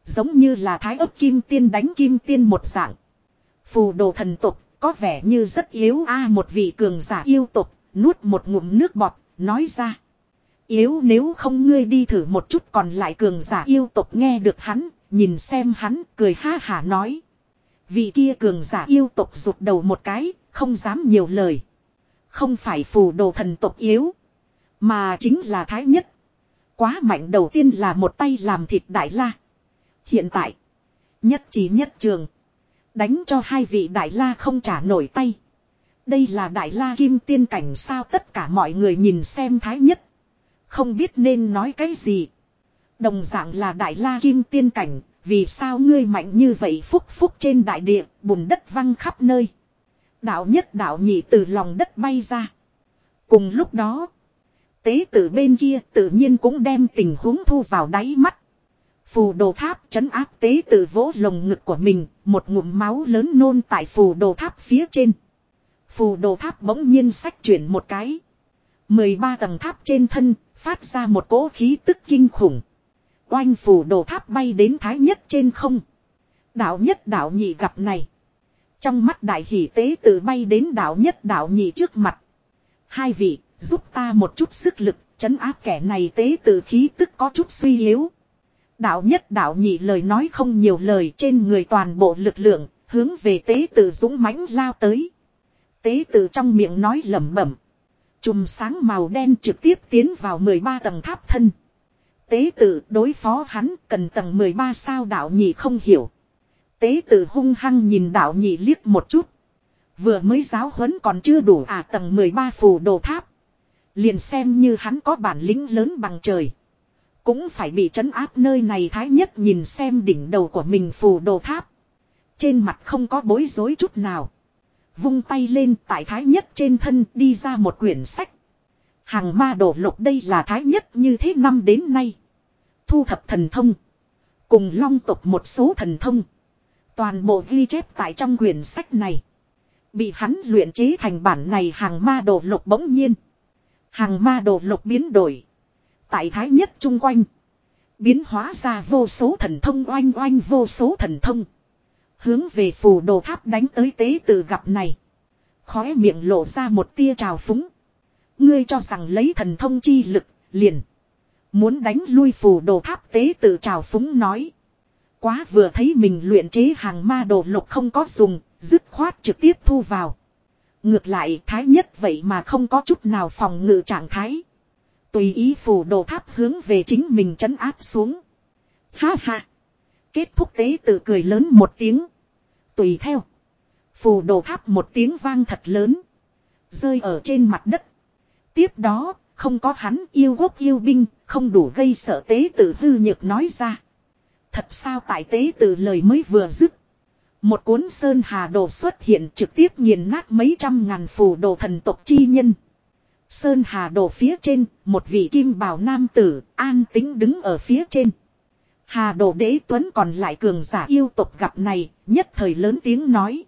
A: Giống như là thái ấp kim tiên đánh kim tiên một dạng. Phù đồ thần tục có vẻ như rất yếu a một vị cường giả yêu tục nuốt một ngụm nước bọt, nói ra. Yếu nếu không ngươi đi thử một chút còn lại cường giả yêu tục nghe được hắn, nhìn xem hắn, cười ha hả nói. Vị kia cường giả yêu tục rụt đầu một cái, không dám nhiều lời. Không phải phù đồ thần tục yếu, mà chính là thái nhất. Quá mạnh đầu tiên là một tay làm thịt đại la. Hiện tại, nhất trí nhất trường. Đánh cho hai vị đại la không trả nổi tay. Đây là đại la kim tiên cảnh sao tất cả mọi người nhìn xem thái nhất. Không biết nên nói cái gì. Đồng dạng là đại la kim tiên cảnh, vì sao ngươi mạnh như vậy phúc phúc trên đại địa, bùn đất văng khắp nơi. Đạo nhất đạo nhị từ lòng đất bay ra. Cùng lúc đó, tế tử bên kia tự nhiên cũng đem tình huống thu vào đáy mắt. Phù đồ tháp chấn áp tế tử vỗ lồng ngực của mình, một ngụm máu lớn nôn tại phù đồ tháp phía trên. Phù đồ tháp bỗng nhiên sách chuyển một cái. 13 tầng tháp trên thân, phát ra một cỗ khí tức kinh khủng. Oanh phù đồ tháp bay đến thái nhất trên không. Đạo nhất đạo nhị gặp này. Trong mắt đại hỷ tế tử bay đến đạo nhất đạo nhị trước mặt. Hai vị, giúp ta một chút sức lực, chấn áp kẻ này tế tự khí tức có chút suy yếu. Đạo nhất đạo nhị lời nói không nhiều lời trên người toàn bộ lực lượng, hướng về tế tự dũng mãnh lao tới. Tế tự trong miệng nói lẩm bẩm. Chùm sáng màu đen trực tiếp tiến vào 13 tầng tháp thân. Tế tự đối phó hắn cần tầng 13 sao đạo nhị không hiểu. Tế tự hung hăng nhìn đạo nhị liếc một chút. Vừa mới giáo huấn còn chưa đủ à tầng 13 phù đồ tháp. Liền xem như hắn có bản lĩnh lớn bằng trời. Cũng phải bị trấn áp nơi này thái nhất nhìn xem đỉnh đầu của mình phù đồ tháp. Trên mặt không có bối rối chút nào. Vung tay lên tại thái nhất trên thân đi ra một quyển sách. Hàng ma đổ lục đây là thái nhất như thế năm đến nay. Thu thập thần thông. Cùng long tục một số thần thông. Toàn bộ ghi chép tại trong quyển sách này. Bị hắn luyện chế thành bản này hàng ma đồ lục bỗng nhiên. Hàng ma đồ lục biến đổi. Tại thái nhất chung quanh. Biến hóa ra vô số thần thông oanh oanh vô số thần thông. Hướng về phù đồ tháp đánh tới tế tự gặp này. Khóe miệng lộ ra một tia trào phúng. Ngươi cho rằng lấy thần thông chi lực, liền. Muốn đánh lui phù đồ tháp tế tự trào phúng nói. Quá vừa thấy mình luyện chế hàng ma đồ lục không có dùng, dứt khoát trực tiếp thu vào. Ngược lại thái nhất vậy mà không có chút nào phòng ngự trạng thái. Tùy ý phù đồ tháp hướng về chính mình chấn áp xuống. Ha ha. Kết thúc tế tự cười lớn một tiếng. Tùy theo. Phù đồ tháp một tiếng vang thật lớn. Rơi ở trên mặt đất. Tiếp đó, không có hắn yêu quốc yêu binh, không đủ gây sợ tế tự hư nhược nói ra. Thật sao tại tế tự lời mới vừa dứt. Một cuốn sơn hà đồ xuất hiện trực tiếp nghiền nát mấy trăm ngàn phù đồ thần tộc chi nhân. Sơn hà đồ phía trên, một vị kim bào nam tử, an tính đứng ở phía trên. Hà đồ đế tuấn còn lại cường giả yêu tộc gặp này, nhất thời lớn tiếng nói.